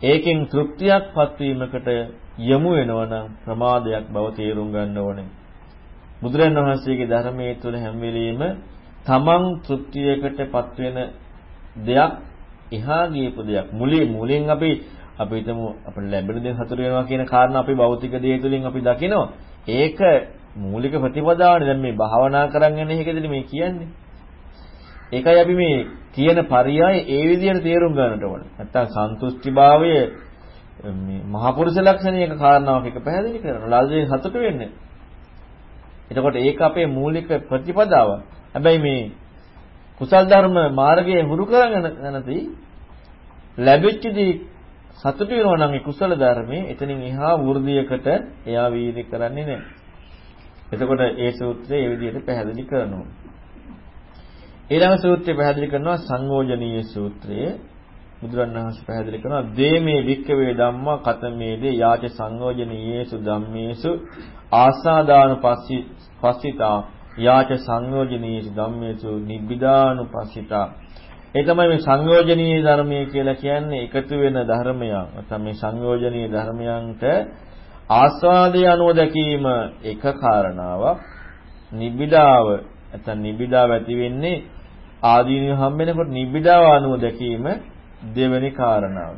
Speaker 1: ඒකෙන් තෘප්තියක්පත් වීමකට යමු වෙනවනම් ප්‍රමාදයක් බව තේරුම් ගන්න ඕනේ. බුදුරන් වහන්සේගේ ධර්මයේ තුල හැම වෙලෙම තමන් තෘප්තියකටපත් වෙන දෙයක් එහා ගියපු දෙයක්. මුලින් මුලින් අපි අපි හිතමු අපිට ලැබෙන දේ සතුට වෙනවා කියන කාරණා අපි භෞතික දේ තුලින් අපි දකිනවා. ඒක මූලික ප්‍රතිපදාවනේ දැන් මේ භාවනා කරන් යන එකේදී මේ කියන්නේ. ඒකයි අපි මේ කියන පරයය ඒ විදිහට තේරුම් ගන්නට ඕන. නැත්තම් සන්තුෂ්ටිභාවය මේ මහා පුරුෂ ලක්ෂණයක කාරණාවක් එක පැහැදිලි කරනවා. ලාජේ සතුට වෙන්නේ. එතකොට ඒක අපේ මූලික ප්‍රතිපදාව. හැබැයි මේ කුසල් ධර්ම මාර්ගයේ හුරු කරගෙන යනදී ලැබෙච්ච දී සතුටු වෙනවා නම් ඒ කුසල ධර්මයේ එතනින් එහා වෘද්ධියකට එයා වීර්ය කරන්නේ නැහැ. එතකොට ඒ සූත්‍රය ඒ විදිහට පැහැදිලි කරනවා. ඊළඟ සූත්‍රය පැහැදිලි කරනවා සංයෝජනීය සූත්‍රය. බුදුරණවහන්සේ පැහැදිලි කරනවා දේමේ වික්කවේ ධම්මා කතමේදී යාච සංයෝජනීයේසු ධම්මේසු ආසාදාන පස්සි පස්සිතා යාච සංයෝජනීයේසු ධම්මේසු නිබ්බිදානුපස්සිතා ඒ තමයි මේ සංයෝජනීය ධර්මය කියලා කියන්නේ එකතු වෙන ධර්මයක්. නැත්නම් මේ සංයෝජනීය ධර්මයන්ට ආස්වාදයේ අනුව දැකීම එක කාරණාවක්. නිබ්බිදාව නැත්නම් නිබ්බිදාව ඇති වෙන්නේ ආදීනිය හම්බෙනකොට නිබ්බිදාව අනුව දැකීම දෙවෙනි කාරණාව.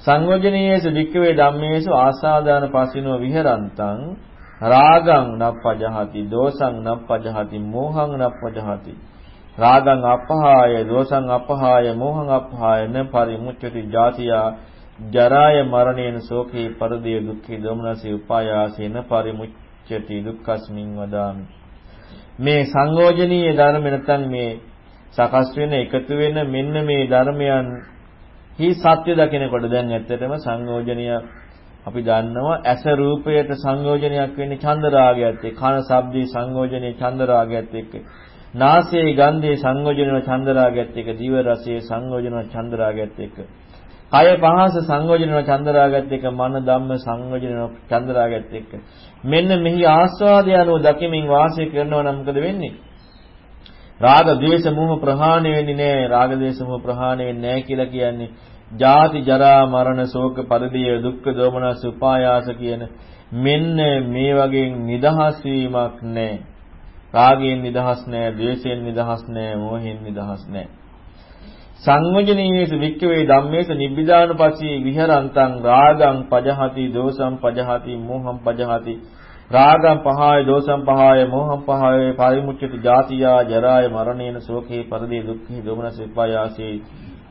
Speaker 1: සංයෝජනීයේසු වික්කවේ ධම්මේසු ආසාදාන පසිනෝ විහෙරන්තං රාගං නප්පජහති දෝසං නප්පජහති මෝහං නප්පජහති රාගං අපහාය දෝසං අපහාය මෝහං අපහාය න පරිමුච්ඡති ජාතියා ජරාය මරණේන සෝකේ පරදේ දුක්ඛේ දෝමනසේ උපායාසේන පරිමුච්ඡති දුක්ඛස්මින් වදාමි මේ සංයෝජනීය ධර්ම නැත්නම් මේ සකස් වෙන එකතු වෙන මෙන්න මේ ධර්මයන් හි සත්‍ය දකිනකොට දැන් ඇත්තටම සංයෝජනීය අපි දන්නවා ඇස රූපයට සංයෝජනයක් වෙන්නේ චන්ද රාගයත් එක්ක කන ශබ්දේ සංයෝජනේ චන්ද රාගයත් එක්ක නාසයේ ගන්ධයේ සංයෝජනව චන්දරාගයත් එක්ක දිව රසයේ සංයෝජනව චන්දරාගයත් එක්ක කය පහස සංයෝජනව චන්දරාගයත් එක්ක මන ධම්ම සංයෝජනව චන්දරාගයත් එක්ක. මෙන්න මෙහි ආස්වාදය අනුව දකිමින් වාසය කරනවා නම් මොකද වෙන්නේ? රාග ද්වේෂ මෝහ ප්‍රහාණය වෙන්නේ නැහැ. රාග ද්වේෂ මෝහ ප්‍රහාණය වෙන්නේ නැහැ කියලා කියන්නේ. ජාති ජරා මරණ ශෝක පරිදේය දුක්ඛ දෝමනස් උපායාස කියන මෙන්න මේ වගේ නිදහස් වීමක් නැහැ. රාගයෙන් නිදහස් නැහැ, ද්වේෂයෙන් නිදහස් නැහැ, මෝහයෙන් නිදහස් නැහැ. සංවජනීයේස වික්කවේ ධම්මේස නිබ්බිදානපසී විහරන්තං රාගං පජහති දෝසං පජහති මෝහං පජහති රාගං පහාය දෝසං පහාය මෝහං පහාය පරිමුච්ඡති ජාතියා ජරාය මරණේන ශෝකේ පරිදේ දුක්ඛේ දෝමනස විපායාසේ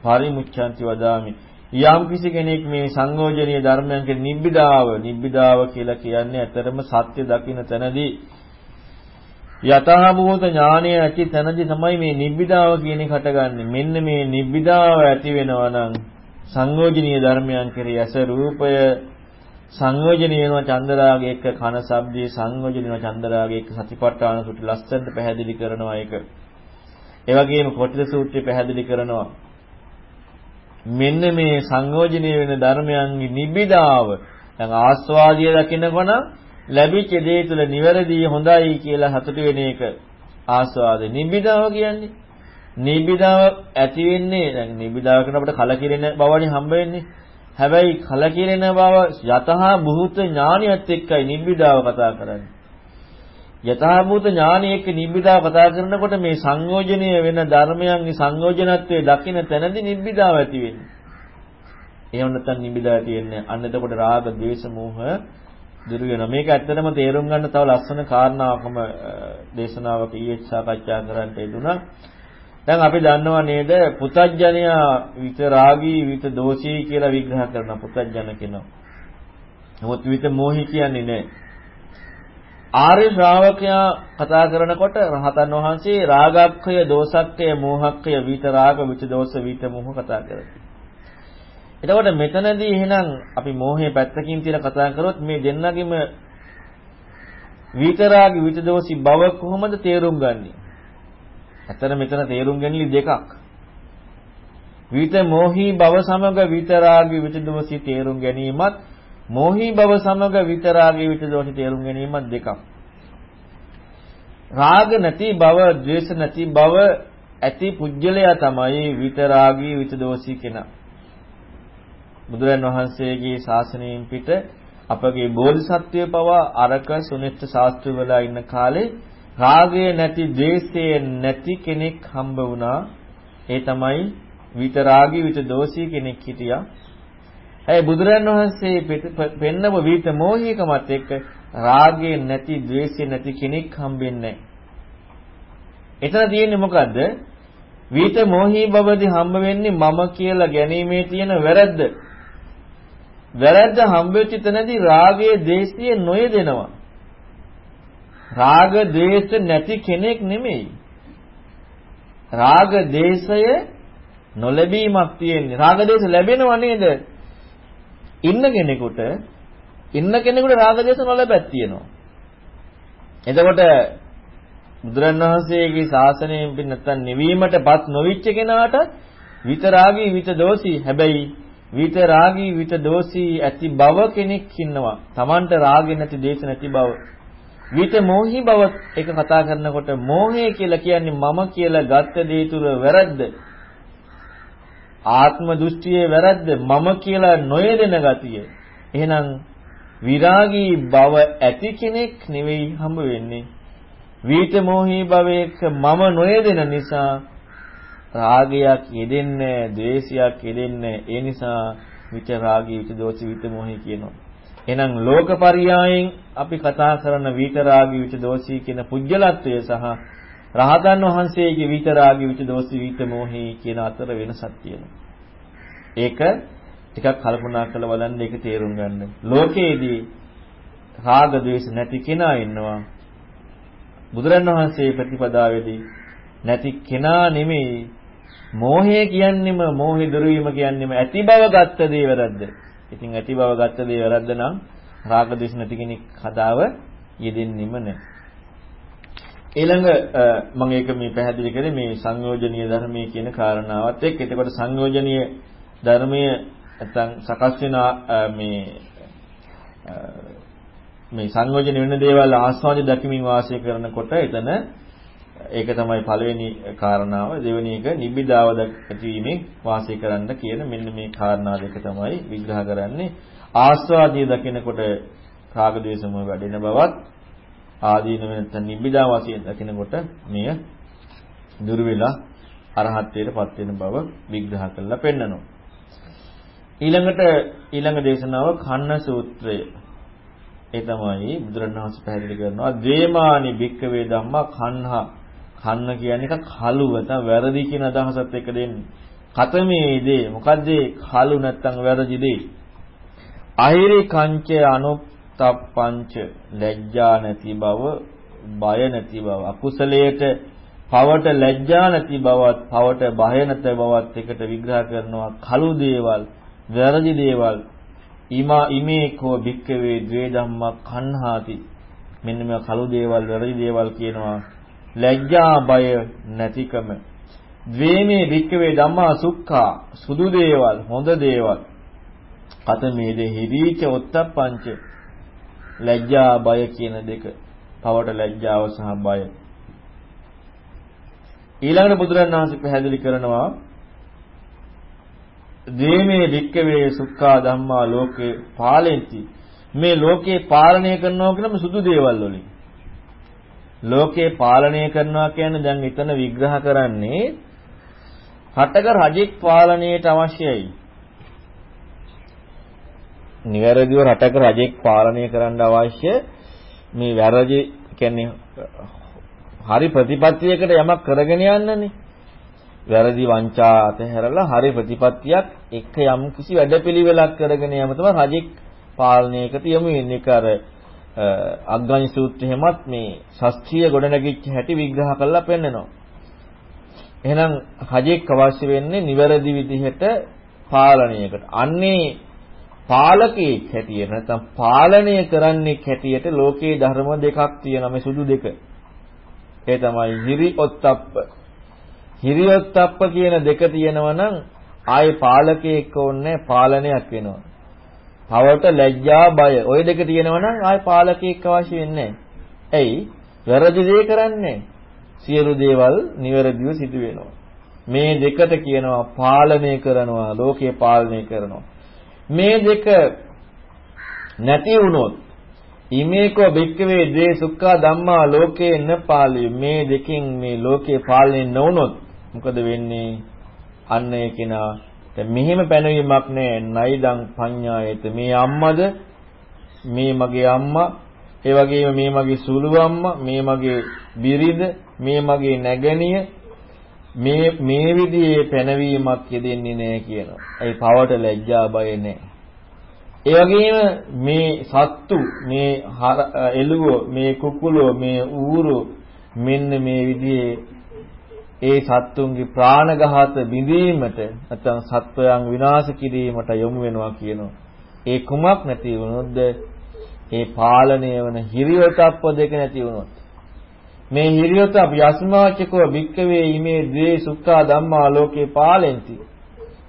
Speaker 1: පරිමුච්ඡanti වදාමි යම් කිසි කෙනෙක් මේ සංයෝජනීය ධර්මයන්ගේ නිබ්බිදාව නිබ්බිදාව කියලා කියන්නේ ඇතරම සත්‍ය දකින්න තැනදී යතහභූත ඥානය ඇති තැනදී තමයි මේ නිබ්බිදාව කියන එක හටගන්නේ. මෙන්න මේ නිබ්බිදාව ඇති වෙනවා නම් සංයෝජනීය ධර්මයන් කෙරෙහි ඇස රූපය සංයෝජන වෙනවා චන්දරාගය එක්ක කන ශබ්දයේ සංයෝජන වෙනවා චන්දරාගය එක්ක සතිපට්ඨාන සුටි ලස්සනට පැහැදිලි කරනවා ඒක. ඒ වගේම කොටිල සූත්‍රය පැහැදිලි කරනවා. මෙන්න මේ සංයෝජනය වෙන ධර්මයන්ගේ නිබ්බිදාව දැන් ආස්වාදිය දකිනකොට ලැබිච්ච දේ තුළ නිවැරදි හොඳයි කියලා හතුට වෙන එක ආස්වාදේ නිබ්බිදාව කියන්නේ නිබ්බිදාව ඇති වෙන්නේ දැන් නිබ්බිදාව කරන අපිට කලකිරෙන බවනේ හම්බ වෙන්නේ හැබැයි කලකිරෙන බව යතහා භූත ඥානියත් එක්කයි නිබ්බිදාව කතා කරන්නේ යතහා භූත ඥානිය එක්ක නිබ්බිදාව කතා කරනකොට මේ සංයෝජනීය වෙන ධර්මයන්ගේ සංයෝජනත්වයේ දකින්න තැනදී නිබ්බිදාව ඇති වෙන්නේ එහෙම නැත්නම් නිබ්බිදාව තියෙන්නේ අන්න එතකොට රාග ద్వේෂ මෝහ දුරු වෙනවා. මේක ඇත්තටම තේරුම් ගන්න තව ලස්සන කාරණාවකම දේශනාවක ඊයේ සාකච්ඡා කරන්න යෙදුණා. දැන් අපි දන්නවා නේද පුතඥයා විත රාගී විත දෝෂී කියලා විග්‍රහ කරන පුතඥන කෙනා. නමුත් විත මෝහි කියන්නේ නෑ. ආර්ය ශ්‍රාවකයා කතා කරනකොට රහතන් වහන්සේ රාගක්ඛය, දෝසක්ඛය, මෝහක්ඛය, විත රාග, විත දෝෂ, විත මෝහ කතා කරනවා. එතකොට මෙතනදී එහෙනම් අපි මෝහයේ පැත්තකින් තියලා කතා කරොත් මේ දෙන්නගෙම විතරාගි විතදෝසි බව කොහොමද තේරුම් ගන්නෙ? ඇත්තට මෙතන තේරුම් ගැනීම දෙකක්. විත මෝහී බව සමග විතරාගි විතදෝසි තේරුම් ගැනීමත් මෝහී බව සමග විතරාගි විතදෝසි තේරුම් ගැනීමත් දෙකක්. රාග නැති බව, ද්වේෂ නැති බව ඇති පුජ්‍යලයා තමයි විතරාගී විතදෝසි කෙනා. බුදුරන් වහන්සේගේ ශාසනයෙන් පිට අපගේ බෝධිසත්වය පවා අරක සුනිත්ත ශාස්ත්‍රවල ඉන්න කාලේ රාගය නැති ද්වේෂය නැති කෙනෙක් හම්බ වුණා. ඒ තමයි විතරාගී විත දෝෂී කෙනෙක් හිටියා. ඒ බුදුරන් වහන්සේ පෙන්නව විත මොහිකමත් එක්ක රාගය නැති ද්වේෂය නැති කෙනෙක් හම්බෙන්නේ එතන තියෙන්නේ මොකද්ද? විත මොහි බවදී හම්බ වෙන්නේ මම කියලා ගැනීමේ තියෙන වැරද්ද. වැරද්ද හම්බෙච්ච තැනදී රාගයේ දේශයේ නොයදෙනවා. රාග දේශ නැති කෙනෙක් නෙමෙයි. රාග දේශය නොලැබීමක් තියෙන්නේ. රාග දේශ ලැබෙනව නේද? ඉන්න කෙනෙකුට ඉන්න කෙනෙකුට රාග දේශ නොලැබෙත් තියෙනවා. එතකොට බුදුරණවහන්සේගේ ශාසනයෙන් පිට නැත්තම් නිවීමටපත් නොවිච්ච කෙනාට විතරාගී විත දෝෂී හැබැයි විත රාගී විත දෝෂී ඇති බව කෙනෙක් ඉන්නවා. Tamanට රාගෙ නැති දේශ නැති බව. විත මෝහි බව එක කතා කරනකොට මෝහය කියලා කියන්නේ මම කියලා ගත්ත දේ තුල වැරද්ද. ආත්ම දෘෂ්ටියේ වැරද්ද මම කියලා නොයදෙන ගතිය. එහෙනම් විරාගී බව ඇති කෙනෙක් නෙවෙයි හම්බ වෙන්නේ. විත මෝහි භවයක මම නොයදෙන නිසා රාගයක් යෙදෙන්නේ ද්වේෂයක් යෙදෙන්නේ ඒ නිසා විච රාගී විච දෝෂී විත මොහි කියනවා එහෙනම් ලෝකපරියායෙන් අපි කතා කරන විත රාගී විච දෝෂී කියන පුජ්‍යලත්වය සහ රහතන් වහන්සේගේ විත රාගී විච දෝෂී විත මොහි කියන අතර වෙනසක් තියෙනවා. ඒක ටිකක් කල්පනා කරලා බලන්න ඒක තේරුම් ගන්න. ලෝකයේදී රාග ද්වේෂ නැති කෙනා ඉන්නවා. බුදුරණවහන්සේ ප්‍රතිපදාවේදී නැති කෙනා නෙමෙයි. මෝහය කියන්නේම මෝහි දුරු වීම කියන්නේම ඇති බව ගත්ත දේ වැරද්ද. ඉතින් ඇති බව ගත්ත දේ වැරද්ද නම් රාග දේශ නැති කෙනෙක් හදාව යෙදෙන්නෙම නැහැ. ඊළඟ මම ඒක මේ පැහැදිලි කරේ මේ සංයෝජනීය ධර්මයේ කියන කාරණාවත් එක්ක. එතකොට සංයෝජනීය ධර්මයේ නැත්නම් සකස් වෙන මේ මේ සංයෝජන වෙන දේවල් ආස්වාද දකිමින් වාසය කරනකොට එතන ඒක තමයි පළවෙනි කාරණාව. දෙවෙනි එක නිබ්බිදාව දක්වීමෙන් වාසය කරන්න කියන මෙන්න මේ කාරණා දෙක තමයි විග්‍රහ කරන්නේ. ආස්වාදිය දකිනකොට රාග ద్వේෂ මොහ වැඩෙන බවත් ආදීන වෙනත් නිබ්බිදා වාසිය දකිනකොට මෙය දුර වෙලා අරහත්ත්වයටපත් වෙන බව විග්‍රහ කරලා පෙන්නනවා. ඊළඟට ඊළඟ දේශනාව කන්න සූත්‍රය. ඒ තමයි බුදුරණවහන්සේ පැහැදිලි කරනවා ද්වේමානි භික්කවේ ධම්මා කන්හා කන්න කියන්නේ එක කලුව නැත්නම් වැරදි කියන අදහසත් එක්ක දෙන්නේ. කතමේ දේ. මොකද්ද කලු නැත්නම් වැරදි දේ? අහිරි කංච අනුත්තප්පංච. ලැජ්ජා නැති බව, බය නැති බව, අකුසලයට පවට ලැජ්ජා නැති බවත්, පවට බය නැති බවත් එකට විග්‍රහ කරනවා කලු දේවල්, වැරදි දේවල්. ීමා ඉමේ කෝ භික්කවේ ද්වේ ධම්මා කන්හාති මෙන්න මේ කළු දේවල් වැරදි දේවල් කියනවා. ලැජ්ජා බය නැතිකම. ද්වේමේ භික්කවේ ධම්මා සුක්ඛා සුදු දේවල් හොඳ දේවල්. කතමේද හිරීච ඔත්තප්පංච ලැජ්ජා බය කියන දෙක. පවට ලැජ්ජාව සහ බය. ඊළඟට බුදුරණන් වහන්සේ පැහැදිලි කරනවා දේමේ වික්කවේ සුඛා ධම්මා ලෝකේ පාලෙන්ති. මේ ලෝකේ පාලනය කරනවා කියනම සුදු දේවල් වලින්. ලෝකේ පාලනය කරනවා කියන්නේ දැන් එතන විග්‍රහ කරන්නේ රටක රජෙක් පාලනයට අවශ්‍යයි නිවැරදිව රටක රජෙක් පාලනය කරන්න අවශ්‍ය මේ වැරදි කියන්නේ හරි ප්‍රතිපත්තියකට යමක් කරගෙන යන්නනේ. වැරදි වංචා අතහැරලා හරි ප්‍රතිපත්තියක් එක යම් කිසි වැඩපිළිවෙලක් කරගෙන යම තමයි රජෙක් පාලනයකට යමු වෙන්නේ. ඒක අර අග්ගඤ්ඤ සූත්‍රෙහිමත් මේ ශාස්ත්‍රීය ගොඩනැගිච්ච හැටි විග්‍රහ කරලා පෙන්නනවා. එහෙනම් රජෙක් අවශ්‍ය වෙන්නේ නිවැරදි විදිහට පාලනයකට. අන්නේ පාලකෙක් හැටියට නැත්නම් පාලනය කරන්නේ හැටියට ලෝකේ ධර්ම දෙකක් තියෙනවා මේ සුදු දෙක. ඒ තමයි හිරි ඔත්තප්ප. හිරි ඔත්තප්ප කියන දෙක තියෙනවා නම් ආයේ පාලකයෙක් ඕනේ පාලනයක් වෙනවා. පවට ලැජ්ජා බය. ওই දෙක තියෙනවා නම් ආයේ පාලකයෙක් අවශ්‍ය වෙන්නේ ඇයි? වැරදි දේ කරන්නේ. සියලු දේවල් නිවැරදිව සිදු වෙනවා. මේ දෙකට කියනවා පාලනය කරනවා, ලෝකේ පාලනය කරනවා. මේ දෙක නැති වුණොත් ඉමේකෝ භික්කවේ ද්වේ සුඛා ධම්මා ලෝකේ නපාලිය මේ දෙකෙන් මේ ලෝකේ පාලනය නොවුනොත් මොකද වෙන්නේ අන්න ඒ කෙනා දැන් මෙහෙම පැනවීමක් නෑ නයිදං පඤ්ඤායත මේ අම්මද මේ මගේ අම්මා ඒ වගේම මේ මගේ සුළු අම්මා මේ මගේ බිරිඳ මේ මගේ නැගණිය මේ මේ විදිහේ පැනවීමක් යෙදෙන්නේ නැහැ කියනවා. ඒ පවට ලැජ්ජා බය නැහැ. ඒ වගේම මේ සත්තු මේ එළුවෝ මේ කුකුලෝ මේ ඌරෝ මෙන්න මේ විදිහේ ඒ සත්තුන්ගේ ප්‍රාණඝාත බිඳීමට නැත්නම් සත්වයන් විනාශ කිරීමට යොමු වෙනවා කියනවා. ඒ කුමක් නැති වුණොත්ද? ඒ පාලනය වන හිරියොතප්ප දෙක නැති වුණොත්. මේ හිරියොත අපි යස්මාචකෝ භික්කවේ ීමේ ද්වේ සුඛා ධම්මා ලෝකේ පාලෙන්ති.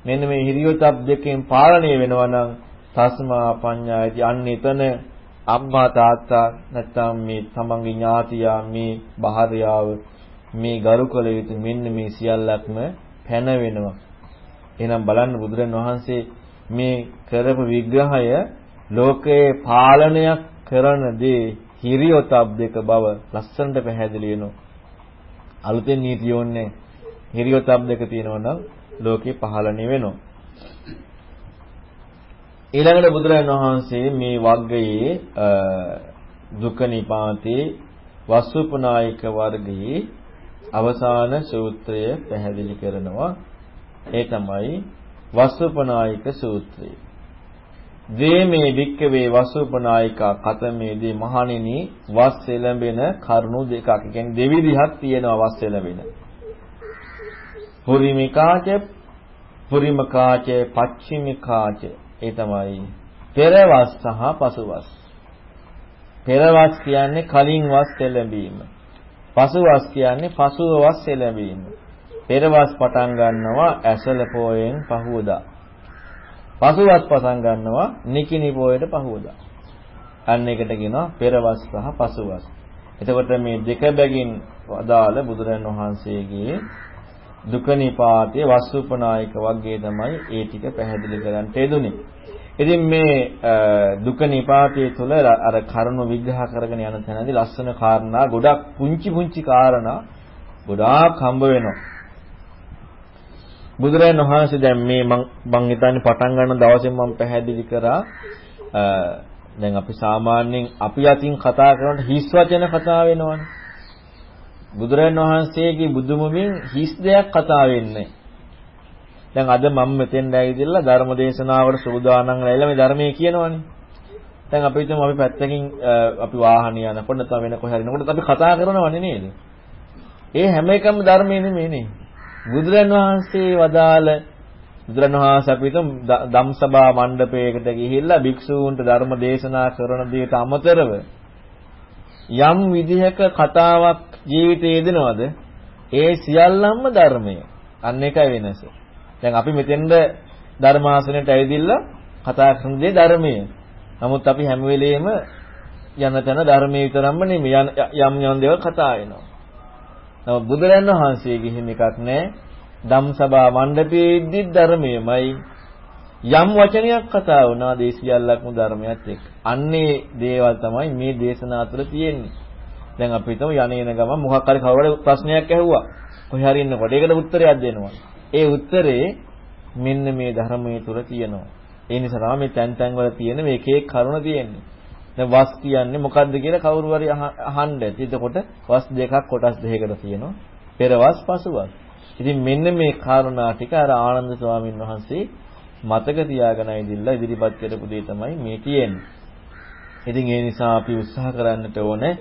Speaker 1: මෙන්න මේ හිරියොතප් දෙකෙන් පාලනය වෙනවා නම් තස්මා පඤ්ඤායති. අන්න එතන අම්මා තාත්තා නැත්නම් මේ තමන්ගේ ඥාතියා මේ භාර්යාව මේ ගරුකල යුතු මෙන්න මේ සියල්ලක්ම පැන වෙනවා එහෙනම් බලන්න බුදුරන් වහන්සේ මේ කරපු විග්‍රහය ලෝකයේ පාලනයක් කරන දේ හිරියොතප් දෙක බව ලස්සනට පැහැදිලි වෙනවා. අලුතෙන් නීතිය ඕනේ හිරියොතප් දෙක තියෙනවා නම් ලෝකේ පහළණි වෙනවා. ඊළඟට බුදුරජාණන් වහන්සේ මේ වග්ගයේ දුක නිපාතේ වස්සුපනායික වර්ගයේ අවසාන සූත්‍රය පැහැදිලි කරනවා. ඒ තමයි වස්සුපනායික සූත්‍රය. ද්වේමේ වික්කවේ වසුපනායිකා කතමේදී මහණෙනි වස් එළඹෙන කරුණු දෙකක්. ඒ කියන්නේ දෙවිධයක් තියෙනවා වස් එළඹෙන. පුරිමිකාච පුරිමකාච පච්චිමිකාච ඒ තමයි පෙරවස් සහ පසුවස්. පෙරවස් කියන්නේ කලින් වස් එළඹීම. පසුවස් කියන්නේ පසුව වස් එළඹීම. පෙරවස් පටන් ගන්නවා ඇසල පෝයෙන් පහුවදා. පසුවත් පසන් ගන්නවා නිකිනි පොයට පහුවදා. අන්න එකට කියනවා පෙරවස් සහ පසුවස්. එතකොට මේ දෙක බැගින් වදාළ බුදුරන් වහන්සේගේ දුක නිපාතයේ වස්සුපනායක වර්ගයේ තමයි ඒ ටික පැහැදිලි කරන්න යෙදුනේ. ඉතින් මේ දුක නිපාතයේ තුල අර කරුණ විග්‍රහ කරගෙන යන තැනදී ලස්සන කාරණා ගොඩක් පුංචි පුංචි කාරණා ගොඩාක් හම්බ වෙනවා. බුදුරජාණන් වහන්සේ දැන් මේ මම මං හිතන්නේ පටන් ගන්න දවසේ මම පැහැදිලි කරා දැන් අපි සාමාන්‍යයෙන් අපි අතින් කතා කරනකොට හිස් වචන කතා වෙනවනේ. බුදුරජාණන් වහන්සේගේ බුදුමුමින් හිස් දෙයක් කතා වෙන්නේ. දැන් අද මම මෙතෙන් ඇවිදලා ධර්ම දේශනාවකට සූදානම් වෙලා මේ ධර්මයේ කියනවනේ. දැන් අපි හිතමු අපි පැත්තකින් අපි වාහනේ යනකොට නැත්නම් වෙන කොහේ හරි යනකොට අපි කතා කරනවනේ නේද? ඒ හැම එකම ධර්මයේ නෙමෙයි නේ. බුදුරන් වහන්සේ වදාළ බුදුරණවහන්සේ අපි හිතමු ධම්සභා මණ්ඩපයකට ගිහිල්ලා භික්ෂූන්ට ධර්ම දේශනා කරන දෙයට අමතරව යම් විදිහක කතාවක් ජීවිතේ යෙදෙනවද? ඒ සියල්ලම ධර්මය. අන්න එකයි වෙනස. දැන් අපි මෙතෙන්ද ධර්මාසනයට ඇවිදින්න කතා කරන දේ ධර්මය. නමුත් අපි හැම වෙලෙම යන තැන ධර්මයේ විතරක්ම නෙමෙයි යම් යම් දේවල් කතා වෙනවා. නමුත් බුදුරන් වහන්සේ ගිහින් එකක් නැහැ. ධම්සභා මණ්ඩපයේ ඉද්දි ධර්මයමයි යම් වචනයක් කතා වුණා දේශියල්ලක්ම ධර්මයක් එක්ක. අන්නේ දේවල් තමයි මේ දේශනා තුළ තියෙන්නේ. දැන් අපි හිතමු යන්නේන ගම මොකක් හරි කවුරුහරි ප්‍රශ්නයක් ඇහුවා. කොහේ හරි ඉන්නකොට ඒකට උත්තරයක් දෙනවා. ඒ උත්තරේ මෙන්න මේ ධර්මයේ තුල තියෙනවා. ඒ නිසා තමයි මේ තැන් තැන් වල තියෙන මේ එක එක කරුණ තියෙන්නේ. දැන් වස් කියන්නේ මොකද්ද කියලා කවුරු හරි අහන්න ඇති. එතකොට වස් දෙකක් කොටස් දෙකකට තියෙනවා. පෙරවස් පසුවස්. ඉතින් මෙන්න මේ කාරණා ටික අර ආනන්ද ස්වාමීන් වහන්සේ මතක තියාගෙන ඉදිරිලා ඉදිරිපත් කරපු දේ තමයි මේ තියෙන්නේ. ඉතින් ඒ නිසා අපි උත්සාහ කරන්නට ඕනේ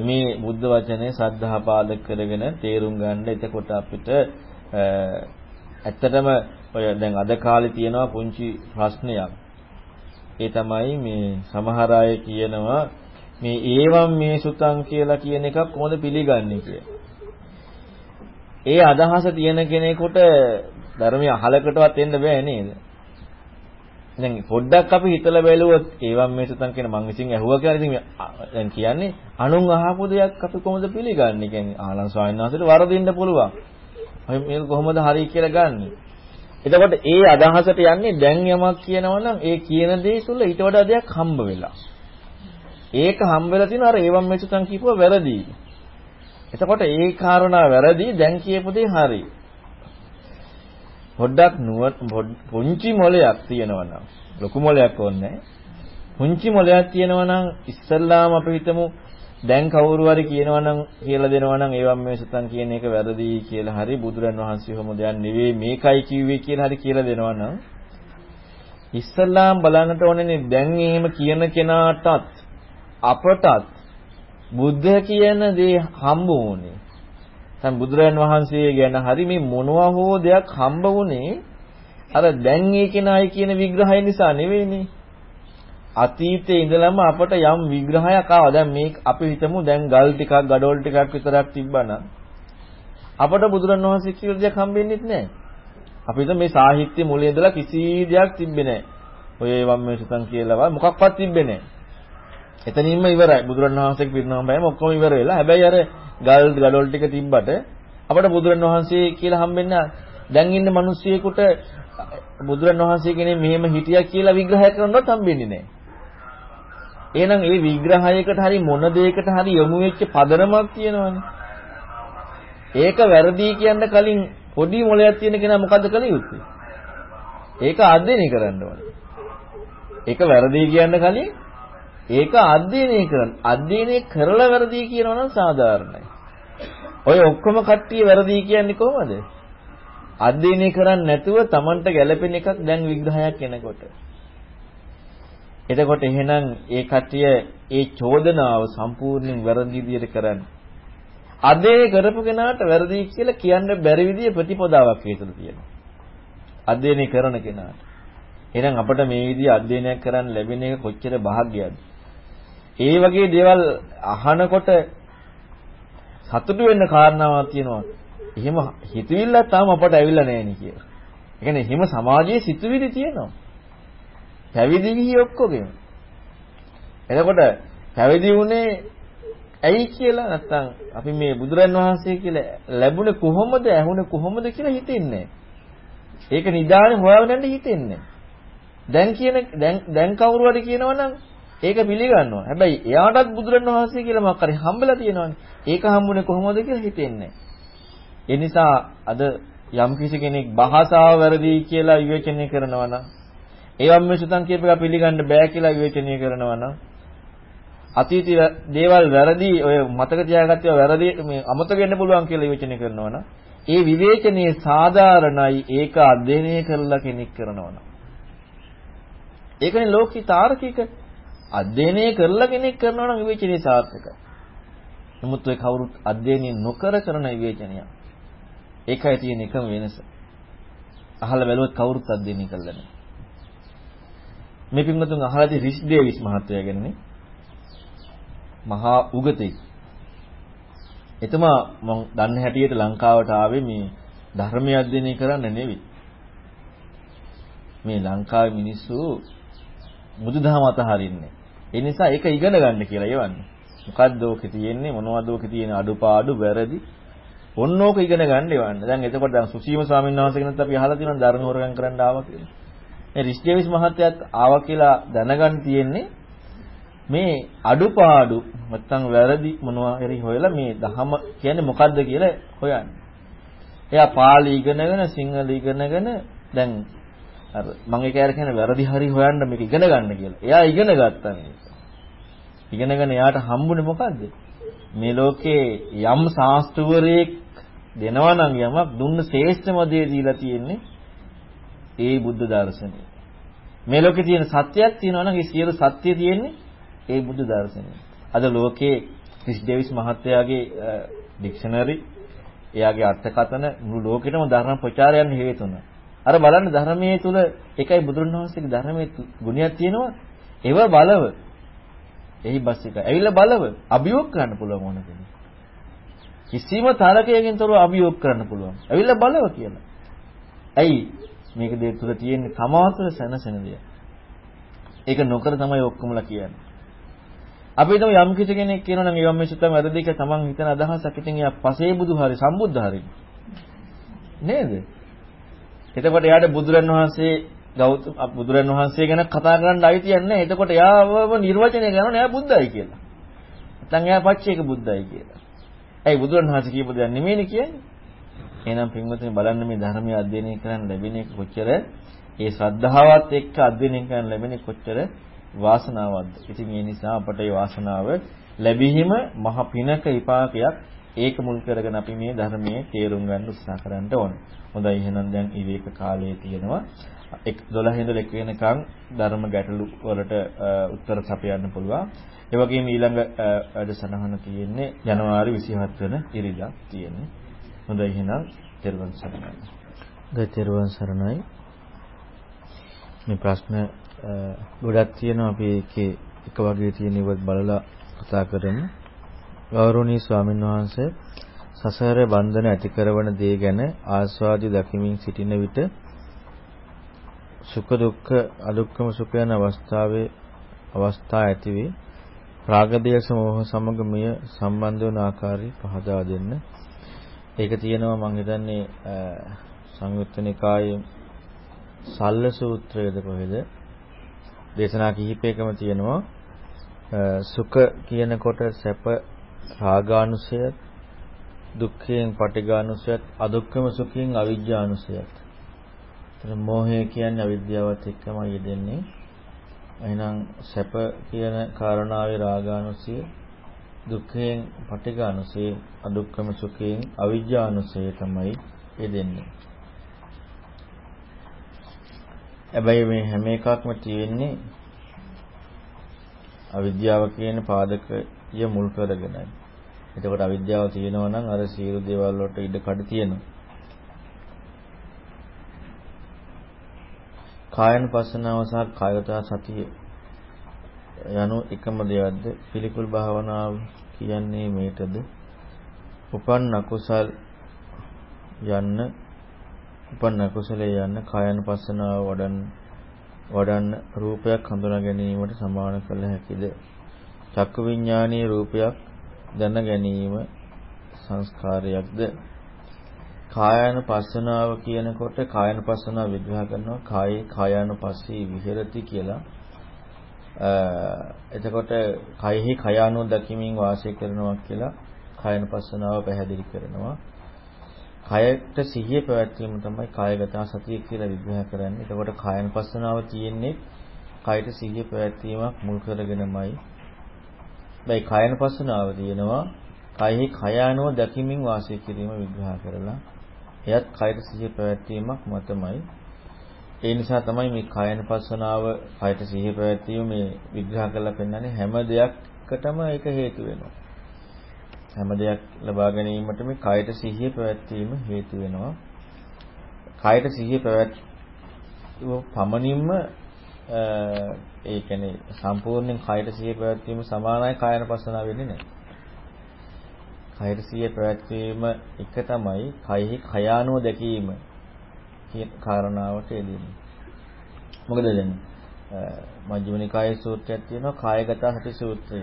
Speaker 1: මේ බුද්ධ වචනේ සද්ධා පාදක කරගෙන තේරුම් ගන්න. එතකොට අපිට ඇත්තටම ඔය දැන් අද කාලේ තියෙනවා පුංචි ප්‍රශ්නයක්. ඒ තමයි මේ සමහර අය කියනවා මේ ඒවම් මේ සුතං කියලා කියන එකක් කොහොමද පිළිගන්නේ කියලා. ඒ අදහස තියෙන කෙනෙකුට ධර්මය අහලකටවත් එන්න බෑ නේද? දැන් පොඩ්ඩක් අපි හිතලා බැලුවොත් ඒවම් මේ සුතං කියන මං විසින් ඇහුවා කියලා ඉතින් දැන් කියන්නේ අනුන් අහපු දෙයක් අපි කොහොමද පිළිගන්නේ? කියන්නේ ආනන්ද ස්වාමීන් වහන්සේට වරදින්න පුළුවන්. මේක කොහොමද හරි කියලා ගන්නෙ? එතකොට ඒ අදහසට යන්නේ දැන් යමක් කියනවා නම් ඒ කියන දේ තුළ ඊට වඩා දෙයක් හම්බ වෙලා. ඒක හම්බ වෙලා තියෙන අර ඒවම් මේ සුතං කියපුවා වැරදි. එතකොට ඒ කාරණා වැරදි දැන් කියපු දේ හරි. පොඩ්ඩක් නුව පුංචි මොලයක් තියෙනවා නම් ලොකු මොලයක් ඕනේ පුංචි මොලයක් තියෙනවා නම් ඉස්සල්ලාම අපි හිතමු දැන් කවුරු හරි කියනවා නම් කියලා දෙනවා නම් ඒවම් මේ සතන් කියන එක වැරදි කියලා හරි බුදුරන් වහන්සේ කොහොමද යන්නේ නෙවෙයි මේකයි කිව්වේ කියලා හරි කියලා දෙනවා නම් ඉස්සල්ලාම බලන්නට ඕනේ දැන් එහෙම කියන කෙනාටත් අපටත් බුද්ධ කියන දේ හම්බ වුණේ. දැන් බුදුරන් වහන්සේ ගැන හරි මේ මොනවා හෝ දෙයක් හම්බ වුණේ අර දැන් ඒ කෙනායි කියන විග්‍රහය නිසා නෙවෙයිනේ. අතීතයේ ඉඳලම අපට යම් විග්‍රහයක් ආවා. දැන් මේ අපි හිතමු දැන් ගල් ටිකක්, gadol ටිකක් විතරක් තිබ්බනම් අපට බුදුරන් වහන්සේ කියලා දෙයක් හම්බෙන්නේ නැහැ. අපි හිතමු මේ සාහිත්‍ය මුලේ ඉඳලා කිසි දෙයක් තිබ්බේ නැහැ. ඔය වම් මේ සුතන් කියලාවා මොකක්වත් තිබ්බේ නැහැ. එතනින්ම ඉවරයි. බුදුරණවහන්සේගේ පිරිනමන බෑම ඔක්කොම ඉවර වෙලා. හැබැයි අර ගල් ගඩොල් ටික තිබ්බට අපිට බුදුරණවහන්සේ කියලා හම්බෙන්න දැන් ඉන්න මිනිස්සෙකුට බුදුරණවහන්සේ කෙනේ මෙහෙම හිටියා කියලා විග්‍රහය කරනවත් හම්බෙන්නේ නැහැ. එහෙනම් ඒ විග්‍රහයකට හරි මොන දෙයකට හරි යොමු වෙච්ච පදනමක් තියෙනවනේ. ඒක වැරදි කියන්න කලින් පොඩි මොලයක් තියෙන කෙනා මොකද්ද කළ යුත්තේ? ඒක අධ්‍යයනය කරන්න ඕනේ. ඒක වැරදි කියන්න කලින් ඒක අධ්‍යයනය කරන්න. අධ්‍යයනය කරලා වැරදි කියනවා නම් සාධාරණයි. ඔය ඔක්කොම කට්ටිය වැරදි කියන්නේ කොහොමද? අධ්‍යයනය කරන්නේ නැතුව Tamanට ගැළපෙන එකක් දැන් විග්‍රහයක් එනකොට. එතකොට එහෙනම් ඒ කට්ටිය ඒ චෝදනාව සම්පූර්ණයෙන් වැරදි විදියට කරන්නේ. අධේ කරපු කෙනාට වැරදි කියලා කියන්න බැරි විදිය ප්‍රතිපදාවක් හේතුල තියෙනවා. අධ්‍යයනය කරන කෙනාට. එහෙනම් අපිට මේ විදිය අධ්‍යයනයක් කරන්න ලැබෙන එක කොච්චර භාග්‍යයක්ද? ඒ වගේ දේවල් අහනකොට සතුටු වෙන්න කාරණාවක් තියෙනවා. එහෙම හිතවිල්ලක් තාම අපට ඇවිල්ලා නැහැ නේ කියලා. ඒ කියන්නේ එහෙම සමාජයේ සිතුවිලි තියෙනවා. පැවිදි ගිහි ඔක්කොගෙම. එතකොට පැවිදි වුණේ ඇයි කියලා නැත්තම් අපි මේ බුදුරන් වහන්සේ කියලා ලැබුණේ කොහොමද ඇහුනේ කොහොමද කියලා හිතෙන්නේ ඒක නිදානේ හොයාගෙන හිතෙන්නේ දැන් කියන දැන් දැන් කවුරු හරි කියනවනම් ඒක පිළිගන්නවා. හැබැයි එයාටත් බුදුරණවහන්සේ කියලා මොකක් හරි හම්බෙලා තියෙනවානේ. ඒක හම්බුනේ කොහොමද කියලා හිතෙන්නේ. ඒ නිසා අද යම් කිසි කෙනෙක් භාෂාව වැරදි කියලා විවේචනය කරනවා නම් ඒවම් මේ සුතන් කියප එක පිළිගන්න බෑ කියලා විවේචනය කරනවා නම් අතීත දේවල් වැරදි ඔය මතක තියාගත්තේ වැරදි මේ අමතක වෙන්න පුළුවන් කියලා විවේචනය කරනවා නම් ඒ විවේචනයේ සාධාරණයි ඒක අධ්‍යයනය කරලා කෙනෙක් කරනවා නම් ඒකනේ ලෝකී තාර්කික අධ්‍යයනය කරලා කෙනෙක් කරනවා නම් විවේචනය සාර්ථකයි. නමුත් ඔය කවුරුත් අධ්‍යයනය නොකර කරන විවේචනය. ඒකයි තියෙන එකම වෙනස. අහලා බැලුවොත් කවුරුත් අධ්‍යයනය කළා නැහැ. මේ පින්වතුන් අහලාදී රිෂ් ඩේවිස් මහත්තයා ගැනනේ. මහා උගතෙක්. එතුමා මම දන්න හැටියට ලංකාවට ආවේ මේ ධර්මය අධ්‍යයනය කරන්න නෙවෙයි. මේ ලංකාවේ මිනිස්සු බුදුදහම අතහරින්නේ. ඒ නිසා ඒක ඉගෙන ගන්න කියලා යවන්නේ. මොකද්ද ඕකේ තියෙන්නේ මොනවද ඕකේ තියෙන අඩුපාඩු වැරදි ඔන්න ඕක ඉගෙන ගන්න යවන්න. දැන් එතකොට දැන් සුසීම ස්වාමීන් වහන්සේ කෙනෙක් අපි අහලා තියෙනවා ධර්ම හොරගම් කරන්න ආවා කියලා. මේ රිෂ්ඩේවිස් මහත්තයාත් ආවා කියලා දැනගන්න තියෙන්නේ මේ අඩුපාඩු නැත්තම් වැරදි මොනවා හරි හොයලා මේ දහම කියන්නේ මොකද්ද කියලා හොයන්නේ. එයා පාලි ඉගෙනගෙන සිංහල ඉගෙනගෙන දැන් අර මම ඒක ඇර කියන්නේ වැරදි හරි හොයන්න මේක ඉගෙන ගන්න කියලා. එයා ඉගෙන ගත්තා මේක. ඉගෙනගෙන එයාට හම්බුනේ මොකද්ද? මේ ලෝකේ යම් ශාස්ත්‍රවරයෙක් දෙනවා නම් යමක් දුන්න ශ්‍රේෂ්ඨම දේ දීලා තියෙන්නේ ඒ බුද්ධ දර්ශනය. මේ ලෝකේ තියෙන සත්‍යයක් තියෙනවා නම් ඒ සියලු සත්‍ය තියෙන්නේ ඒ බුද්ධ දර්ශනය. අද ලෝකේ ක්‍රිස් ඩේවිස් මහත්තයාගේ ඩික්ෂනරි එයාගේ අර්ථකථන මුළු ලෝකෙටම ධර්ම ප්‍රචාරයන් හේතු වුණා. අර බලන්න ධර්මයේ තුල එකයි බුදුරණවහන්සේගේ ධර්මයේ ගුණයක් තියෙනවා. ඒව බලව. එහි බස් එක. ඇවිල්ලා බලව. අභියෝග කරන්න පුළුවන් ඕන කෙනෙක්. කිසිම තරකයකින් තොරව අභියෝග කරන්න පුළුවන්. ඇවිල්ලා බලව කියලා. ඇයි මේක දේ තුල තියෙන තමාතුල සැනසෙන දෙයක්. ඒක නොකර තමයි ඔක්කොමලා කියන්නේ. අපි හිතමු යම් කිසි කෙනෙක් කියනවා නම් ඒවම් මේසුත්තම වැරදි කියලා තමන් හිතන අදහසක් ඉතින් එයා පසේ බුදු හරි සම්බුද්ධ හරි. නේද? එතකොට එයාට බුදුරන් වහන්සේ ගෞතම බුදුරන් වහන්සේ ගැන කතා කරන්න අයිතියක් නැහැ. එතකොට එයාව නිර්වචනය කරනවා එයා බුද්ධයි කියලා. නැත්නම් එයා පච්චේක බුද්ධයි කියලා. ඇයි බුදුරන් වහන්සේ කියපු දෙයක් නෙමෙයිනේ කියන්නේ? එහෙනම් පින්වතුනි බලන්න මේ ධර්මය අධ්‍යයනය කරන්න ලැබෙන එක කොච්චර ඒ ශ්‍රද්ධාවත් එක්ක අධ්‍යයනය කරන්න ලැබෙන කොච්චර වාසනාවක්ද. ඉතින් ඒ නිසා අපට ඒ වාසනාව ලැබීම මහ පිනක විපාකයක්. ඒක මුල් කරගෙන අපි මේ ධර්මයේ තේරුම් ගන්න උත්සාහ කරන්න ඕනේ. හොඳයි එහෙනම් දැන් විවේක කාලයේ තියෙනවා. 12 ඉඳලා 1 වෙනකන් ධර්ම ගැටලු වලට උත්තර සපයන්න පුළුවන්. ඒ වගේම ඊළඟ වැඩසටහන තියෙන්නේ ජනවාරි 27 වෙනි ඉරිදා තියෙන්නේ. හොඳයි එහෙනම් තෙරුවන් සරණයි.
Speaker 2: දෙතෙරුවන් සරණයි. මේ ප්‍රශ්න ගොඩක් තියෙනවා අපි ඒකේ එක වගේ තියෙන ඒවත් බලලා කතා කරමු. ගෞරවනීය ස්වාමීන් වහන්සේ සසර බන්ධන ඇති කරන දේ ගැන ආස්වාදි දකිමින් සිටින විට සුඛ දුක්ඛ අදුක්ඛම සුඛ යන අවස්ථාවේ අවස්ථා ඇති වේ රාගදේශ මොහ සමග මෙය සම්බන්ධ වන ආකාරي පහදා දෙන්න. ඒක තියෙනවා මම හිතන්නේ සංයුත්ත නිකායේ සල්ල සූත්‍රයේද කොහෙද දේශනා කිහිපයකම තියෙනවා සුඛ කියනකොට සැප රාගානුසයත් දුක්ඛයෙන් පටිඝානුසයත් අදුක්ඛම සුඛයෙන් අවිජ්ජානුසයත්. එතන මෝහය කියන්නේ අවිද්‍යාවත් එක්කම යෙදෙන්නේ. එහෙනම් සැප කියන කාරණාවේ රාගානුසය දුක්ඛයෙන් පටිඝානුසය අදුක්ඛම සුඛයෙන් අවිජ්ජානුසය තමයි යෙදෙන්නේ. හැබැයි මේ හැම එකක්ම තියෙන්නේ අවිද්‍යාව කියන පාදකය මුල් කරගෙනයි. එතකොට අවිද්‍යාව තියෙනවා නම් අර සියලු දේවල් වලට ඉඩ කඩ තියෙනවා. කායන පස්සනාව සහ කායගත සතිය යනු එකම දෙයක්ද? පිළිකුල් භාවනාව කියන්නේ මේටද උපන් අකුසල් යන්න උපන් අකුසලේ යන්න කායනුපස්සනාව වඩන් වඩන්න රූපයක් හඳුනා ගැනීමට සමාන කළ හැකිද? චක්කු විඥානීය රූපයක් දැන ගැනීම සංස්කාරයක්ද? කායනුපස්සනාව කියනකොට කායනුපස්සනාව විග්‍රහ කරනවා. කායේ කායනුපස්සී විහෙරති කියලා එතකොට කයෙහි කය අනුව දකිමින් වාසය කරනවා කියලා කයන පස්සනාව පැහැදිලි කරනවා. කයට සිහිය පැවැත්වීම තමයි කායගත සතිය කියලා විග්‍රහ කරන්නේ. එතකොට කයන පස්සනාව තියෙන්නේ කයට සිහිය පැවැත්වීමක් මුල් කරගෙනමයි. හැබැයි කයන පස්සනාව තියෙනවා කයෙහි කය අනුව දකිමින් වාසය කිරීම විග්‍රහ කරලා එයත් කයට සිහිය පැවැත්වීමක් මතමයි ඒ නිසා තමයි මේ කායන පස්සනාව කයට සිහිය පැවැත්වීම මේ විග්‍රහ කරලා පෙන්වන්නේ හැම දෙයක්කටම ඒක හේතු වෙනවා. හැම දෙයක් ලබා ගැනීමට මේ කයට සිහිය පැවැත්වීම හේතු වෙනවා. කායට සිහිය පැවැත්වීම පමණින්ම ඒ කියන්නේ සම්පූර්ණයෙන් කායට සිහිය පැවැත්වීම සමානයි කායන පස්සනාව වෙන්නේ නැහැ. කායට සිහිය පැවැත්වීම එක තමයි කයෙහි කයානුව දැකීම කියන කාරණාවට එළියෙන්නේ. මොකද දැන් මජ්ක්‍ධිම නිකායේ සූත්‍රයක් තියෙනවා කායගත සති සූත්‍රය.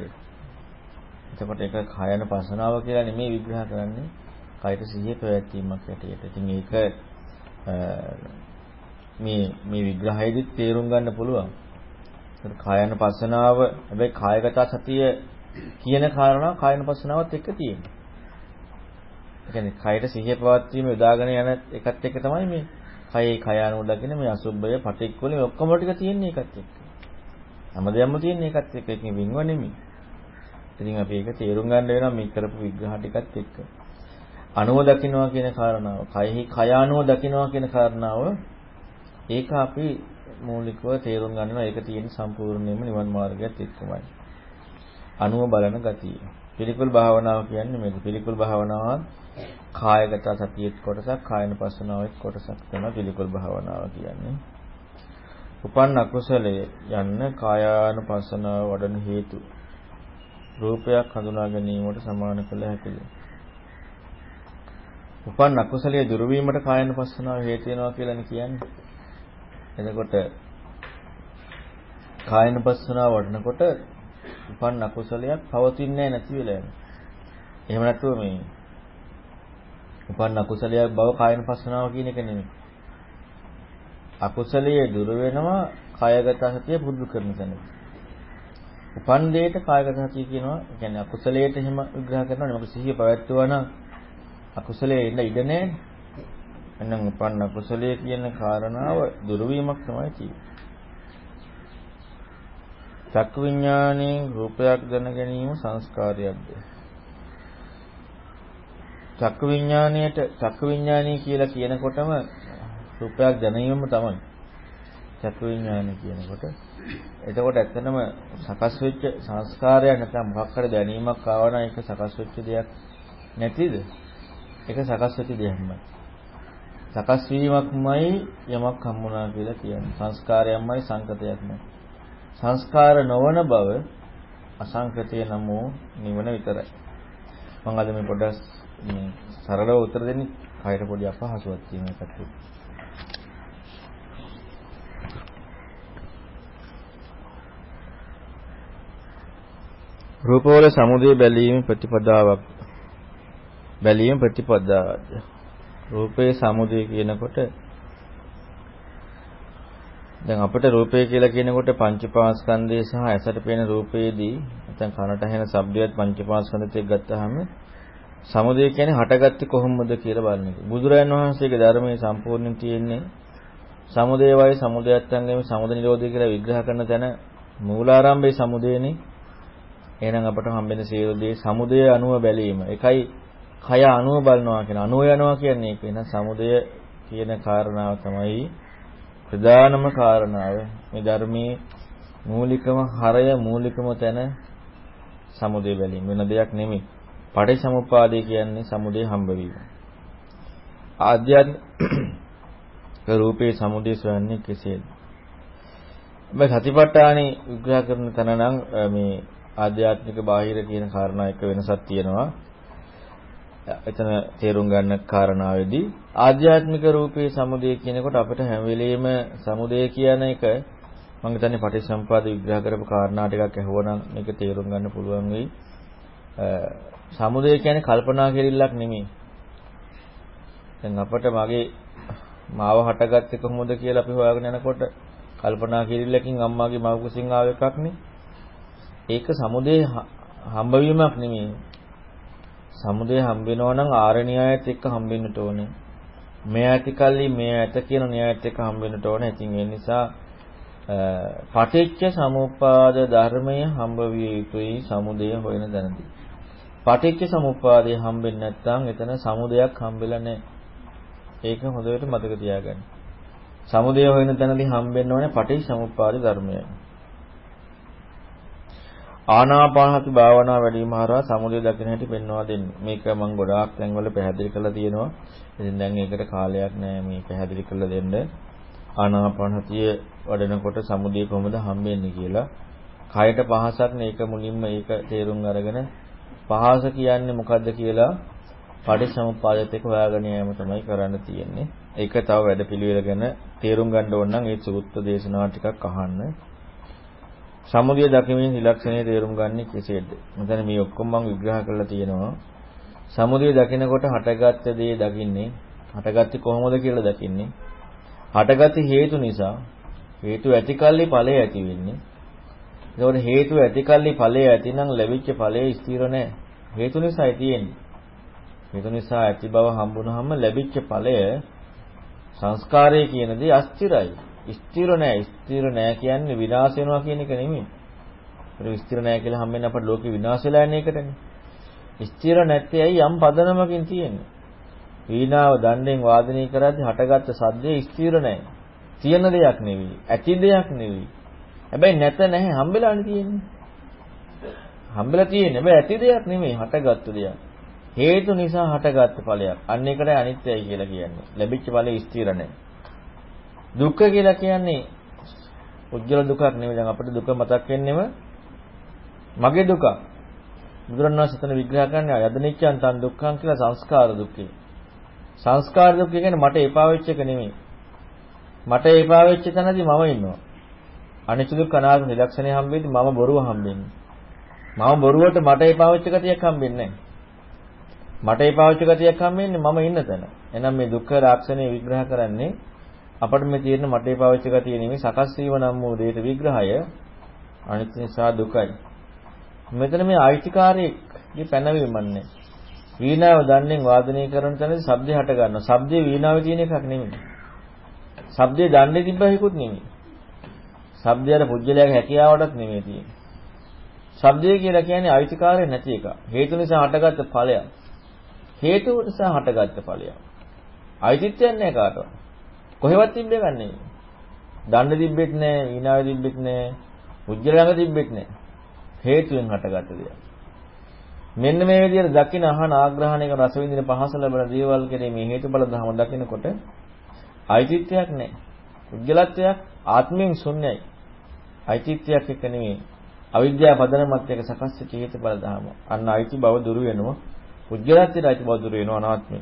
Speaker 2: එතකොට ඒක කායන පස්සනාව කියලා නෙමෙයි විග්‍රහ කරන්නේ කායට සිහිය පැවැත්වීමක් ඇටියට. ඉතින් ඒක මේ මේ විග්‍රහයේදී තේරුම් ගන්න පුළුවන්. ඒක කායන පස්සනාව හැබැයි කායගත සතිය කියන කාරණා කායන පස්සනාවත් එක්ක තියෙනවා. ඒ කියන්නේ කයට සිහිය පවත්වීම යොදාගෙන යන එකත් එක්ක තමයි මේ කයේ කය අනුව දකින මේ අසුබ්බය පටික්කුල මේ ඔක්කොම ටික තියෙන්නේ ඒකත් එක්ක. හැමදේම තියෙන්නේ ඒකත් එක්ක එකකින් වින්ව නෙමෙයි. ඉතින් අපි ඒක තේරුම් ගන්න වෙනවා මේ කරපු විග්‍රහ ටිකත් එක්ක. අනුව දකින්නවා කියන කාරණාව, කයෙහි කය අනුව දකින්නවා කියන කාරණාව ඒක අපි මූලිකව තේරුම් ගන්නවා. ඒක තියෙන සම්පූර්ණයෙන්ම නිවන් මාර්ගයත් එක්කමයි. අනුව බලන ගතිය. පිළිකුල් භාවනාව කියන්නේ මේක. පිළිකුල් භාවනාව කායගත සතියෙත් කොටසක්, කායන පස්සනාවෙත් කොටසක් තමයි පිළිකුල් භාවනාව කියන්නේ. උපන් අකුසලයේ යන්න කායානුපස්සනාව වඩන හේතු රූපයක් හඳුනා ගැනීමට සමාන කළ හැකිද? උපන් අකුසලයේ දුරු වීමට කායනුපස්සනාව හේතු වෙනවා කියලානේ කියන්නේ. එතකොට කායනුපස්සනාව වඩනකොට උපන් අකුසලයක් පවතින්නේ නැති වෙලා යනවා. එහෙම නැතුව මේ උපන් අකුසලයක් බව කායනුපස්සනාව කියන එක නෙමෙයි. අකුසලයේ දුර වෙනවා කායගත සතිය පුරුදු කරන තැන. උපන් දෙයට කායගත සතිය කියනවා. ඒ කියන්නේ අකුසලයට එහෙම විග්‍රහ කරනවා. මොකද සිහිය පැවැත්වුවා නම් අකුසලයේ ඉන්න ඉඩ නැහැ. එහෙනම් උපන් අකුසලයේ කියන කාරණාව දුරු වීමක් තමයි තියෙන්නේ. චක්කු විඥාණයෙන් රූපයක් දැන ගැනීම සංස්කාරයක්ද? චක්කු විඥාණයට චක්කු විඥාණය කියලා කියනකොටම රූපයක් දැනීමම තමයි. චක්කු විඥානය කියනකොට. එතකොට ඇත්තනම සකස් වෙච්ච සංස්කාරයක් නැත්නම් මොකක් හරි දැනීමක් ආවනම් ඒක සකස් වෙච්ච දෙයක් නැතිද? ඒක සකස් වෙච්ච දෙයක්මයි. සකස් වීමක්මයි යමක් හම්බුණා කියලා කියන්නේ. සංස්කාරයක්මයි සංකතයක්මයි. සංස්කාර නොවන බව අසංකතය නමෝ නිවන විතරයි. මම අද මේ පොඩ්ඩක් සරලව උත්තර දෙන්නේ. කයර පොඩි අපහසුවක් තියෙන එකක්. රූපවල සමුදය බැලීම ප්‍රතිපදාවක් බැලීම ප්‍රතිපදාවක්ද රූපේ සමුදය කියනකොට දැන් අපිට රූපය කියලා කියනකොට පංචපාස්කන්ධය සහ ඇසට පෙනෙන රූපේදී නැත්නම් කනට ඇහෙන ශබ්දයත් පංචපාස්කන්ධයත් එක්ක ගත්තාම සමුදය කියන්නේ හටගත්තේ කොහොමද කියලා බලන එක. බුදුරජාණන් වහන්සේගේ ධර්මයේ සම්පූර්ණයෙන් තියෙන්නේ සමුදය වයි සමුදයත්ංගෙම සමුද නිරෝධය කියලා විග්‍රහ කරන තැන මූලාරම්භයේ සමුදයනේ එහෙනම් අපට හම්බෙන සියලු දේ සමුදය අනුව බැලීම. එකයි කය අනුව බලනවා කියන අනුව යනවා කියන්නේ ඒක. එහෙනම් සමුදය කියන කාරණාව තමයි ප්‍රධානම කාරණාව. මේ ධර්මයේ මූලිකම හරය මූලිකම තැන සමුදය බැලීම වෙන දෙයක් නෙමෙයි. පටිච්චසමුප්පාදය කියන්නේ සමුදය හම්බ වීම. ආධ්‍යාත්මික රූපේ සමුදය සොයන්නේ කෙසේද? මේ සතිපට්ඨානෙ විග්‍රහ කරන තැන නම් මේ ආධ්‍යාත්මික බාහිර කියන කාරණා එක වෙනසක් තියෙනවා. එතන තේරුම් ගන්න කාරණාවේදී ආධ්‍යාත්මික රූපේ සමුදය කියනකොට අපිට හැම වෙලෙම සමුදය කියන එක මම හිතන්නේ පටිච්චසමුපාද විග්‍රහ කරපු කාරණා ටිකක් ඇහුවනම් මේක තේරුම් ගන්න පුළුවන් වෙයි. සමුදය කියන්නේ කල්පනා කෙරෙල්ලක් නෙමෙයි. දැන් අපිට මගේ මාව හටගත්තේ කොහොමද කියලා අපි හොයාගෙන යනකොට කල්පනා කිරිල්ලකින් අම්මාගේ මව කුසින් ආව එකක් නේ. ඒක සමුදේ හම්බවීමක් නෙමෙයි. සමුදේ හම්බ වෙනවා නම් ආරණ්‍යයත් එක්ක හම්බෙන්නට ඕනේ. මේ ඇති කල්ලි මේ ඇත කියන න්‍යායත් එක්ක හම්බෙන්නට ඕනේ. ඉතින් ඒ නිසා පටිච්ච සමුප්පාද ධර්මය හම්බ විය යුතුයි සමුදය හොයන දැනදී. පටිච්ච සමුප්පාදය හම්බෙන්නේ නැත්නම් එතන සමුදයක් හම්බෙලා නැහැ. ඒක හොඳට මතක තියාගන්න. සමුදය හොයන තැනදී හම්බෙන්න ඕනේ පටිච්ච සමුප්පාද ධර්මයයි. ආනාපානසති භාවනා වැඩිම හරහා සමුදය දකින්න හැටි පෙන්වා දෙන්නේ. මේක මම ගොඩාක් තැන්වල පැහැදිලි කරලා තියෙනවා. ඉතින් දැන් ඒකට කාලයක් නැහැ මේ පැහැදිලි කරලා දෙන්න. ආනාපානසතිය වඩනකොට සමුදය කොහොමද හම්බෙන්නේ කියලා. කයට පහසක් නේ ඒක මුලින්ම ඒක තේරුම් අරගෙන පහස කියන්නේ මොකද්ද කියලා පටිච්චසමුප්පාදයට එක හොයාගෙන යෑම තමයි කරන්න තියෙන්නේ. ඒක තව වැඩපිළිවෙල ගැන තේරුම් ගන්න ඕන නම් ඒ සූත්‍ර දේශනා ටිකක් අහන්න. සමුදය දකිමින් ඉලක්ෂණය තේරුම් ගන්නේ කෙසේද? මෙතන මේ ඔක්කොම මම විග්‍රහ කරලා තියෙනවා. සමුදය දකිනකොට හටගත්ත දේ දකින්නේ හටගත්තේ කොහොමද කියලා දකින්නේ. හටගත්ත හේතු නිසා හේතු ඇතිකල්ලි ඵලය ඇති වෙන්නේ. ඒකෝට හේතු ඇතිකල්ලි ඵලය ඇතිනම් ලැබිච්ච ඵලය ස්ථිර නැහැ. හේතු නිසායි තියෙන්නේ. හේතු නිසා ඇති බව හම්බුනහම ලැබිච්ච ඵලය සංස්කාරය කියන දේ අස්තිරයි. ස්ථිර නෑ. ස්ථිර නෑ කියන්නේ විනාශ වෙනවා කියන එක නෙමෙයි. ඒක ස්ථිර නෑ කියලා හැමෙන් අපට ලෝකේ විනාශ වෙලා යන එකටනේ. ස්ථිර නැත්තේ ඇයි යම් පදනමකින් තියෙන්නේ. වීණාව දණ්ඩෙන් වාදනය කරද්දී හටගත්ත සද්දේ ස්ථිර නෑ. තියෙන දෙයක් නෙවෙයි. ඇති දෙයක් නෙවෙයි. හැබැයි නැත නැහැ හම්බෙලානේ තියෙන්නේ. හම්බෙලා තියෙන්නේ. හැබැයි ඇති දෙයක් නෙමෙයි හටගත්තු දෙයක්. හේතු නිසා හටගත්ත ඵලයක්. අන්න ඒකටයි අනිත්‍යයි කියලා කියන්නේ. ලැබිච්ච ඵලෙ ස්ථිර නැහැ. දුක්ඛ කියලා කියන්නේ උජ්ජල දුකක් නෙවෙයි. දැන් අපිට දුක මතක් වෙන්නෙම මගේ දුක. බුදුරණවහන්සේ එතන විග්‍රහ කරන්නේ යදනිච්ඡන් තන් දුක්ඛං කියලා සංස්කාර දුක්ඛේ. සංස්කාර දුක්ඛ කියන්නේ මට එපා වෙච්ච එක නෙමෙයි. මට එපා වෙච්ච තැනදී මම ඉන්නවා. අනිත්‍ය දුක්ඛ අනාත්ම නිලක්ෂණය හම්බෙද්දී මම බොරුව හම්බෙන්නේ. මම බොරුවට මට එපා වෙච්ච ගතියක් හම්බෙන්නේ නැහැ. මට එපා වෙච්ච ගතියක් හම්බෙන්නේ මම ඉන්න තැන. එහෙනම් මේ දුක්ඛ රාක්ෂණය විග්‍රහ කරන්නේ අපිට මේ තියෙන මටේ පාවිච්චි ගතිය නෙමෙයි සකස් වීම නම් වූ දෙයට විග්‍රහය අනිත්‍ය නිසා දුකයි. මෙතන මේ අයිතිකාරයේ පැනවීමන්නේ. වීණාව දන්නේ වාදනය කරන තැනදී ශබ්දය හට ගන්නවා. ශබ්දේ වීණාවේ තියෙන එකක් නෙමෙයි. ශබ්දේ දන්නේ තිබ්බහිකුත් නෙමෙයි. ශබ්දයට පුජ්‍යලයාගේ හැකියාවටත් නෙමෙයි තියෙන්නේ. ශබ්දය කියලා කියන්නේ අයිතිකාරය නැති එක. හේතු නිසා හටගත්ත ඵලයක්. හේතු නිසා හටගත්ත ඵලයක්. අයිතිත්වයක් නැහැ කාටවත්. කොහෙවත් තිබ්බ එකක් නෙවෙයි. දණ්ඩ තිබ්බෙත් නැහැ, ඊනාවේ තිබ්බෙත් නැහැ, උජ්ජල ළඟ තිබ්බෙත් නැහැ. හේතුවෙන් හටගත්ත දෙයක්. මෙන්න මේ විදිහට දකින අහන ආග්‍රහණයක රස විඳින පහස ලැබෙන දේවල් කෙරේ මේ හේතුඵල ධර්ම දකිනකොට අයිතිත්වයක් නැහැ. උජ්ජලත්වයක් ආත්මයෙන් ශුන්‍යයි. අයිතිත්වයක් එක නෙවෙයි. අවිද්‍යාව පදනමත් එක්ක සකස් වෙච්ච හේතුඵල ධර්ම. අන්න අයිති බව දුරු වෙනවා. උජ්ජලත්වයට අයිති බව දුරු වෙනවා අනාත්මය.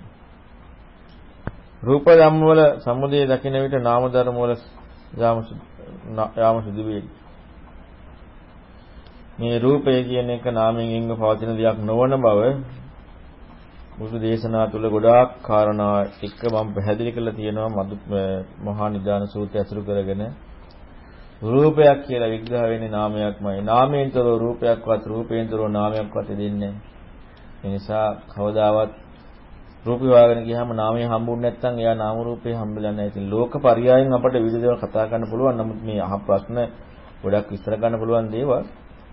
Speaker 2: රූප ධම්ම වල සමුදය දකින විට නාම ධර්ම වල යාම සුදු වේ. මේ රූපය කියන එක නාමයෙන් එංග පවතින දෙයක් නොවන බව බුදු දේශනා තුල ගොඩාක් කාරණා එක්ක මම පැහැදිලි කරලා තියෙනවා මදු මහා නිදාන සූත්‍රය අසුරු කරගෙන රූපයක් කියලා විග්‍රහ වෙන්නේ නාමයක්මයි. නාමයෙන්තරෝ රූපයක්වත් රූපයෙන්තරෝ නාමයක්වත් දෙන්නේ නැහැ. ඒ නිසා කවදාවත් රූපය හොයාගෙන ගියාම නාමය හම්බුනේ නැත්නම් එයා නාම රූපේ හම්බෙලා නැහැ. ඉතින් ලෝක පරයයන් අපිට විවිධ දේවල් කතා කරන්න පුළුවන්. නමුත් මේ අහ ප්‍රශ්න ගොඩක් විස්තර ගන්න පුළුවන් දේවල්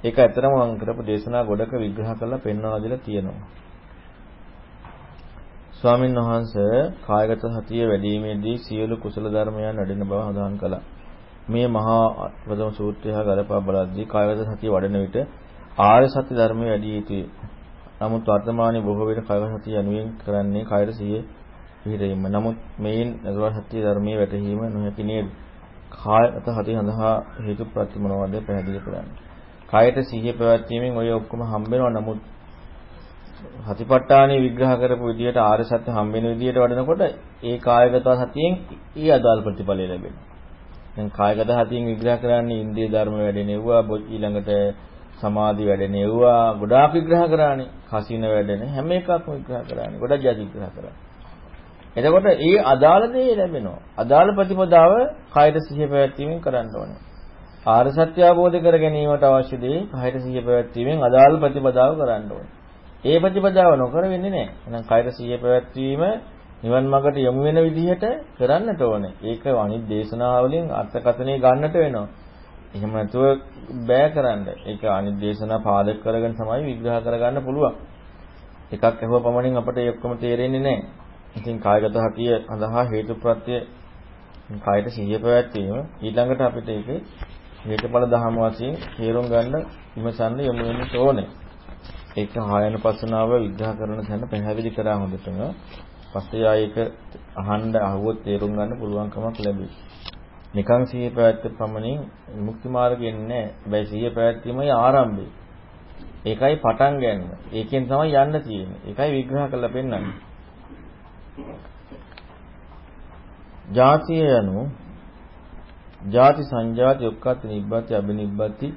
Speaker 2: ඒක ඇත්තටම මම කරපු දේශනා ගොඩක විග්‍රහ කරලා පෙන්වනවා දීලා තියෙනවා. ස්වාමීන් වහන්සේ කායගත සතිය වැඩිීමේදී සියලු කුසල ධර්මයන් වැඩෙන බව හදාන් කළා. මේ මහා ප්‍රථම සූත්‍රය හා ගලපා බලද්දී කායගත සතිය වඩන විට ආර්ය සත්‍ය ධර්මයේ වැඩි යුතුය. නමුත් වර්තමානයේ බොහෝ විට කය සතිය යනුවෙන් කරන්නේ කයර සිය පිහිටීම. නමුත් මේන් නතුර සත්‍ය ධර්මයේ වැටහීම නොහැකි නේද? කායත සතිය සඳහා හේතු ප්‍රති මොනවද පැහැදිලි කරන්න. කායයට සිහිය පැවැත්වීමෙන් ඔය ඔක්කොම හම්බ වෙනවා. නමුත් සතිපට්ඨානෙ විග්‍රහ කරපු විදිහට ආර්ය සත්‍ය හම්බ වෙන විදිහට වඩනකොට ඒ කායගත සතියෙන් ඊ අදාළ ප්‍රතිඵලය ලැබෙනවා. දැන් කායගත සතියෙන් විග්‍රහ කරන්නේ ඉන්ද්‍රිය ධර්ම වැඩෙනෙව්වා ඊළඟට සමාධි වැඩෙන ඒවා ගොඩාක් විග්‍රහ කරානේ. කසින වැඩෙන හැම එකක්ම විග්‍රහ කරානේ. ගොඩක් ජාති විග්‍රහ කරා. එතකොට ඒ අදාළ දේ ලැබෙනවා. අදාළ ප්‍රතිපදාව කායයට සිහිය පැවැත්වීමෙන් කරන්න ඕනේ. ආර්ය සත්‍ය අවබෝධ කර ගැනීමට අවශ්‍ය දේ කායයට සිහිය පැවැත්වීමෙන් අදාළ ප්‍රතිපදාව කරන්න ඕනේ. ඒ ප්‍රතිපදාව නොකර වෙන්නේ නැහැ. එහෙනම් කායයට සිහිය පැවැත්වීම නිවන් මාර්ගට යොමු වෙන විදිහට කරන්නට ඕනේ. ඒක අනිත් දේශනාවලින් අර්ථකථනය ගන්නට වෙනවා. එහෙම නැතුව බෑ කරන්න. ඒක අනිත් දේශනා පාදක කරගෙන තමයි විග්‍රහ කරගන්න පුළුවන්. එකක් අහුව පමණින් අපිට ඒ ඔක්කොම තේරෙන්නේ නැහැ. ඉතින් කායගත හතිය සඳහා හේතුප්‍රත්‍ය කායට සිහිය පැවැත්වීම ඊළඟට අපිට ඒක හේතුඵල ධහම වශයෙන් තේරුම් ගන්න විමසන්න යොමු වෙන්න ඕනේ. ඒක ආයනපසනාව විග්‍රහ කරන තැන පැහැදිලි කරා හොඳටම. පස්සේ ආයේක අහන්න අහුවොත් තේරුම් ගන්න පුළුවන්කමක් ලැබෙයි. නිකන් සිහිය පැවැත්ත පමණින් මුක්ති මාර්ගෙ නෑ. හැබැයි සිහිය පැවැත්ීමයි ආරම්භය. ඒකයි පටන් ගන්න. ඒකෙන් තමයි යන්න තියෙන්නේ. ඒකයි විග්‍රහ කරලා පෙන්නන්නේ. ජාතිය යනු ජාති සංජාති ඔක්කත් නිබ්බති අබිනිබ්බති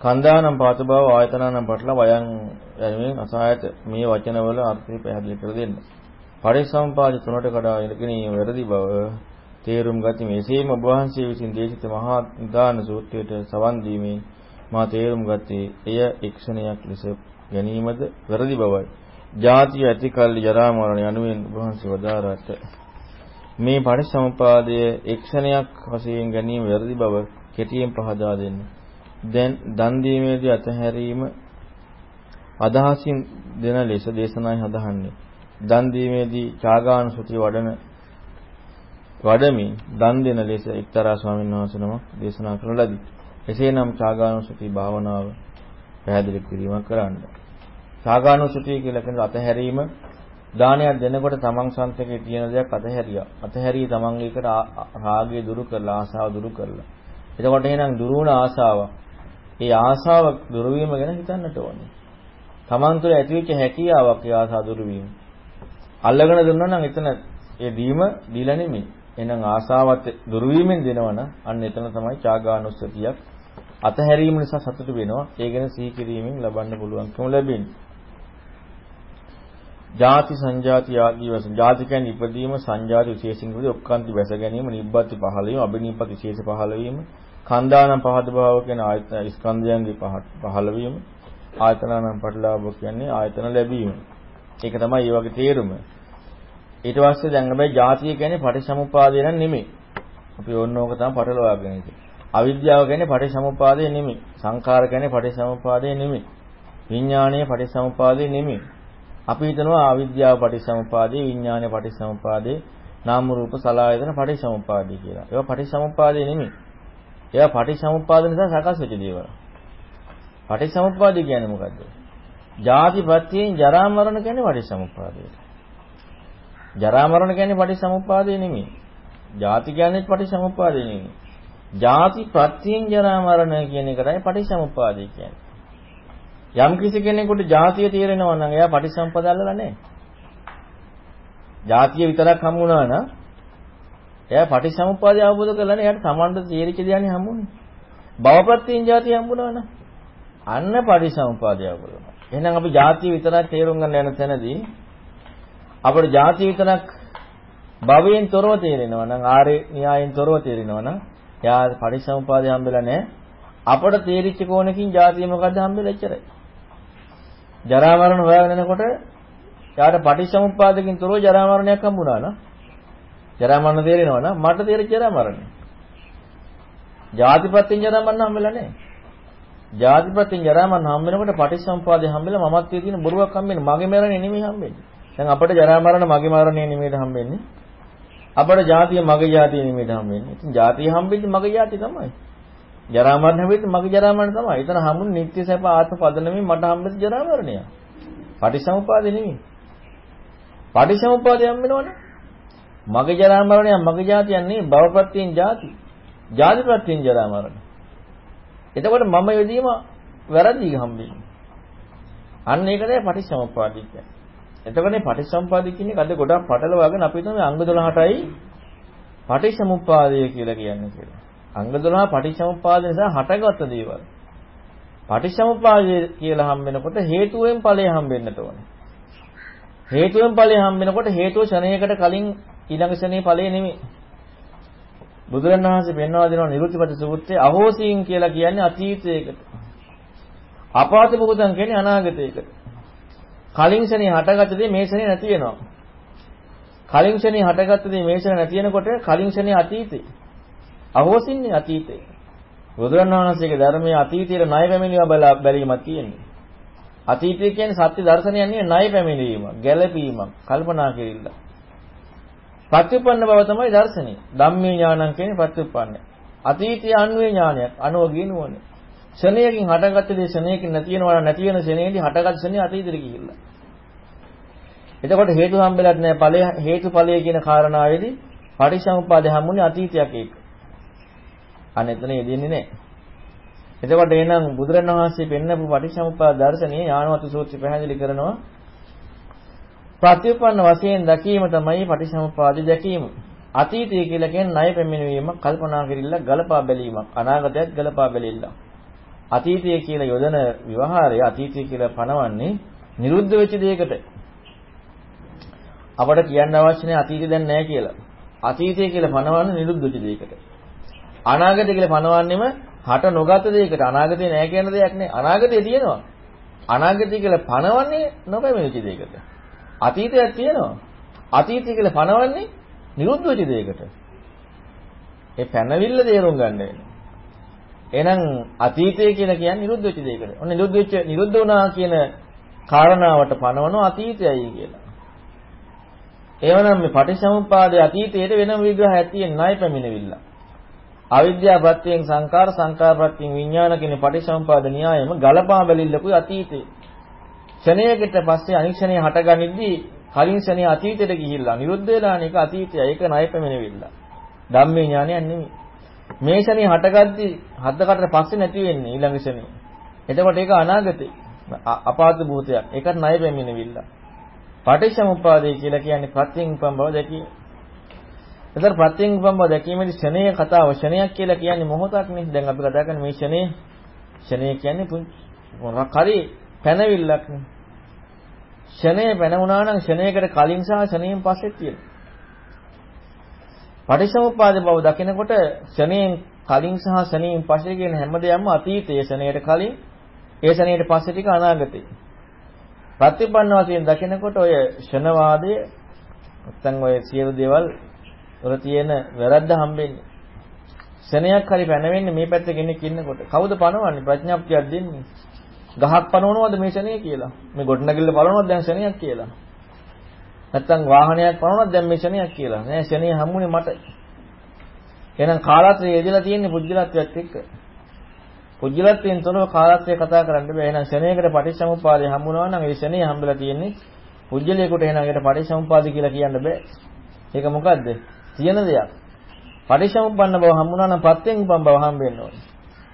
Speaker 2: කන්දානම් පාත බව ආයතනනම් පටල වයන් යනුවෙන් අසහායත මේ වචනවල අර්ථය පැහැදිලි කර දෙන්න. පරිසම්පාද තුනට කඩා ඉගෙන වැරදි බව තේරුම් ගති මෙසේම ඔබ වහන්සේ විසින් දේශිත මහා දාන සූත්‍රයට සවන් දීමේ මා තේරුම් ගත්තේ එය එක්ෂණයක් ලෙස ගැනීමද වැරදි බවයි. ජාතිය ඇති කල්ලි ජරා මරණ යනුවෙන් වහන්සේ වදාරාට මේ පරිසම්පාදය එක්ෂණයක් වශයෙන් ගැනීම වැරදි බව කෙටියෙන් පහදා දෙන්න. දැන් දන් දීමේදී අතහැරීම අදහසින් දෙන ලෙස දේශනායි හදහන්නේ. දන් දීමේදී ඡාගානුසුති වඩන වඩමින් දන් දෙන ලෙස එක්තරා ස්වාමීන් වහන්සේ නමක් දේශනා කරන ලදී. එසේනම් ඡාගානුසුති භාවනාව පැහැදිලි කිරීමක් කරන්න. ඡාගානුසුති කියලා කියන අතහැරීම දානයක් දෙනකොට තමන් සංසකේ තියෙන දෙයක් අතහැරියා. අතහැරී තමන් ඒකට රාගය දුරු කරලා ආසාව දුරු කරලා. එතකොට එහෙනම් දුරු වුණ ආසාව. ඒ ආසාව දුරු වීම ගැන හිතන්නට ඕනේ. තමන් තුළ ඇතිවෙච්ච හැකියාවක් ඒ ආසාව දුරු වීම. අල්ලගෙන දුන්නා නම් එතන ඒ දීම දීලා නෙමෙයි. එහෙනම් ආසාවත් දුරු වීමෙන් දෙනවනම් අන්න එතන තමයි ඡාගානුස්සතියක් අතහැරීම නිසා සතුට වෙනවා. ඒ ගැන සිහි කිරීමෙන් ලබන්න පුළුවන්කම ලැබෙන්නේ. ಜಾති සංජාති ආදී වශයෙන් ಜಾති කියන්නේ ඉපදීම සංජාති විශේෂින් කුදී ඔක්කාන්ති වැස ගැනීම නිබ්බති පහළ වීම අබිනිබ්බති විශේෂ පහළ වීම කන්දානම් පහද භාව කියන ආයතන ස්කන්ධයන්ගේ පහළ වීම ආයතනනම් පටලාව කියන්නේ ආයතන ලැබීම ඒක තමයි මේ වගේ තේරුම ඊට පස්සේ දැන් හැබැයි ಜಾතිය කියන්නේ පටිසමුපාදය නන් නෙමෙයි අපි ඕන ඕක තමයි පටලවාගෙන ඉන්නේ අවිද්‍යාව කියන්නේ පටිසමුපාදය නෙමෙයි සංඛාර කියන්නේ පටිසමුපාදය නෙමෙයි විඥානීය පටිසමුපාදය නෙමෙයි අපි හිතනවා අවිද්‍යාව පටිසමුපාදේ විඥානය පටිසමුපාදේ නාම රූප සලආයතන පටිසමුපාදේ කියලා. ඒවා පටිසමුපාදේ නෙමෙයි. ඒවා පටිසමුපාද නිසා සකස් වෙච්ච දේවල්. පටිසමුපාදේ කියන්නේ මොකද්ද? ජාතිපත්‍යයෙන් ජරා මරණ කියන්නේ පටිසමුපාදේ. ජරා මරණ කියන්නේ පටිසමුප්පාදේ නෙමෙයි. ජාති කියන්නේ පටිසමුප්පාදේ නෙමෙයි. ජාති ප්‍රත්‍යයෙන් ජරා මරණ කියන එකයි පටිසමුප්පාදේ කියන්නේ. යම් කිසි කෙනෙකුට ජාතිය තේරෙනවා නම් එයා පටිසම්පදල්ලලා නැහැ. ජාතිය විතරක් හමු වුණා නම් එයා පටිසමුප්පාදය අවබෝධ කරලා නැහැ. එයාට සමන්ද තේරිච්ච දයන්නේ හම්බුනේ. භවපත්‍යෙන් ජාතිය හම්බුණා නම් අන්න පටිසමුප්පාදය අවබෝධ වෙනවා. එහෙනම් අපි ජාතිය විතරක් තේරුම් ගන්න යන තැනදී අපේ ಜಾතිය විතරක් භවයෙන් තොරව තේරෙනවා නම් ආර්ය න්‍යායෙන් තොරව තේරෙනවා නම් එයා පටිසමුපාදය හම්බෙලා නැහැ. අපට තේරිච්ච කෝණකින් ಜಾතිය මොකද්ද හම්බෙලා එච්චරයි. ජරා මරණ හොයාගෙන යනකොට යාට පටිච්චසමුප්පාදකින් තොරව ජරා මරණයක් හම්බුණා නා. ජරා මරණ තේරෙනවා නා. මට තේරෙච්ච ජරා මරණය. ජාතිපත්‍යෙන් ජරා මරණ හම්බෙලා නැහැ. ජාතිපත්‍යෙන් ජරා මරණ හම්බ වෙනකොට පටිච්චසමුපාදේ හම්බෙලා මමත්වයේ තියෙන බොරුවක් හම්බෙන්නේ. මගේ මරණය නෙමෙයි හම්බෙන්නේ. දැන් අපට ජරා මරණ මගේ මරණය නෙමෙයිද හම්බෙන්නේ. අපට ජාතිය මගේ ජාතිය නෙමෙයිද හම්බෙන්නේ. ඉතින් ජාතිය හම්බෙන්නේ මගේ ජාතිය තමයි. ජරා මරණ හැබැයි මගේ ජරා මරණ තමයි. එතන හමුනේ නිත්‍ය සැප ආත්ම පදනමේ මට හම්බෙච්ච ජරා මරණය. පටිසමුපාදේ නෙමෙයි. පටිසමුපාදේ හම්බෙනවනේ. මගේ ජරා මරණය මගේ જાතියක් නෙවෙයි භවපත්‍යෙන් જાති. ජාතිපත්‍යෙන් ජරා මරණ. එතකොට මම යෙදීම වැරදි හම්බෙන්නේ. අන්න ඒකද පටිසමුපාදේ කියන්නේ. එතකොට මේ පටිසම්පාදේ කියන්නේ අද ගොඩක් පටලවාගෙන අපි හිතන්නේ අංග 12ටයි පටිසමුපාදය කියලා කියන්නේ කියලා. අංග 12 පටිච්චසමුප්පාද නිසා හටගත්ත දේවල්. පටිච්චසමුප්පාදය කියලා හම් වෙනකොට හේතුවෙන් ඵලය හම් වෙන්නට ඕනේ. හේතුවෙන් ඵලය හම් වෙනකොට හේතුව ශරණයකට කලින් ඊළඟ ශරණේ ඵලය නෙමෙයි. බුදුරණවහන්සේ පෙන්වා දෙනවා නිරුත්තිපත සූත්‍රයේ අහෝසීන් කියලා කියන්නේ අතීතයකට. අපාත බුදුන් කියන්නේ අනාගතයකට. කලින් ශරණේ හටගත්ත දේ මේ ශරණේ නැති වෙනවා. කලින් ශරණේ හටගත්ත දේ මේ ශරණේ නැති වෙනකොට කලින් ශරණේ අතීතේ. අහෝසින්නේ අතීතේ. බුදුරණවහන්සේගේ ධර්මයේ අතීතයේ ණය පැමිණීම බලා බැලීමක් තියෙනවා. අතීතය කියන්නේ සත්‍ය දර්ශනයක් නෙවෙයි ණය පැමිණීම, ගැළපීමක්, කල්පනා කිරීම. පත්‍යුපන්න බව තමයි දර්ශනය. ධම්මේ ඥානං කියන්නේ පත්‍යුපන්න. අතීතයේ අන්වේ ඥානයක්. අනුවගේ නුවණ. ශනේයකින් හටගත්ත දේ ශනේයකින් නැති වෙනවා නැති වෙන ශනේයේදී හටගත් ශනේ අතීතෙට ගිහිල්ලා. එතකොට හේතු හම්බෙලත් නැහැ ඵලය හේතුඵලය කියන කාරණාවේදී පටිච්චසමුප්පාද හම්බුනේ අතීතයක් ඒක. අන්න එතන යෙදෙන්නේ නැහැ. එතකොට එහෙනම් බුදුරණවහන්සේ පෙන්නපු පටිච්චසමුප්පාද දර්ශනයේ ඥානවතු සූත්‍රය පැහැදිලි කරනවා ප්‍රතිඋපන්න වශයෙන් දැකීම තමයි පටිච්චසමුප්පාද දැකීම. අතීතය කියලා කියන්නේ ණය පැමිණීම, කල්පනා කිරිල්ල, ගලපා බැලීමක්, අනාගතයත් ගලපා බැලීල්ල. අතීතය කියලා යොදන විවහාරය අතීතය කියලා පනවන්නේ නිරුද්ධ වෙච්ච දෙයකට. අපට කියන්න අවශ්‍ය නැහැ අතීතය දැන් නැහැ කියලා. අතීතය කියලා පනවන්නේ නිරුද්ධ වෙච්ච දෙයකට. අනාගතය කියලා පනවන්නේම හට නොගත දෙයකට. අනාගතේ නැහැ කියන දෙයක් නේ. අනාගතේ තියෙනවා. අනාගතය කියලා පනවන්නේ නොපැමිණිච්ච දෙයකට. අතීතයක් තියෙනවා. අතීතය කියලා පනවන්නේ නිරුද්ධ වෙච්ච දෙයකට. ඒ පැනවිල්ල තේරුම් ගන්න වෙනවා. එහෙනම් අතීතය කියලා කියන්නේ නිරුද්ධ වෙච්ච දෙයකට. ඔන්න නිරුද්ධ වෙච්ච නිරුද්ධ වුණා කියන කාරණාවට පනවනවා අතීතයයි කියලා. එවනම් මේ පටිච්චසමුප්පාදයේ අතීතයේ වෙනම විග්‍රහයක් තියෙන ණය පැමිණෙවිල්ල. අවිද්‍යා ප්‍රත්‍යයෙන් සංකාර සංකාර ප්‍රත්‍යයෙන් විඥාන කියන පටිච්චසමුපාද න්‍යායම ගලපා බැලිල්ලකුයි අතීතේ. ක්ෂණයකට පස්සේ අනික්ෂණය හටගනිද්දී කලින් ක්ෂණය අතීතයට ගිහිල්ලා නිරුද්ධ වෙලා අනේක අතීතය. ඒක ණය පැමිණෙවිල්ල. ධම්මේ ඥානයක් නෙමෙයි. මේ ක්ෂණය හටගද්දී හදකට පස්සේ නැති වෙන්නේ ඊළඟ ක්ෂණය. එතකොට ඒක අනාගතේ. අපාත භූතයක්. ඒකට ණය පැමිණෙවිල්ල. පටිච්චසමුප්පාදේ කියලා කියන්නේ ප්‍රත්‍යයෙන් උපන් බව දැකීම. එතන ප්‍රත්‍යයෙන් උපන් බව දැකීමේදී ෂණයේ කතාව ෂණයක් කියලා කියන්නේ මොහොතක් නේ. දැන් අපි කතා කරන්නේ මේ ෂණේ ෂණේ කියන්නේ මොනක් හරි පැනවිල්ලක් නේ. ෂණේ පැනුණා නම් ෂණයකට කලින් සහ ෂණයෙන් පස්සේ තියෙනවා. පටිච්චසමුප්පාද බව දකිනකොට ෂණයෙන් කලින් සහ ෂණයෙන් පස්සේ කියන හැම දෙයක්ම අතීතයේ ෂණයට කලින් ඒ ෂණයට පස්සේ ටික අනාගතේ. ප්‍රතිපන්න වශයෙන් දකිනකොට ඔය ෂණවාදයේ නැත්නම් ඔය සියලු දේවල් වල තියෙන වැරද්ද හම්බෙන්නේ. ශනයක් හරි පැනවෙන්නේ මේ පැත්තේ කෙනෙක් ඉන්නකොට. කවුද පනවන්නේ? ප්‍රඥාප්තියක් දෙන්නේ. ගහක් පනවනවද මේ ශනේ කියලා? මේ ගොඩනැගිල්ල බලනවද දැන් ශනයක් කියලා? නැත්තම් වාහනයක් පනවනවද දැන් මේ ශනයක් කියලා? නෑ ශනේ හම්බුනේ මට. එහෙනම් කාලත්‍රයේ යෙදලා තියෙන්නේ පුජ්‍යලත්වයට එක්ක. පුජ්‍යලත්වයෙන් තොරව කාලත්‍රය කතා කරන්න බෑ. එහෙනම් ශනේකට පටිච්චසමුප්පාදය හම්බුනවා නම් ඒ ශනේ හම්බලා තියෙන්නේ පුජ්‍යලයකට එහෙනම් ඒකට පටිච්චසමුප්පාද කියලා කියන්න බෑ. ඒක මොකද්ද? තියෙන දෙයක්. පටිච්චසමුප්පන්න බව හම්බුනා නම් ප්‍රත්‍යයෙන් උපන් බව හම්බෙන්න ඕනේ.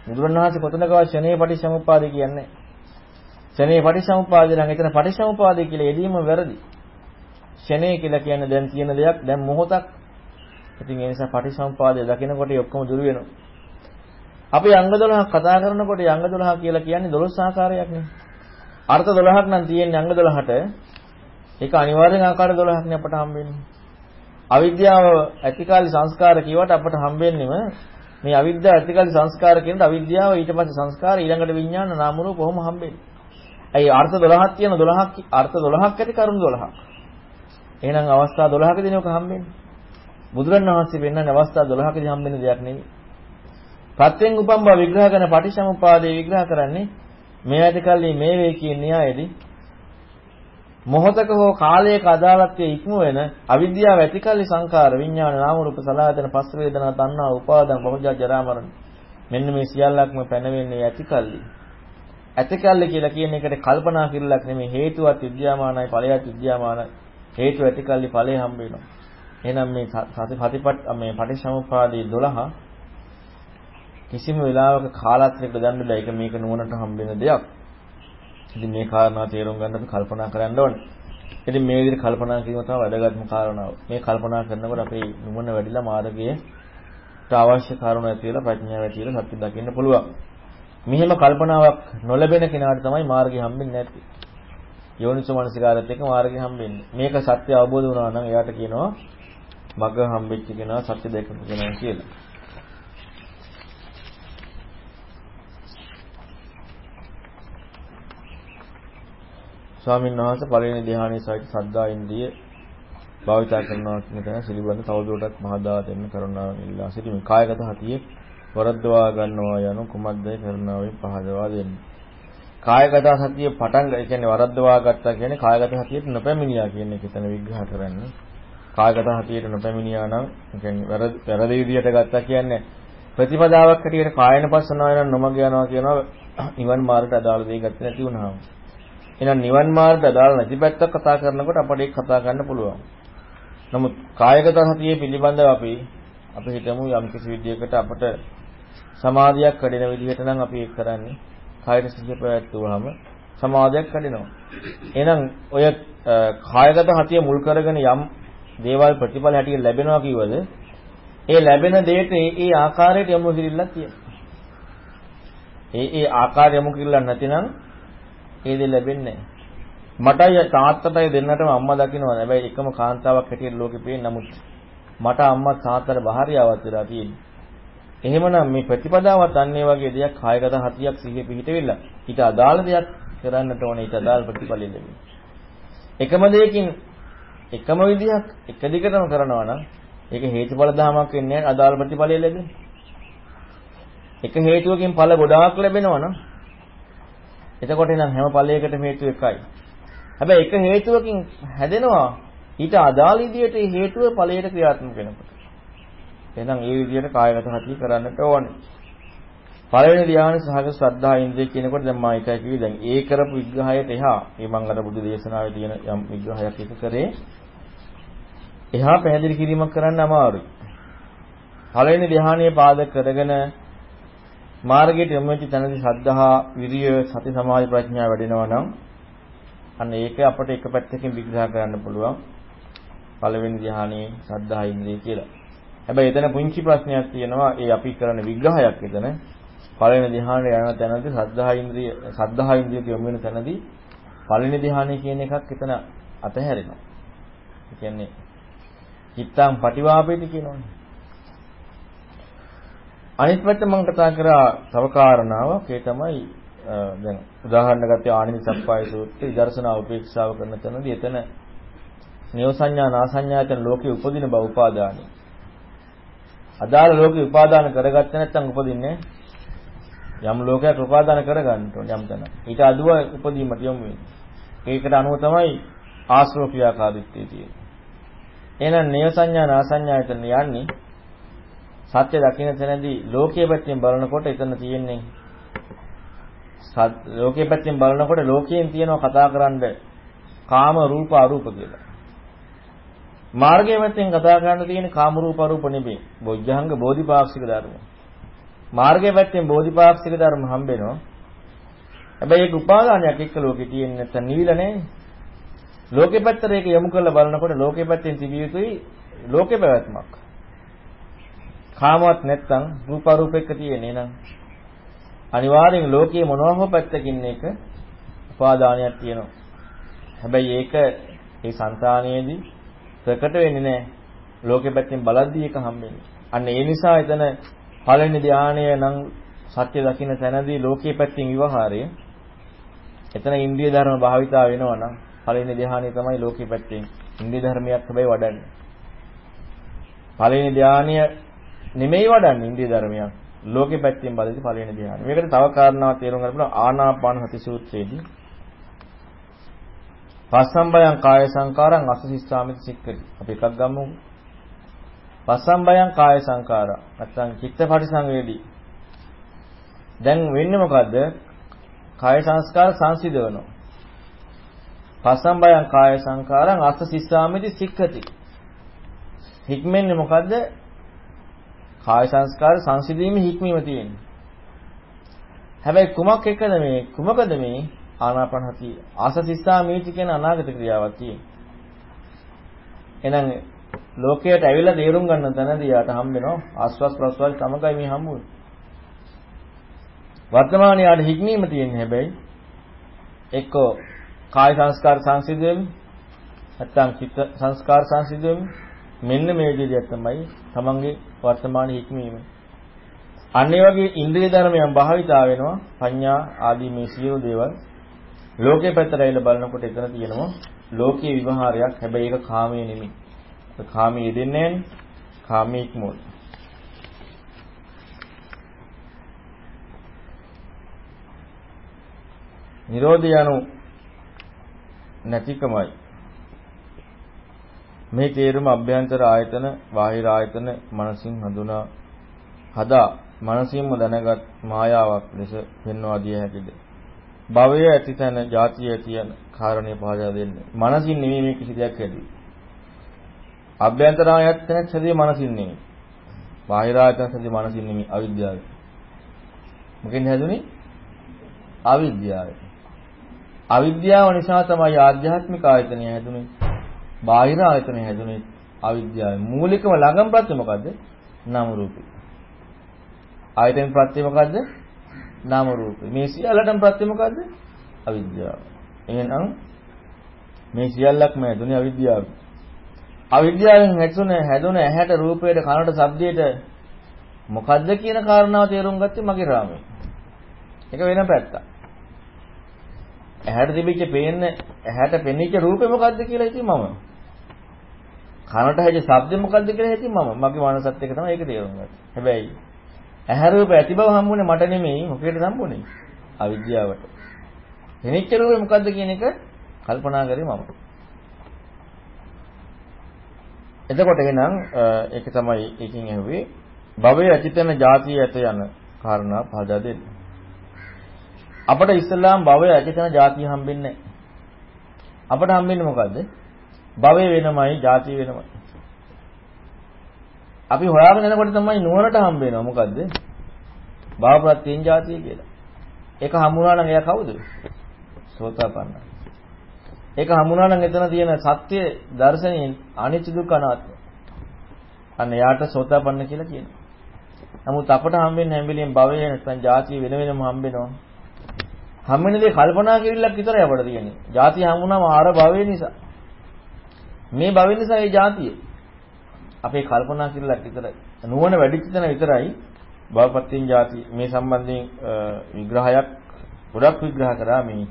Speaker 2: බුදුරණවහන්සේ කොතනකවත් ශනේ පටිච්චසමුප්පාදේ කියන්නේ ශනේ පටිච්චසමුප්පාදේ නම් එතන පටිච්චසමුප්පාදේ කියලා එදීම වැරදි. ශනේ කියලා කියන්නේ දැන් තියෙන දෙයක් දැන් මොහොතක්. ඉතින් ඒ නිසා පටිච්චසමුප්පාදේ දකිනකොට ඔක්කොම දුර වෙනවා. අපි අංග 12ක් කතා කරනකොට අංග 12 කියලා කියන්නේ 12 ආකාරයක් නේ. අර්ථ 12ක් නම් තියෙන්නේ අංග 12ට. ඒක අනිවාර්යෙන් ආකාර 12ක් නේ අපට හම්බෙන්නේ. අවිද්‍යාව ඇතිකාලි සංස්කාර කියවට අපට හම්බෙන්නෙම මේ අවිද්‍යාව ඇතිකාලි සංස්කාර කියනද අවිද්‍යාව ඊට පස්සේ සංස්කාර ඊළඟට විඥාන නාම රූප කොහොම හම්බෙන්නේ? ඇයි අර්ථ 12ක් තියෙන 12ක් අර්ථ 12ක් ඇති කරුණු 12ක්. එහෙනම් අවස්ථා 12කදී නෝක හම්බෙන්නේ. බුදුරණවහන්සේ පෙන්වන්නේ අවස්ථා 12කදී හම්බෙන දෙයක් නෙවෙයි. ප්‍රත්‍යයෙන් උපම් බව විග්‍රහ කරන පටිච්චසමුපාදේ විග්‍රහ කරන්නේ මේ ඇතිකල්ලි මේ වේ කියන න්‍යායේදී මොහතක හෝ කාලයක අදාළත්වයේ ඉක්ම වෙන අවිද්‍යාව ඇතිකල්ලි සංකාර විඥාන නාම රූප සලආයතන පස් වේදනා තණ්හා උපාදාන භවජා ජරා මරණ මෙන්න මේ සියල්ලක්ම පැනවෙන්නේ ඇතිකල්ලි ඇතිකල්ලි කියලා කියන එකට කල්පනා කිරලක් නෙමෙයි හේතුවත් විද්‍යාමානයි ඵලයක් විද්‍යාමානයි හේතු ඇතිකල්ලි ඵලය හම්බ වෙනවා එහෙනම් මේ සතිපත් මේ පටිච්චසමුප්පාදේ 12 කිසිම වෙලාවක කාලත්‍රයක දන්න බෑ ඒක මේක නුවණට හම්බ වෙන දෙයක් ඉතින් මේ කාරණා තේරුම් ගන්න අපි කල්පනා කරන්න ඕනේ. ඉතින් මේ විදිහට කල්පනා කිරීම තමයි වැදගත්ම කාරණාව. මේ කල්පනා කරනකොට අපේ නුවණ වැඩිලා මාර්ගයට අවශ්‍ය කාරණා ඇතිලා ප්‍රඥාව ඇතිලා සත්‍ය දකින්න පුළුවන්. මෙහෙම කල්පනාවක් නොලැබෙන කෙනාට තමයි මාර්ගය හම්බෙන්නේ නැත්තේ. යෝනිසෝ මනසිකාරයත් එක්ක මාර්ගය හම්බෙන්නේ. මේක සත්‍ය අවබෝධ වුණා නම් එයාට කියනවා මග හම්බෙච්ච කෙනා සත්‍ය දැකපු කෙනා කියලා. ස්වාමීන් වහන්සේ පළවෙනි ධ්‍යානයේ සහිත සද්දා ඉන්ද්‍රිය භාවිතා කරනවා කියන තැන සිලිබඳ තවදුරටත් මහදා දෙන්න කරුණාවෙන් ඉල්ලා සිටිමි. කායගත හතියේ වරද්දවා ගන්නවා යනු කුමක්දයි කරුණාවෙන් පහදවා දෙන්න. කායගත සතිය පටන් ඒ කියන්නේ වරද්දවා ගත්තා කියන්නේ කායගත හතියට නොපැමිණියා කියන එක එතන විග්‍රහ කරන්නේ. කායගත හතියට නොපැමිණියා නම් ඒ කියන්නේ වැරදි විදියට ගත්තා කියන්නේ ප්‍රතිපදාවක් හැටියට කායන පස්සනාව නම් නොමග යනවා කියනවා නිවන් මාර්ගයට අදාළ දෙයක් ගත්තේ නැති වුණාම. එහෙනම් නිවන් මාර්ගයට අදාළ නැති පැත්තක් කතා කරනකොට අපිට ඒක කතා කරන්න පුළුවන්. නමුත් කායගත සතියේ පිළිබඳව අපි අපි හිතමු යම් කිසි විදියකට අපට සමාධියක් කඩෙන විදිහට නම් අපි ඒක කරන්නේ. කායයට සිහිය පැවැත්වුවාම සමාධියක් කඩෙනවා. එහෙනම් ඔය කායගත සතිය මුල් කරගෙන යම් දේවල් ප්‍රතිඵල හැටියට ලැබෙනවා කිව්වද ඒ ලැබෙන දෙයට ඒ ඒ ආකාරයට යොමු කිරිල්ලක් තියෙනවා. ඒ ඒ ආකාරය යොමු කිරිල්ලක් නැතිනම් ඒ දේ ලැබෙන්නේ මටයි තාත්තටයි දෙන්නටම අම්මා දකින්නවා. හැබැයි එකම කාන්තාවක් හැටියට ලෝකෙ පේන්නේ නමුත් මට අම්මා තාත්තට බහාරියාවක් වෙලා තියෙන්නේ. එහෙමනම් මේ ප්‍රතිපදාවත් අන්නේ වගේ දෙයක් කායගත හතියක් සිහිය පිහිටෙවිලා ඊට අදාළ දෙයක් කරන්නට ඕනේ ඊට අදාළ ප්‍රතිඵල ලැබෙන්නේ. එකම දෙයකින් එකම විදියක් එක දිගටම කරනවා නම් ඒක හේතුඵල ධමයක් වෙන්නේ අදාළ ප්‍රතිඵලය ලැබෙන්නේ. එක හේතුවකින් ඵල ගොඩාක් ලැබෙනවා නම් එතකොට නම් හැම ඵලයකටම හේතුව එකයි. හැබැයි එක හේතුවකින් හැදෙනවා ඊට අදාළ විදියට ඒ හේතුව ඵලයට ක්‍රියාත්මක වෙනකොට. එහෙනම් ඒ විදියට කායගත හතිය කරන්නට ඕනේ. පළවෙනි ධ්‍යාන සහගත ශ්‍රද්ධා ඉන්ද්‍රිය කියනකොට දැන් මම එකයි කිව්වේ දැන් ඒ කරපු විග්‍රහයට එහා මේ මං අර බුදු දේශනාවේ තියෙන යම් විග්‍රහයක් එක කරේ එහා පැහැදිලි කිරීමක් කරන්න අමාරුයි. පළවෙනි ධ්‍යානයේ පාදක කරගෙන මාර්ගයට යොමු වෙච්ච තැනදී ශ්‍රද්ධා, විරිය, සති, සමාධි, ප්‍රඥා වැඩෙනවා නම් අන්න ඒක අපිට එක පැත්තකින් විග්‍රහ කරන්න පුළුවන්. පළවෙනි ධ්‍යානයේ ශ්‍රද්ධා ඉන්ද්‍රිය කියලා. හැබැයි එතන පුංචි ප්‍රශ්නයක් තියෙනවා ඒ අපි කරන විග්‍රහයක් එතන පළවෙනි ධ්‍යානයේ යන තැනදී සද්ධා ඉන්ද්‍රිය සද්ධා ඉන්ද්‍රිය යොමු වෙන තැනදී පළවෙනි ධ්‍යානය කියන එකක් එතන අතහැරෙනවා. ඒ කියන්නේ චිත්තං පටිවාපේති කියනවනේ. අනිත් පැත්ත මම කතා කරා තව කාරණාවක් ඒ තමයි දැන් උදාහරණ ගත්තේ ආනිනි සප්පාය සූත්‍රයේ විදර්ශනා උපේක්ෂාව කරන තැනදී එතන නියෝ සංඥා නාසඤ්ඤායතන ලෝකේ උපදින බව උපාදානයි. අදාළ ලෝකේ උපාදාන කරගත්තේ නැත්නම් උපදින්නේ යම් ලෝකයක් උපාදාන කරගන්න ඕනේ යම් තැන. ඊට අදුව උපදීමට යොමු වෙන්නේ. ඒකට අනුව තමයි ආශ්‍රව ක්‍රියාකාරීත්වය තියෙන්නේ. එහෙනම් නේය සංඥා නාසඤ්ඤායතන යන්නේ සත්‍ය දකින්න තැනදී ලෝකයේ පැත්තෙන් බලනකොට එතන තියෙන්නේ ලෝකයේ පැත්තෙන් බලනකොට ලෝකයෙන් තියෙනවා කතා කරන්න කාම රූප අරූප කියලා. මාර්ගයේ පැත්තෙන් කතා කරන්න තියෙන කාම රූප අරූප නෙමෙයි. බොජ්ජංග බෝධිපාක්ෂික ධර්ම. මාර්ගයේ පැත්තෙන් බෝධිපාක්ෂික ධර්ම හම්බෙනවා. හැබැයි ඒක උපාදානයක් එක්ක ලෝකේ තියෙන නැත්නම් නිවිල නැහැ. ලෝකේ පැත්තට ඒක යොමු කරලා බලනකොට ලෝකේ පැත්තෙන් තිබිය යුතුයි ලෝකේ පැවැත්මක්. කාමවත් නැත්නම් රූප අරූප එක්ක තියෙන්නේ නං අනිවාර්යෙන් ලෝකයේ මොනවා හෝ පැත්තකින් එක උපාදානයක් තියෙනවා. හැබැයි ඒක ඒ సంతානයේදී ප්‍රකට වෙන්නේ නැහැ. ලෝකෙ පැත්තෙන් බලද්දී ඒක හම්බෙන්නේ. අන්න ඒ නිසා එතන පළවෙනි ධානය නම් සත්‍ය දකින්න තැනදී ලෝකයේ පැත්තෙන් විවහාරය එතන ඉන්ද්‍රිය ධර්ම භාවිතා වෙනවා නම් පළවෙනි ධානය තමයි ලෝකයේ පැත්තෙන් ඉන්ද්‍රිය ධර්මයක් හැබැයි වඩන්නේ. පළවෙනි ධානය නෙමෙයි වඩන්නේ ඉන්ද්‍රිය ධර්මයක්. ලෝකේ පැත්තෙන් බලද්දී පළවෙනි ධ්‍යානෙ. මේකට තව කාරණාවක් තේරුම් ගන්න පුළුවන් ආනාපාන සති සූත්‍රයේදී පස්සම්බයං කාය සංකාරං අසසිස්සාමිත සික්කති. අපි එකක් ගමු. පස්සම්බයං කාය සංකාරා. නැත්නම් චිත්ත පරිසංවේදී. දැන් වෙන්නේ මොකද්ද? කාය සංස්කාර සංසිඳවනවා. පස්සම්බයං කාය සංකාරං අසසිස්සාමිත සික්කති. හික්මන්නේ මොකද්ද? කාය සංස්කාර සංසිඳීමේ හික්මීම තියෙන්නේ. හැබැයි කුමක් එකද මේ? කුමකද මේ? ආනාපාන හතිය ආසසිස්සා මේටි කියන අනාගත ක්‍රියාවක් තියෙනවා. එහෙනම් ලෝකයට ඇවිල්ලා තේරුම් ගන්න තැනදී යාට හම්බ වෙනවා ආස්වාස් ප්‍රස්වාස් සමගයි මේ හම්බ වෙන්නේ. වර්තමානයේ යාට හික්මීම තියෙන්නේ හැබැයි එක්කෝ කාය සංස්කාර සංසිඳෙමි නැත්නම් චිත්ත සංස්කාර සංසිඳෙමි මෙන්න මේ විදිහට තමයි තමන්ගේ වර්තමාන හික්මීම. අන්න ඒ වගේ ඉන්ද්‍රිය ධර්මයන් භාවිතා වෙනවා පඤ්ඤා ආදී මේ සියලු දේවල් ලෝකේ පැත්තට ඇවිල්ලා බලනකොට එතන තියෙනවා ලෝකීය විවහාරයක්. හැබැයි ඒක කාමයේ නෙමෙයි. ඒක කාමයේ යෙදෙන්නේ නැහැනේ. කාමයේ ඉක්මොල්. නිරෝධය යනු නැතිකමයි. මේ තේරුම අභ්‍යන්තර ආයතන, බාහිර ආයතන, මනසින් හඳුනා හදා මනසින්ම දැනගත් මායාවක් ලෙස පෙන්වා දිය හැකිද? භවය ඇති තැන ಜಾතිය තියෙන කාරණේ පහදා දෙන්නේ. මනසින් නෙමෙයි මේ කිසි දෙයක් ඇති. අභ්‍යන්තර ආයතනයක් සැදී මනසින් නෙමෙයි. බාහිර ආයතනයක් සැදී මනසින් නෙමෙයි අවිද්‍යාව. මොකෙන්ද හැදුනේ? අවිද්‍යාව. අවිද්‍යාව නිසා තමයි ආධ්‍යාත්මික ආයතනය හැදුනේ. බාහිර ආයතනය හැදුනේ අවිද්‍යාවයි. මූලිකම ළඟම ප්‍රත්‍ය මොකද්ද? නාම රූපේ. ආයතන ප්‍රත්‍ය මොකද්ද? නාම රූපේ. මේ සියල්ලටම ප්‍රත්‍ය මොකද්ද? අවිද්‍යාව. එහෙනම් මේ සියල්ලක්ම හැදුනේ අවිද්‍යාව. අවිද්‍යාවෙන් හැදුන හැදුන ඇහැට රූපයට කනට ශබ්දයට මොකද්ද කියන කාරණාව තේරුම් ගත්තේ මගේ රාමයේ. ඒක වෙන පැත්තක්. ඇහැට තිබිච්ච පේන්න ඇහැට පෙනිච්ච රූපේ මොකද්ද කියලා ඉතින් මම. කනට හැදෙ ශබ්ද මොකද්ද කියලා ඉතින් මම. මගේ මනසත් එක තමයි ඒක තේරුම් ගත්තේ. හැබැයි ඇහැ රූප ඇති බව හම්බුනේ මට නෙමෙයි මොකේද හම්බුනේ? අවිද්‍යාවට. වෙනිච්ච රූපේ මොකද්ද කියන එක කල්පනා කරේ මම. එතකොට එනම් ඒක තමයි ඒකින් ඇහුවේ භවයේ අචිතන જાතිය ඇත යන කාරණා පහදා දෙන්න. අපට ඉස්ලාම් භවයේ අචිතන જાතිය හම්බෙන්නේ අපට හම්බෙන්නේ මොකද්ද? භවය වෙනමයි, જાතිය වෙනමයි. අපි හොයාගෙන යනකොට තමයි නුවරට හම්බ වෙනවා මොකද්ද? භාවප්‍රත්‍යයෙන් જાතිය කියලා. ඒක හමුණා නම් එයා කවුද? සෝතාපන්න. ඒක හමුණා නම් එතන තියෙන සත්‍ය දර්ශනයෙන් අනිත්‍ය දුක්ඛ අනාත්ම. අන්න එයාට සෝතාපන්න කියලා කියනවා. නමුත් අපට හම්බෙන්න හැම වෙලෙම භවය නැත්නම් જાතිය වෙන වෙනම හම්බෙනවා. හම්බෙන දේ කල්පනා කිරීලක් විතරයි අපට තියෙන්නේ. જાතිය හම්බුනම ආර භවය නිසා. මේ භවෙ නිසා ඒ જાතිය අපේ කල්පනා කිරිල්ලක් විතරයි. නුවණ වැඩිච්ච තැන විතරයි භවපත්‍යෙන් ಜಾති මේ සම්බන්ධයෙන් විග්‍රහයක් ගොඩක් විග්‍රහ කරා මේ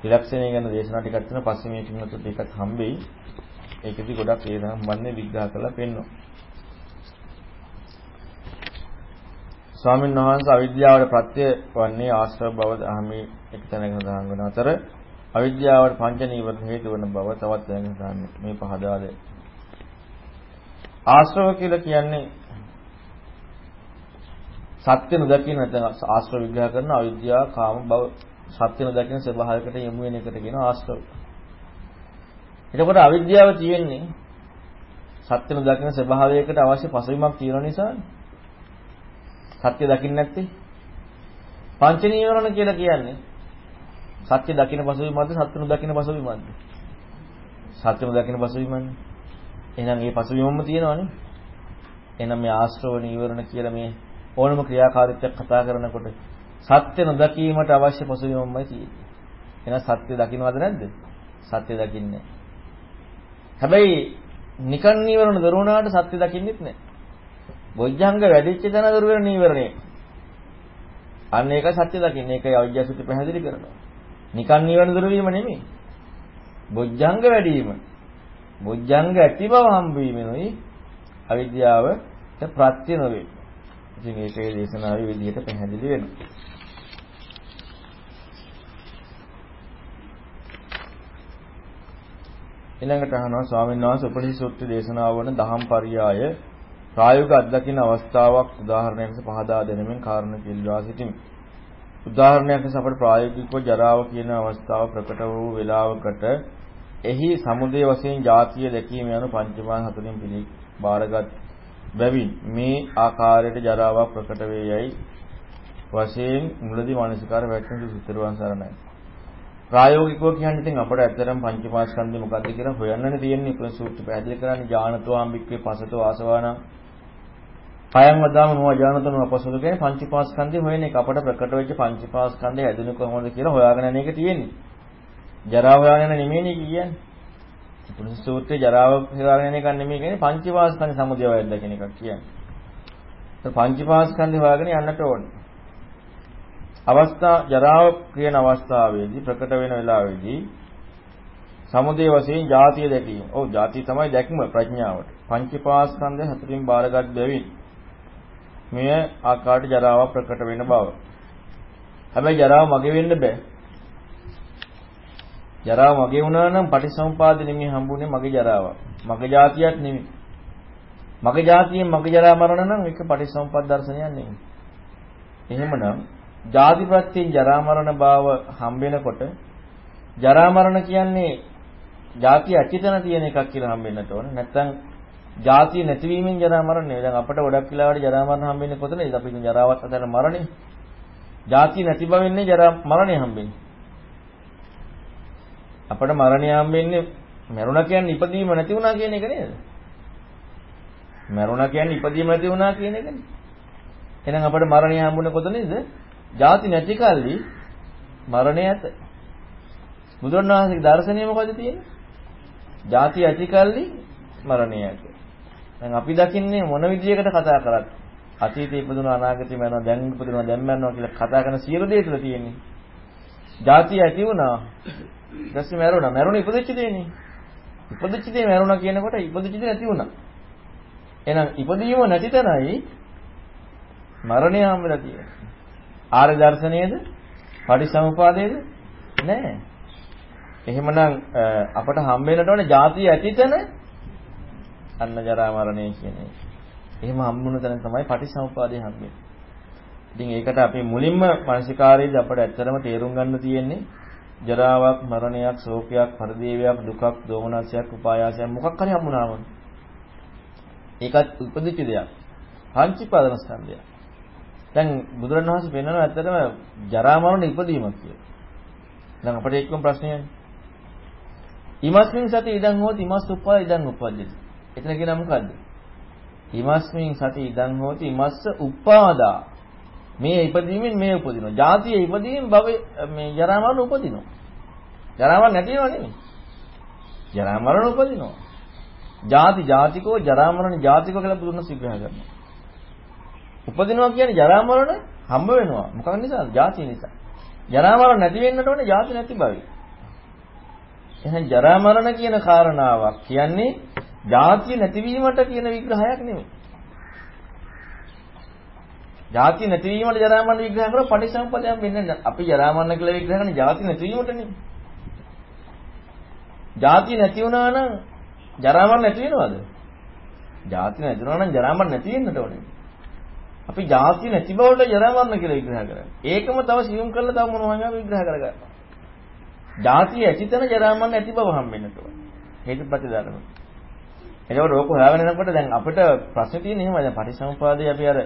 Speaker 2: ත්‍රිලක්ෂණය ගැන දේශනා ටිකක් තියෙනවා පස්සේ මේ කින්නතුත් ඒකත් හම්බෙයි. ඒකෙදි ගොඩක් ඒ සම්බන්ධයෙන් විග්‍රහ කරලා පෙන්නනවා. ස්වාමීන් වහන්සේ අවිද්‍යාවට ප්‍රත්‍ය වන්නේ ආශ්‍රව බව අහමි එක තැනක සඳහන් වන අතර අවිද්‍යාවට පංච නීවරණ හේතු වන බව තවත් තැනක සඳහන් මේ පහදාද ආශ්‍රව කියලා කියන්නේ සත්‍ය නොදකින්න නැත්නම් ආශ්‍රව විග්‍රහ කරන අවිද්‍යාව කාම බව සත්‍ය නොදකින්න ස්වභාවයකට යොමු වෙන එකට කියනවා ආශ්‍රව. එතකොට අවිද්‍යාව තියෙන්නේ සත්‍ය නොදකින්න ස්වභාවයකට අවශ්‍ය පසුබිමක් තියෙන නිසානේ. සත්‍ය දකින්න නැත්තේ? පංච නීවරණ කියලා කියන්නේ සත්‍ය දකින්න පසුබිමක්ද සත්‍ය නොදකින්න පසුබිමක්ද? සත්‍ය නොදකින්න පසුබිමන්නේ. එහෙනම් මේ පසුබිමම තියෙනවනේ. එහෙනම් මේ ආශ්‍රව නීවරණ කියලා මේ ඕනම ක්‍රියාකාරීත්වයක් කතා කරනකොට සත්‍ය නොදකීමට අවශ්‍ය පසුබිමමයි තියෙන්නේ. එහෙනම් සත්‍ය දකින්නවද නැද්ද? සත්‍ය දකින්නේ හැබැයි නිකන් නීවරණ දරුණාට සත්‍ය දකින්නෙත් නැහැ. බොජ්ජංග වැඩිච්ච තැන දුර වෙන නීවරණය. අන්න ඒක සත්‍ය දකින්න. ඒකයි අවිජ්ජාසුති පැහැදිලි කරනවා. නිකන් නීවරණ දුර වීම නෙමෙයි. බොජ්ජංග වැඩි වීම. බොජ්ජංග ඇති බව හම්බ වීමෙනුයි අවිද්‍යාවට ප්‍රත්‍ය නොවේ. ඉතින් ඒකේ දේශනාවේ විදිහට පැහැදිලි වෙනවා. ඊළඟට අහනවා ස්වාමීන් වහන්සේ උපනිෂද් සූත්‍ර දේශනාව වන දහම් පරියාය ප්‍රායෝගික අත්දකින්න අවස්ථාවක් උදාහරණයක් ලෙස පහදා දෙනමින් කාරණ කිල්වා සිටිමි. උදාහරණයක් ලෙස අපට ප්‍රායෝගිකව ජරාව කියන අවස්ථාව ප්‍රකට වූ වේලාවකට එහි සමුදේ වශයෙන් ಜಾතිය දැකීම යන පංචමාන හතරින් පිළි බාරගත් බැවින් මේ ආකාරයට ජරාවක් ප්‍රකට වේ යයි වශයෙන් මුලදී මානසිකාර වැටෙන සුතරුවන් සරණයි. ප්‍රායෝගිකව කියන්නේ ඉතින් අපට ඇත්තටම පංචමාස්කන්ධය මොකද්ද කියලා හොයන්නනේ තියෙන්නේ. උපන සූත්‍ර පැහැදිලි කරන්නේ ඥානතෝ ආම්බික්කේ පසතෝ ආසවානා කයං වදාම නොව ජානතන අපසුදු කියන්නේ පංචපාස්කන්ධය හොයන එක අපට ප්‍රකට වෙච්ච පංචපාස්කන්ධය හැදුණු කොහොමද කියලා හොයාගෙන යන එක තියෙන්නේ. ජරාව හොයාගෙන යන නෙමෙයිනේ කියන්නේ. පුරුෂ සූත්‍රයේ ජරාව හොයාගෙන යන එක නෙමෙයි කියන්නේ පංචපාස්කන්ධ සමුදය වයද්ද කියන එකක් කියන්නේ. ඒ පංචපාස්කන්ධය හොයාගෙන යන්නට ඕනේ. අවස්ථා ජරාව කියන අවස්ථාවේදී ප්‍රකට වෙන වෙලාවේදී සමුදේ වශයෙන් ಜಾතිය දැකීම. ඔව් ಜಾතිය තමයි දැක්ම ප්‍රඥාවට. පංචපාස්කන්ධය හතරින් බාරගත් බැවින් මෙය ආකාරයට ජරාව ප්‍රකට වෙන බව. හැබැයි ජරාව මගේ වෙන්න බෑ. ජරාව මගේ වුණා නම් පටිසමුපාද නෙමෙයි හම්බුනේ මගේ ජරාව. මගේ જાතියක් නෙමෙයි. මගේ જાතියෙන් මගේ ජරා මරණ නම් ඒක පටිසමුපාද දර්ශනයක් නෙමෙයි. එහෙමනම් ජාති ප්‍රත්‍යයෙන් ජරා මරණ භාව හම්බෙනකොට ජරා මරණ කියන්නේ ජාති අචිතන තියෙන එකක් කියලා හම්බෙන්නට ඕන. නැත්නම් ජාතිය නැතිවීමෙන් ජරා මරණ නෙවෙයි. දැන් අපිට ගොඩක් වෙලාවට ජරා මරණ හම්බෙන්නේ කොතනද? අපි ඉතින් ජරාවත් අතර මරණේ. ජාතිය නැති බවෙන්නේ ජරා මරණය හම්බෙන්නේ. අපිට මරණය හම්බෙන්නේ මරුණා කියන්නේ ඉපදීම නැති වුණා කියන එක නේද? මරුණා කියන්නේ ඉපදීම නැති වුණා කියන එකනේ. එහෙනම් අපිට මරණය හම්බුනේ කොතනද? ජාති නැති කල්ලි මරණය ඇත. බුදුරණවහන්සේගේ දර්ශනය මොකද තියෙන්නේ? ජාති ඇති කල්ලි මරණය ඇත. දැන් අපි දකින්නේ මොන විදියකට කතා කරත් අතීතේ ඉපදුනා අනාගතේ මරනවා දැන් ඉපදුනා දැන් මරනවා කියලා කතා කරන සියලු දේ තුළ තියෙන්නේ. ජාතිය ඇති වුණා. ඊටස්සේ මරුණා. මරුණ ඉපදෙච්ච දෙන්නේ. ඉපදෙච්ච දේ මරුණා කියනකොට ඉපදෙච්ච දේ නැති වුණා. එහෙනම් ඉපදීම නැති තැනයි මරණය හම්බෙලා තියෙන්නේ. ආර්ය දර්ශනයේද? පටිසමුපාදයේද? නෑ. එහෙමනම් අපට හම්බෙන්නට ඕනේ ಜಾතිය ඇතිතන අන්න ජරා මරණය කියන එක. එහෙම හම්බුන තැන තමයි පටිසමුපාදය හම්බෙන්නේ. ඉතින් ඒකට අපි මුලින්ම මානසිකාරයේදී අපට ඇත්තටම තේරුම් ගන්න තියෙන්නේ ජරාවක්, මරණයක්, ශෝකයක්, පරිදේවයක්, දුකක්, දෝමනසයක්, උපායාසයක් මොකක් හරි හම්බුනාම ඒකත් උපදිච්ච දෙයක්. පංචීපාදන ස්කන්ධයක්. දැන් බුදුරණවහන්සේ පෙන්වනවා ඇත්තටම ජරා මරණ ඉපදීමක් කියලා. දැන් අපිට එක්කම ප්‍රශ්නයනේ. ඉමස්මින් සති ඉදන් හෝති ඉමස් උප්පා ඉදන් උපද්දති. එතන කියන මොකද්ද? ඉමස්මින් සති ඉදන් හෝති ඉමස්ස උප්පාදා. මේ ඉපදීමෙන් මේ උපදිනවා. ජාතිය ඉපදීමෙන් භව මේ ජරා මරණ උපදිනවා. ජරා මරණ නැතිව නෙමෙයි. ජරා මරණ උපදිනවා. ජාති ජාතිකෝ ජරා මරණ ජාතිකෝ කියලා බුදුන් සිග්‍රහ කරනවා. උපදිනවා කියන්නේ ජරා මරණ හම්බ වෙනවා. මොකක් නිසාද? ජාති නිසා. ජරා මරණ නැති වෙන්නට ඕනේ ජාති නැති බවයි. එහෙනම් ජරා මරණ කියන කාරණාවක් කියන්නේ ජාති නැතිවීමට කියන විග්‍රහයක් නෙමෙයි. ජාති නැතිවීමට ජරා මරණ විග්‍රහ කරලා පටිසම්පදයන් වෙන්නේ අපි ජරා මරණ කියලා විග්‍රහ කරන්නේ ජාති නැතිවීමට නෙමෙයි. ජාති නැති වුණා නම් ජරා මරණ නැති වෙනවද? ජාති නැති වුණා නම් ජරා මරණ නැති වෙන්නට ඕනේ. අපි ජාති නැති බවට ජරා මරණ කියලා විග්‍රහ කරන්නේ. ඒකම තව සියුම් කරලා තව මොනවා හරි විග්‍රහ කරගන්නවා. ජාතිය ඇතිතන ජරා මරණ ඇති බව හම්බෙන්නට ඕන. හේතුප්‍රති ධර්ම. එතකොට ඕක හොයාගෙන යනකොට දැන් අපිට ප්‍රශ්න තියෙන්නේ එහෙමයි. දැන් පටිසමුපාදයේ අපි අර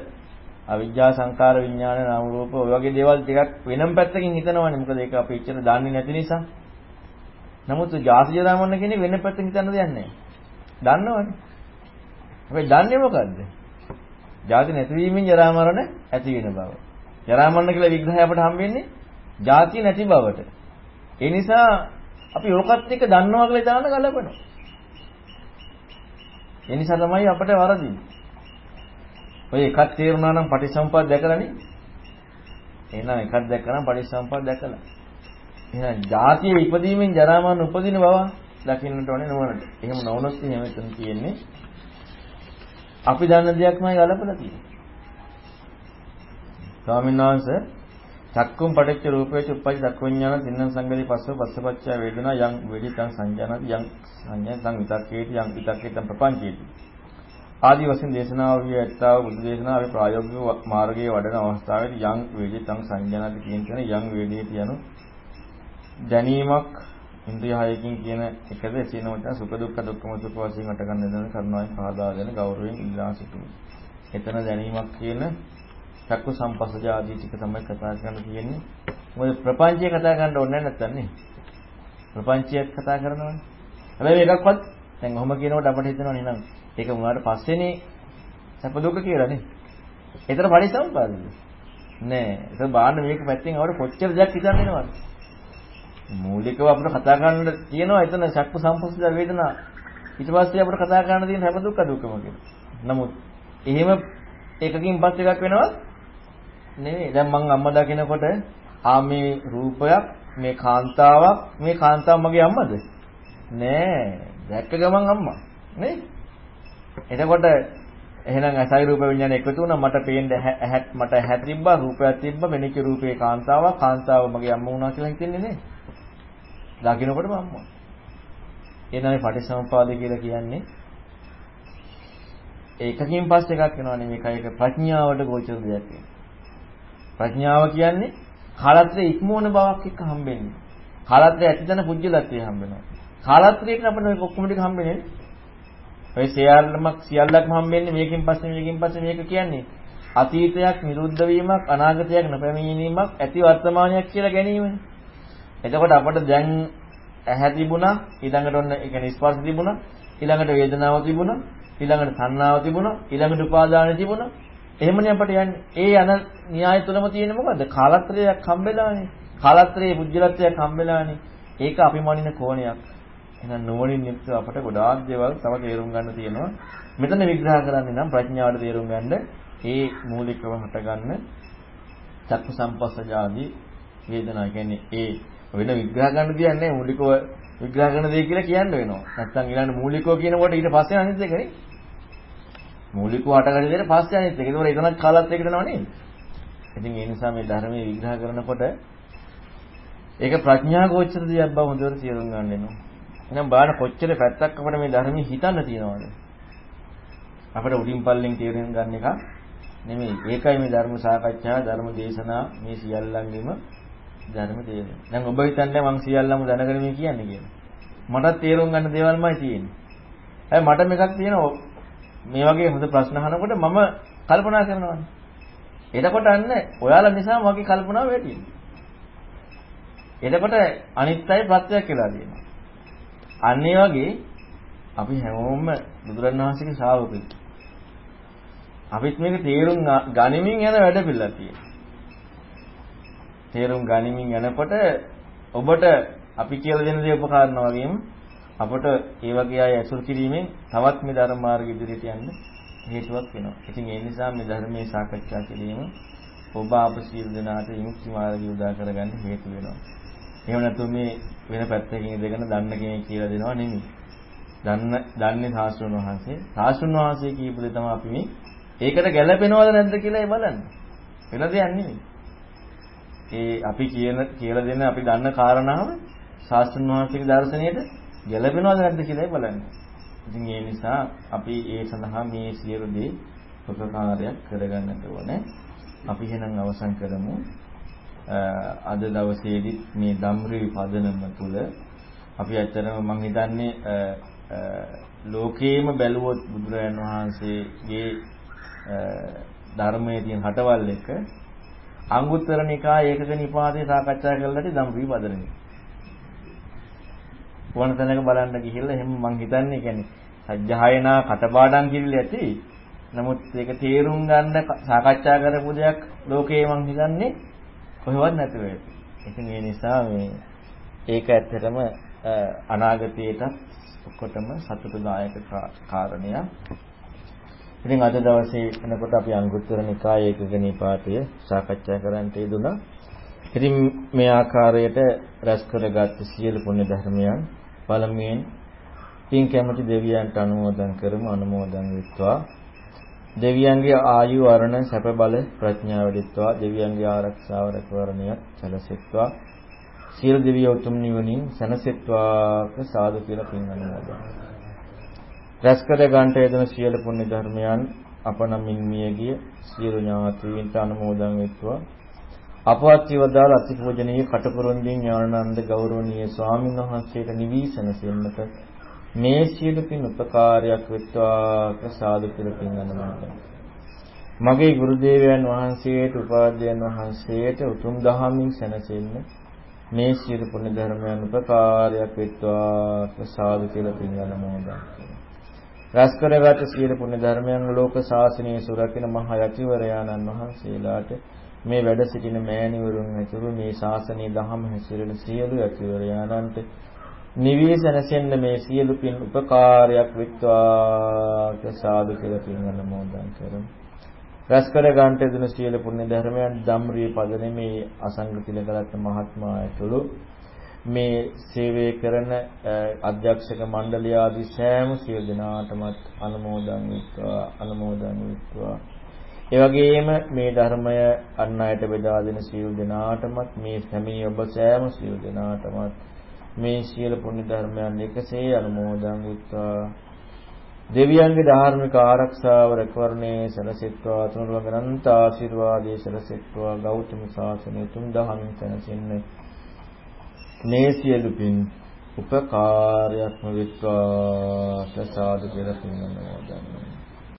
Speaker 2: අවිජ්ජා සංකාර විඥාන නාම රූප ඔය වගේ දේවල් ටිකක් වෙනම පැත්තකින් හිතනවානේ. මොකද ඒක අපි එච්චර දන්නේ නැති නිසා. නමුත් ජාති ජරා මරණ කියන්නේ වෙන පැත්තකින් හිතන්න දෙයක් නැහැ. දන්නවනේ. හැබැයි දන්නේ මොකද්ද? ජාති නැතිවීමෙන් ජරා මරණ ඇති වෙන බව. ජරා මරණ කියලා විග්‍රහය අපට හම්බෙන්නේ ජාති නැති බවට. ඒ නිසා අපි ඕකත් එක්ක දන්නවා කියලා දාන ගලපනවා. ඒ නිසා තමයි අපිට වරදින්නේ. ඔය එකක් තේරුණා නම් පටිසම්පාද දැකලානේ. එහෙනම් එකක් දැක්කනම් පටිසම්පාද දැකලා. එහෙනම් ජාතිය ඉපදීමෙන් ජරා මරණ උපදින බව දකින්නට ඕනේ නුවණට. එහෙම නොවුනොත් එහෙම මෙතන තියෙන්නේ අපි දන්න දෙයක්මයි ගලපලා තියෙන්නේ. ස්වාමීන් වහන්සේ චක්කුම් පටිච්ච රූපේච උප්පජ්ජ දක්ඛඥාන තින්න සංගති පස්සව පස්සපච්චය වේදනා යං වේදිතං සංජානති යං සංඥා සංවිතක්කේති යං විතක්කේතං ප්‍රපංචේති ආදී වශයෙන් දේශනාව විය ඇත්තාව බුදු දේශනාවේ ප්‍රායෝගික මාර්ගයේ වඩන අවස්ථාවේදී යං වේදිතං සංජානති කියන තැන යං වේදේති යනු දැනීමක් ඉන්ද්‍රිය හයකින් කියන එකද එසේන මත සුඛ දුක්ඛ දුක්ඛම සුඛ වශයෙන් අට ගන්න දෙන කරුණාවෙන් පහදා දෙන ගෞරවයෙන් ඉල්ලා සිටිමු. එතන දැනීමක් කියන චක්කු සම්පස්සජ ආදී ටික තමයි කතා කරන්න තියෙන්නේ. මොකද ප්‍රපංචය කතා කරන්න ඕනේ නැත්තම් නේ. ප්‍රපංචයක් කතා කරනවනේ. හැබැයි මේකක්වත් දැන් ඔහොම කියනකොට අපිට හිතෙනවා නේනම් ඒක මොනවාට පස්සේනේ සැප දුක කියලා නේ. ඒතර පරිසම්පාදද? නෑ. ඒක බාන්න මේක පැත්තෙන් අවර කොච්චර දෙයක් හිතන්න වෙනවද? මූලිකව අපිට කතා කරන්න තියෙනවා එතන චක්කු සම්පස්සජ වේදනා. ඊට පස්සේ අපිට කතා කරන්න තියෙන හැම දුක්ඛ දුක්ඛම කියලා. නමුත් එහෙම එකකින් පස්සේ එකක් වෙනවා නෙවෙයි. දැන් මං අම්මා දකිනකොට ආ මේ රූපයක් මේ කාන්තාවක් මේ කාන්තාව මගේ අම්මද? නෑ. දැක්ක ගමන් අම්මා. නේ? එතකොට එහෙනම් අසයි රූප විඥාන එකතු වුණා මට පේන්න ඇහත් මට ඇහැ තිබ්බා රූපයක් තිබ්බා වෙනිච්ච රූපේ කාන්තාවක් කාන්තාව මගේ අම්මා වුණා කියලා හිතෙන්නේ නේ. දකින්නකොටම අම්මා. එනයි පටිසමුපාදය කියලා කියන්නේ ඒකකින් පස්සේ එකක් වෙනවා නෙමෙයි කයක ප්‍රඥාවට ගෝචර දෙයක් වෙනවා. ප්‍රඥාව කියන්නේ කාලත්‍රයේ ඉක්මවන බවක් එක්ක හම්බෙන්නේ. කාලත්‍රයේ ඇතිදන පුජ්‍යලත්වයේ හම්බෙනවා. කාලත්‍රයේක අපිට ඔය ඔක්කොම ටික හම්බෙන්නේ. ඔය සියල්ලමක් සියල්ලක්ම හම්බෙන්නේ මේකෙන් පස්සේ මේකෙන් පස්සේ මේක කියන්නේ. අතීතයක් නිරුද්ධ වීමක් අනාගතයක් නොපැමිණීමක් ඇති වර්තමානයක් කියලා ගැනීමනේ. එතකොට අපට දැන් ඇහැ තිබුණා ඊළඟට ඔන්න ඒ කියන්නේ ස්පර්ශ තිබුණා ඊළඟට වේදනාව තිබුණා ඊළඟට සංනාව තිබුණා ඊළඟට උපාදාන තිබුණා. එහෙමනේ අපට යන්නේ. ඒ යන න්‍යාය තුලම තියෙන මොකද්ද? කාලත්‍රයක් හම්බෙලානේ. කාලත්‍රයේ බුද්ධලත්වයක් හම්බෙලානේ. ඒක අපි මනින කෝණයක්. එහෙනම් නුවණින් යුක්ත අපට ගොඩාක් දේවල් තව තේරුම් ගන්න තියෙනවා මෙතන විග්‍රහ කරන්නේ නම් ප්‍රඥාවට තේරුම් ගන්න ඒ මූලිකව හටගන්න චක්ක සම්පස්සජාදී වේදනා කියන්නේ ඒ වෙන විග්‍රහ ගන්න දෙයක් මූලිකව විග්‍රහ කරන දේ කියලා කියන්න වෙනවා. නැත්තම් ඊළඟ මූලිකව කියනකොට ඊට පස්සේ අනිත් එක නේ. මූලිකව හටගන්න දෙයට පස්සේ අනිත් එක. ඒකෝර එතනක් කාලත් එකට නව නේද? ඉතින් ඒ නිසා මේ ධර්මයේ විග්‍රහ කරනකොට ඒක ප්‍රඥා ගෝචර දෙයක් බව හොඳට තේරුම් ගන්න වෙනවා. එහෙනම් බාන කොච්චර පැත්තක් අපිට මේ ධර්මයේ හිතන්න තියනවද? අපිට උඩින් පල්ලෙන් තේරුම් ගන්න එක නෙමෙයි. ඒකයි මේ ධර්ම සාකච්ඡා, ධර්ම දේශනා මේ සියල්ලංගෙම ධර්ම තේරුම. දැන් ඔබ හිතන්නේ මං සියල්ලම දැනගෙන මේ කියන්නේ කියලා. මටත් තේරුම් ගන්න දේවල්මයි තියෙන්නේ. හැබැයි මට මේකක් තියෙනවා මේ වගේ හොඳ ප්‍රශ්න අහනකොට මම කල්පනා කරනවානේ. එතකොට අන්න ඔයාලා නිසා මගේ කල්පනාව වැඩිෙන්නේ. එතකොට අනිත් අය ප්‍රත්‍යක් කියලා දෙනවා. අන්න ඒ වගේ අපි හැමෝම බුදුරණවහන්සේගේ ශ්‍රාවකෙක්. අපිත් මේක තේරුම් ගනිමින් යන වැඩ පිළිලා තියෙනවා. තේරුම් ගනිමින් යනකොට ඔබට අපි කියලා දෙන දේ උපකාරනවා වගේම අපට ඒ වගේ අය ඇසුරු කිරීමෙන් තවත් මේ ධර්ම මාර්ග ඉදිරියට යන්න හේතුවක් වෙනවා. ඉතින් ඒ නිසා මේ ධර්මයේ සාකච්ඡා කිරීම ඔබ අප සියලු දෙනාට විමුක්ති මාර්ගය උදා කරගන්න හේතු වෙනවා. එහෙම නැත්නම් මේ වෙන පැත්තකින් ඉඳගෙන දන්න කෙනෙක් කියලා දෙනවා නෙමෙයි. දන්න දන්නේ සාස්ත්‍රණ වහන්සේ. සාස්ත්‍රණ වහන්සේ කියපු දේ තමයි අපි මේ ඒකට ගැළපෙනවද නැද්ද කියලා ඒ බලන්නේ. වෙන දෙයක් නෙමෙයි. ඒ අපි කියන කියලා දෙන අපි දන්න කාරණාව ශාස්ත්‍රඥ වහන්සේගේ දර්ශනයට ගැළපෙනවද නැද්ද කියලා බලන්නේ. ඉතින් ඒ නිසා අපි ඒ සඳහා මේ සියලු දේ උපකාරයක් කරගන්නට ඕනේ. අපි එහෙනම් අවසන් කරමු. අද දවසේදී මේ ධම්රි පදනම තුල අපි ඇත්තටම මම හිතන්නේ ලෝකේම බැලුවොත් බුදුරජාණන් වහන්සේගේ ධර්මයේ තියෙන හටවල් එක අංගුත්තර නිකාය ඒකක නිපාතේ සාකච්ඡා කරලාට ධම්රි පදනම. වුණ තැනක බලන්න ගිහිල්ලා එහෙම මං හිතන්නේ කියන්නේ සජ්ජායනා කටපාඩම් කිරිලි ඇති. නමුත් ඒක තේරුම් ගන්න සාකච්ඡා කරපු දෙයක් ලෝකේ මං හිතන්නේ කොහෙවත් නැතුව ඇති. ඉතින් ඒ නිසා මේ ඒක ඇත්තටම අනාගතයේට ඔක්කොටම සතුටුදායක කාරණයක්. ඉතින් අද දවසේ වෙනකොට අපි අංගුත්තර නිකායේ ඒකක නිපාතය සාකච්ඡා කරන්නට යෙදුණා. ඉතින් මේ ආකාරයට රැස් කරගත් සියලු පුණ්‍ය ධර්මයන් පළමුවෙන් පින් කැමති දෙවියන්ට අනුමෝදන් කරමු අනුමෝදන් වෙත්වා. දෙවියන්ගේ ආයු වරණ සැප බල ප්‍රඥාව දෙත්වා දෙවියන්ගේ ආරක්ෂාව රැකවරණය සැලසෙත්වා සියලු දෙවියෝ උතුම් නිවනින් සැනසෙත්වාක සාදු කියලා පින් අනුමෝදන්. රැස්කර ගන්නට යෙදෙන සියලු පුණ්‍ය ධර්මයන් අපනමින් මියගිය සියලු ඥාතීන්ට අනුමෝදන් වෙත්වා. අපවත් වදාළ අතිපූජනීය කටුකුරුන්දී ඥානানন্দ ගෞරවනීය ස්වාමීන් වහන්සේට නිවී සැනසෙන්නට මේ සියලු පින් උපකාරයක් වෙත්වා ප්‍රසාද කියලා පින් අනුමෝදන් මගේ ගුරු දේවයන් වහන්සේට උපාධ්‍යයන් වහන්සේට උතුම් දහමින් සැනසෙන්න මේ සියලු පුණ්‍ය ධර්මයන් උපකාරයක් වෙත්වා ප්‍රසාද කියලා පින් අනුමෝදන් රැස් කරගත් සියලු පුණ්‍ය ධර්මයන් ලෝක ශාසනයේ සුරකින මහ යතිවරයාණන් වහන්සේලාට මේ වැඩ සිටින මෑණිවරුන් ඇතුළු මේ ශාසනයේ දහම හැසිරෙන සියලු යතිවරයාණන්ට නිවිසනසෙන්න මේ සියලු පින් උපකාරයක් විත්වා සාදු කියලා පින් අනුමෝදන් කරමු. රැස් කර ගන්නට දෙන සියලු පුණ්‍ය ධර්මයන් ධම්රිය පදනේ මේ අසංග තිලකලත් මහත්මයා ඇතුළු මේ සේවය කරන අධ්‍යක්ෂක මණ්ඩලය ආදී සෑම සියලු දෙනාටමත් අනුමෝදන් වෙත්වා අනුමෝදන් වෙත්වා ඒ වගේම මේ ධර්මය අන් අයට බෙදා දෙන සියලු දෙනාටමත් මේ සැමී ඔබ සෑම සියලු දෙනාටමත් මේ සියලු පුණ්‍ය ධර්මයන් එකසේ අනුමෝදන් වෙත්වා. දෙවියන්ගේ ධාර්මික ආරක්ෂාව රැකවරණේ සැලසෙත්වා තුනුරුවන්ගේ අනන්ත ආශිර්වාදයේ සැලසෙත්වා ගෞතම සාසනය තුන් දහමින් සැනසෙන්න. මේ සියලු පින් උපකාරයක්ම වෙත්වා. සසාදු කියලා පින්නනවා